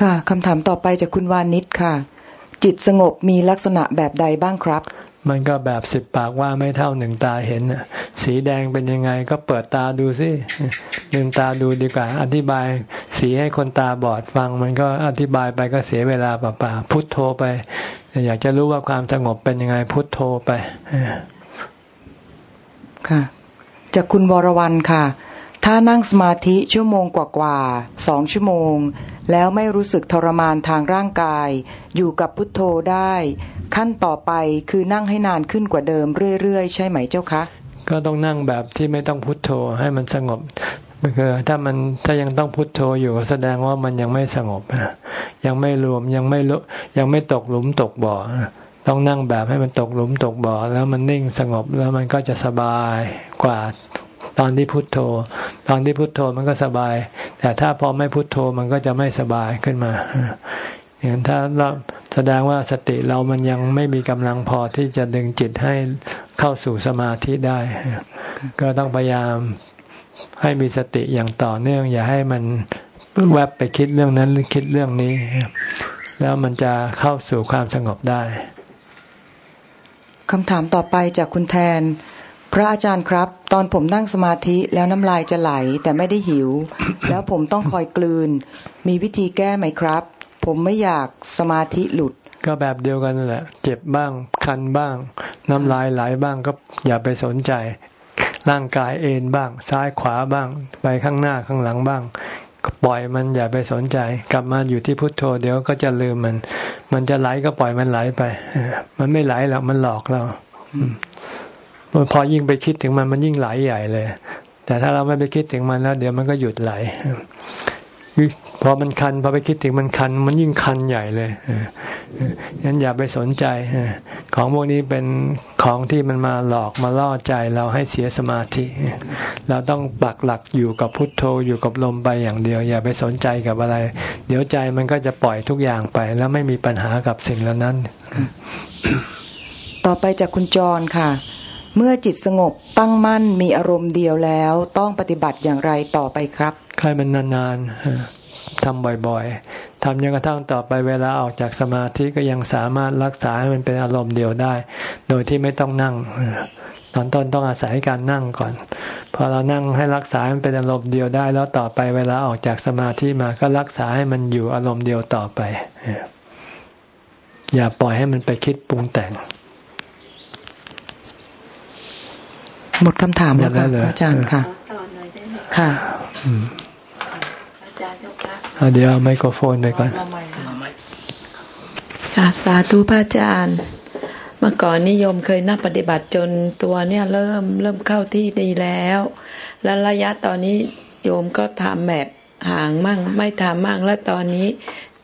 ค่ะคำถามต่อไปจากคุณวานิชค่ะ จิตสงบมีลักษณะแบบใดบ้างครับ มันก็แบบสิบปากว่าไม่เท่าหนึ่งตาเห็นสีแดงเป็นยังไงก็เปิดตาดูสิลืมตาดูดีกว่า อธิบาย สีให้คนตาบอดฟัง มันก็อธิบายไปก็เสียเวลาเปล่าๆพุทโธไป อยากจะรู้ว่าความสงบเป็นยังไงพุทโธไปค่ะจากคุณวรวรรณค่ะ ถ้านั่งสมาธิชั่วโมงกว่าๆสองชั่วโมง แล้วไม่รู้สึกทรมานทางร่างกาย อยู่กับพุทโธได้ ขั้นต่อไปคือนั่งให้นานขึ้นกว่าเดิมเรื่อยๆ ใช่ไหมเจ้าคะ ก็ต้องนั่งแบบที่ไม่ต้องพุทโธให้มันสงบคือถ้ามันถ้ายังต้องพุทโธอยู่แสดงว่ามันยังไม่สงบยังไม่รวมยังไม่ลยังไม่ตกหลุมตกบ่อต้องนั่งแบบให้มันตกหลุมตกบ่อแล้วมันนิ่งสงบแล้วมันก็จะสบายกว่าตอนที่พุทโธ ตอนที่พุทโธมันก็สบาย แต่ถ้าพอไม่พุทโธมันก็จะไม่สบายขึ้นมา อย่างถ้าเราแสดงว่าสติเรามันยังไม่มีกำลังพอที่จะดึงจิตให้เข้าสู่สมาธิได้ ก็ต้องพยายามให้มีสติอย่างต่อเนื่อง อย่าให้มันแวบไปคิดเรื่องนั้นหรือคิดเรื่องนี้ แล้วมันจะเข้าสู่ความสงบได้คำถามต่อไปจากคุณแทน พระอาจารย์ครับ ตอนผมนั่งสมาธิแล้วน้ำลายจะไหลแต่ไม่ได้หิว แล้วผมต้องคอยกลืน มีวิธีแก้ไหมครับ ผมไม่อยากสมาธิหลุด ก็แบบเดียวกันนั่นแหละ เจ็บบ้าง คันบ้าง น้ำลายไหลบ้างก็อย่าไปสนใจ ร่างกายเอ็นบ้าง ซ้ายขวาบ้าง ไปข้างหน้าข้างหลังบ้างปล่อยมันอย่าไปสนใจ กลับมาอยู่ที่พุทโธเดี๋ยวก็จะลืมมัน มันจะไหลก็ปล่อยมันไหลไป มันไม่ไหลแล้วมันหลอกเราพอยิ่งไปคิดถึงมันมันยิ่งไหลใหญ่เลย แต่ถ้าเราไม่ไปคิดถึงมันแล้ว เดี๋ยวมันก็หยุดไหล พอมันคันพอไปคิดถึงมันคัน มันยิ่งคันใหญ่เลยงั้นอย่าไปสนใจของพวกนี้เป็นของที่มันมาหลอกมาล่อใจเราให้เสียสมาธิ เราต้องปักหลักอยู่กับพุทโธอยู่กับลมไปอย่างเดียว อย่าไปสนใจกับอะไร เดี๋ยวใจมันก็จะปล่อยทุกอย่างไป แล้วไม่มีปัญหากับสิ่งเหล่านั้น ต่อไปจากคุณจรค่ะเมื่อจิตสงบตั้งมั่นมีอารมณ์เดียวแล้ว ต้องปฏิบัติอย่างไรต่อไปครับ ใครมันนานๆ ทำบ่อยๆทำจนกระทั่งต่อไปเวลาออกจากสมาธิก็ยังสามารถรักษาให้มันเป็นอารมณ์เดียวได้ โดยที่ไม่ต้องนั่ง ตอนต้นต้องอาศัยการนั่งก่อน พอเรานั่งให้รักษามันเป็นอารมณ์เดียวได้ แล้วต่อไปเวลาออกจากสมาธิมาก็รักษาให้มันอยู่อารมณ์เดียวต่อไป อย่าปล่อยให้มันไปคิดปรุงแต่งหมดคำถามแล้วค่ะอาจารย์ค่ะ ค่ะ เดี๋ยวเอาไมโครโฟนไปก่อนอาสาธุพระอาจารย์ เมื่อก่อนนิยมเคยนักปฏิบัติจนตัวเนี่ยเริ่มเริ่มเข้าที่ดีแล้ว และระยะตอนนี้โยมก็ทำแบบห่างมั่งไม่ทำมั่งแล้วตอนนี้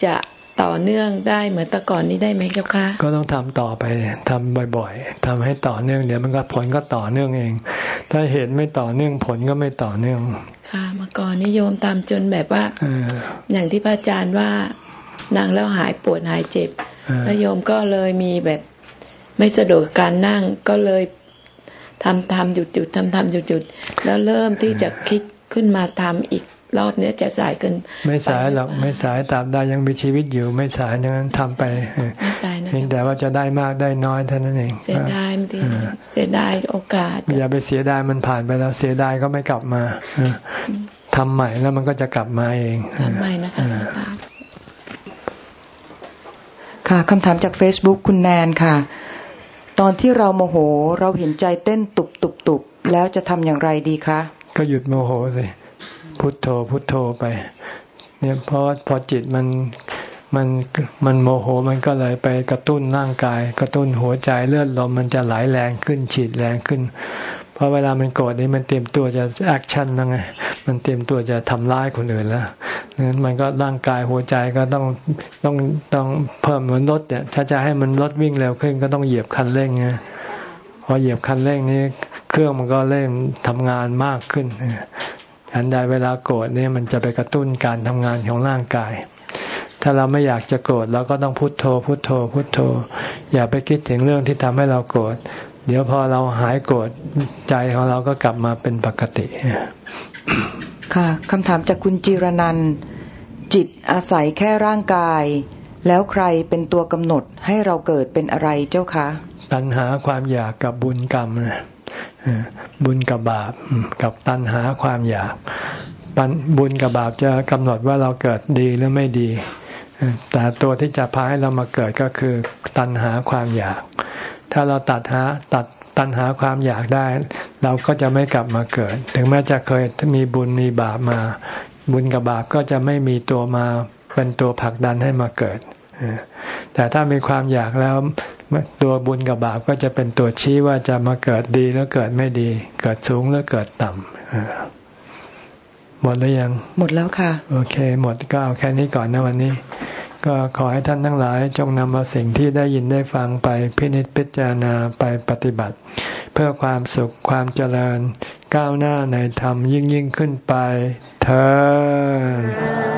จะต่อเนื่องได้เหมือนแต่ก่อนนี้ได้ไหมเจ้าคะก็ต้องทำต่อไปทำบ่อยๆทำให้ต่อเนื่องเดี๋ยวมันก็ผลก็ต่อเนื่องเอง ถ้าเหตุไม่ต่อเนื่องผลก็ไม่ต่อเนื่อง ค่ะเมื่อก่อนนิยมตามจนแบบว่าอย่างที่พระอาจารย์ว่านั่งแล้วหายปวดหายเจ็บแล้วโยมก็เลยมีแบบไม่สะดวกการนั่งก็เลยทำทำหยุดหยุดทำทำหยุดหยุดแล้วเริ่มที่จะคิดขึ้นมาทำอีก รอบเนี้ยจะสายเกิน ไม่สายหรอกไม่สายตามได้ยังมีชีวิตอยู่ ไม่สายอย่างนั้นทำไปไม่สายนะเพียงแต่ว่าจะได้มากได้น้อยเท่านั้นเอง เสียดายมันทีเสียดายโอกาส อย่าไปเสียดายมันผ่านไปแล้วเสียดายก็ไม่กลับมาทำใหม่แล้วมันก็จะกลับมาเองทำใหม่นะคะค่ะคำถามจาก Facebook คุณแนนค่ะ ตอนที่เราโมโหเราเห็นใจเต้นตุบตุบตุบแล้วจะทำอย่างไรดีคะ ก็หยุดโมโหสิ พุทโธพุทโธไป เนี่ยเพราะพอจิตมันมันมันโมโหมันก็เลยไปกระตุ้นร่างกาย กระตุ้นหัวใจเลือดลมมันจะไหลแรงขึ้นฉีดแรงขึ้น เพราะเวลามันโกรธนี่มันเตรียมตัวจะ action นะไงมันเตรียมตัวจะทำร้ายคนอื่นแล้วนั้นมันก็ร่างกายหัวใจก็ต้องต้องต้องเพิ่มเหมือนรถเนี่ยถ้าจะให้มันรถวิ่งเร็วขึ้นก็ต้องเหยียบคันเร่งไงพอเหยียบคันเร่งนี้ เครื่องมันก็เริ่มทำงานมากขึ้น ฉันใดเวลาโกรธเนี่ยมันจะไปกระตุ้นการทำงานของร่างกาย ถ้าเราไม่อยากจะโกรธเราก็ต้องพุโทโธ พุโทโธ พุโทโธ อย่าไปคิดถึงเรื่องที่ทำให้เราโกรธเดี๋ยวพอเราหายโกรธใจของเราก็กลับมาเป็นปกติ ค่ะคำถามจากคุณจิรนันจิตอาศัยแค่ร่างกาย แล้วใครเป็นตัวกำหนดให้เราเกิดเป็นอะไรเจ้าคะ ตัณหาความอยากกับบุญกรรมนะ บุญกับบาปกับตัณหาความอยากบุญกับบาปจะกำหนดว่าเราเกิดดีหรือไม่ดี แต่ตัวที่จะพาให้เรามาเกิดก็คือตัณหาความอยาก ถ้าเราตัดหาตัดตัณหาความอยากได้ เราก็จะไม่กลับมาเกิด ถึงแม้จะเคยมีบุญมีบาปมา บุญกับบาปก็จะไม่มีตัวมาเป็นตัวผลักดันให้มาเกิดแต่ถ้ามีความอยากแล้ว ตัวบุญกับบาปก็จะเป็นตัวชี้ว่าจะมาเกิดดีแล้วเกิดไม่ดี เกิดสูงแล้วเกิดต่ำหมดแล้วยัง หมดแล้วค่ะ โอเค หมดก็เอาแค่นี้ก่อนนะวันนี้ ก็ขอให้ท่านทั้งหลาย จงนำเอาสิ่งที่ได้ยินได้ฟังไปพินิจพิจารณาไปปฏิบัติ เพื่อความสุขความเจริญ ก้าวหน้าในธรรมยิ่งยิ่งขึ้นไป เธอ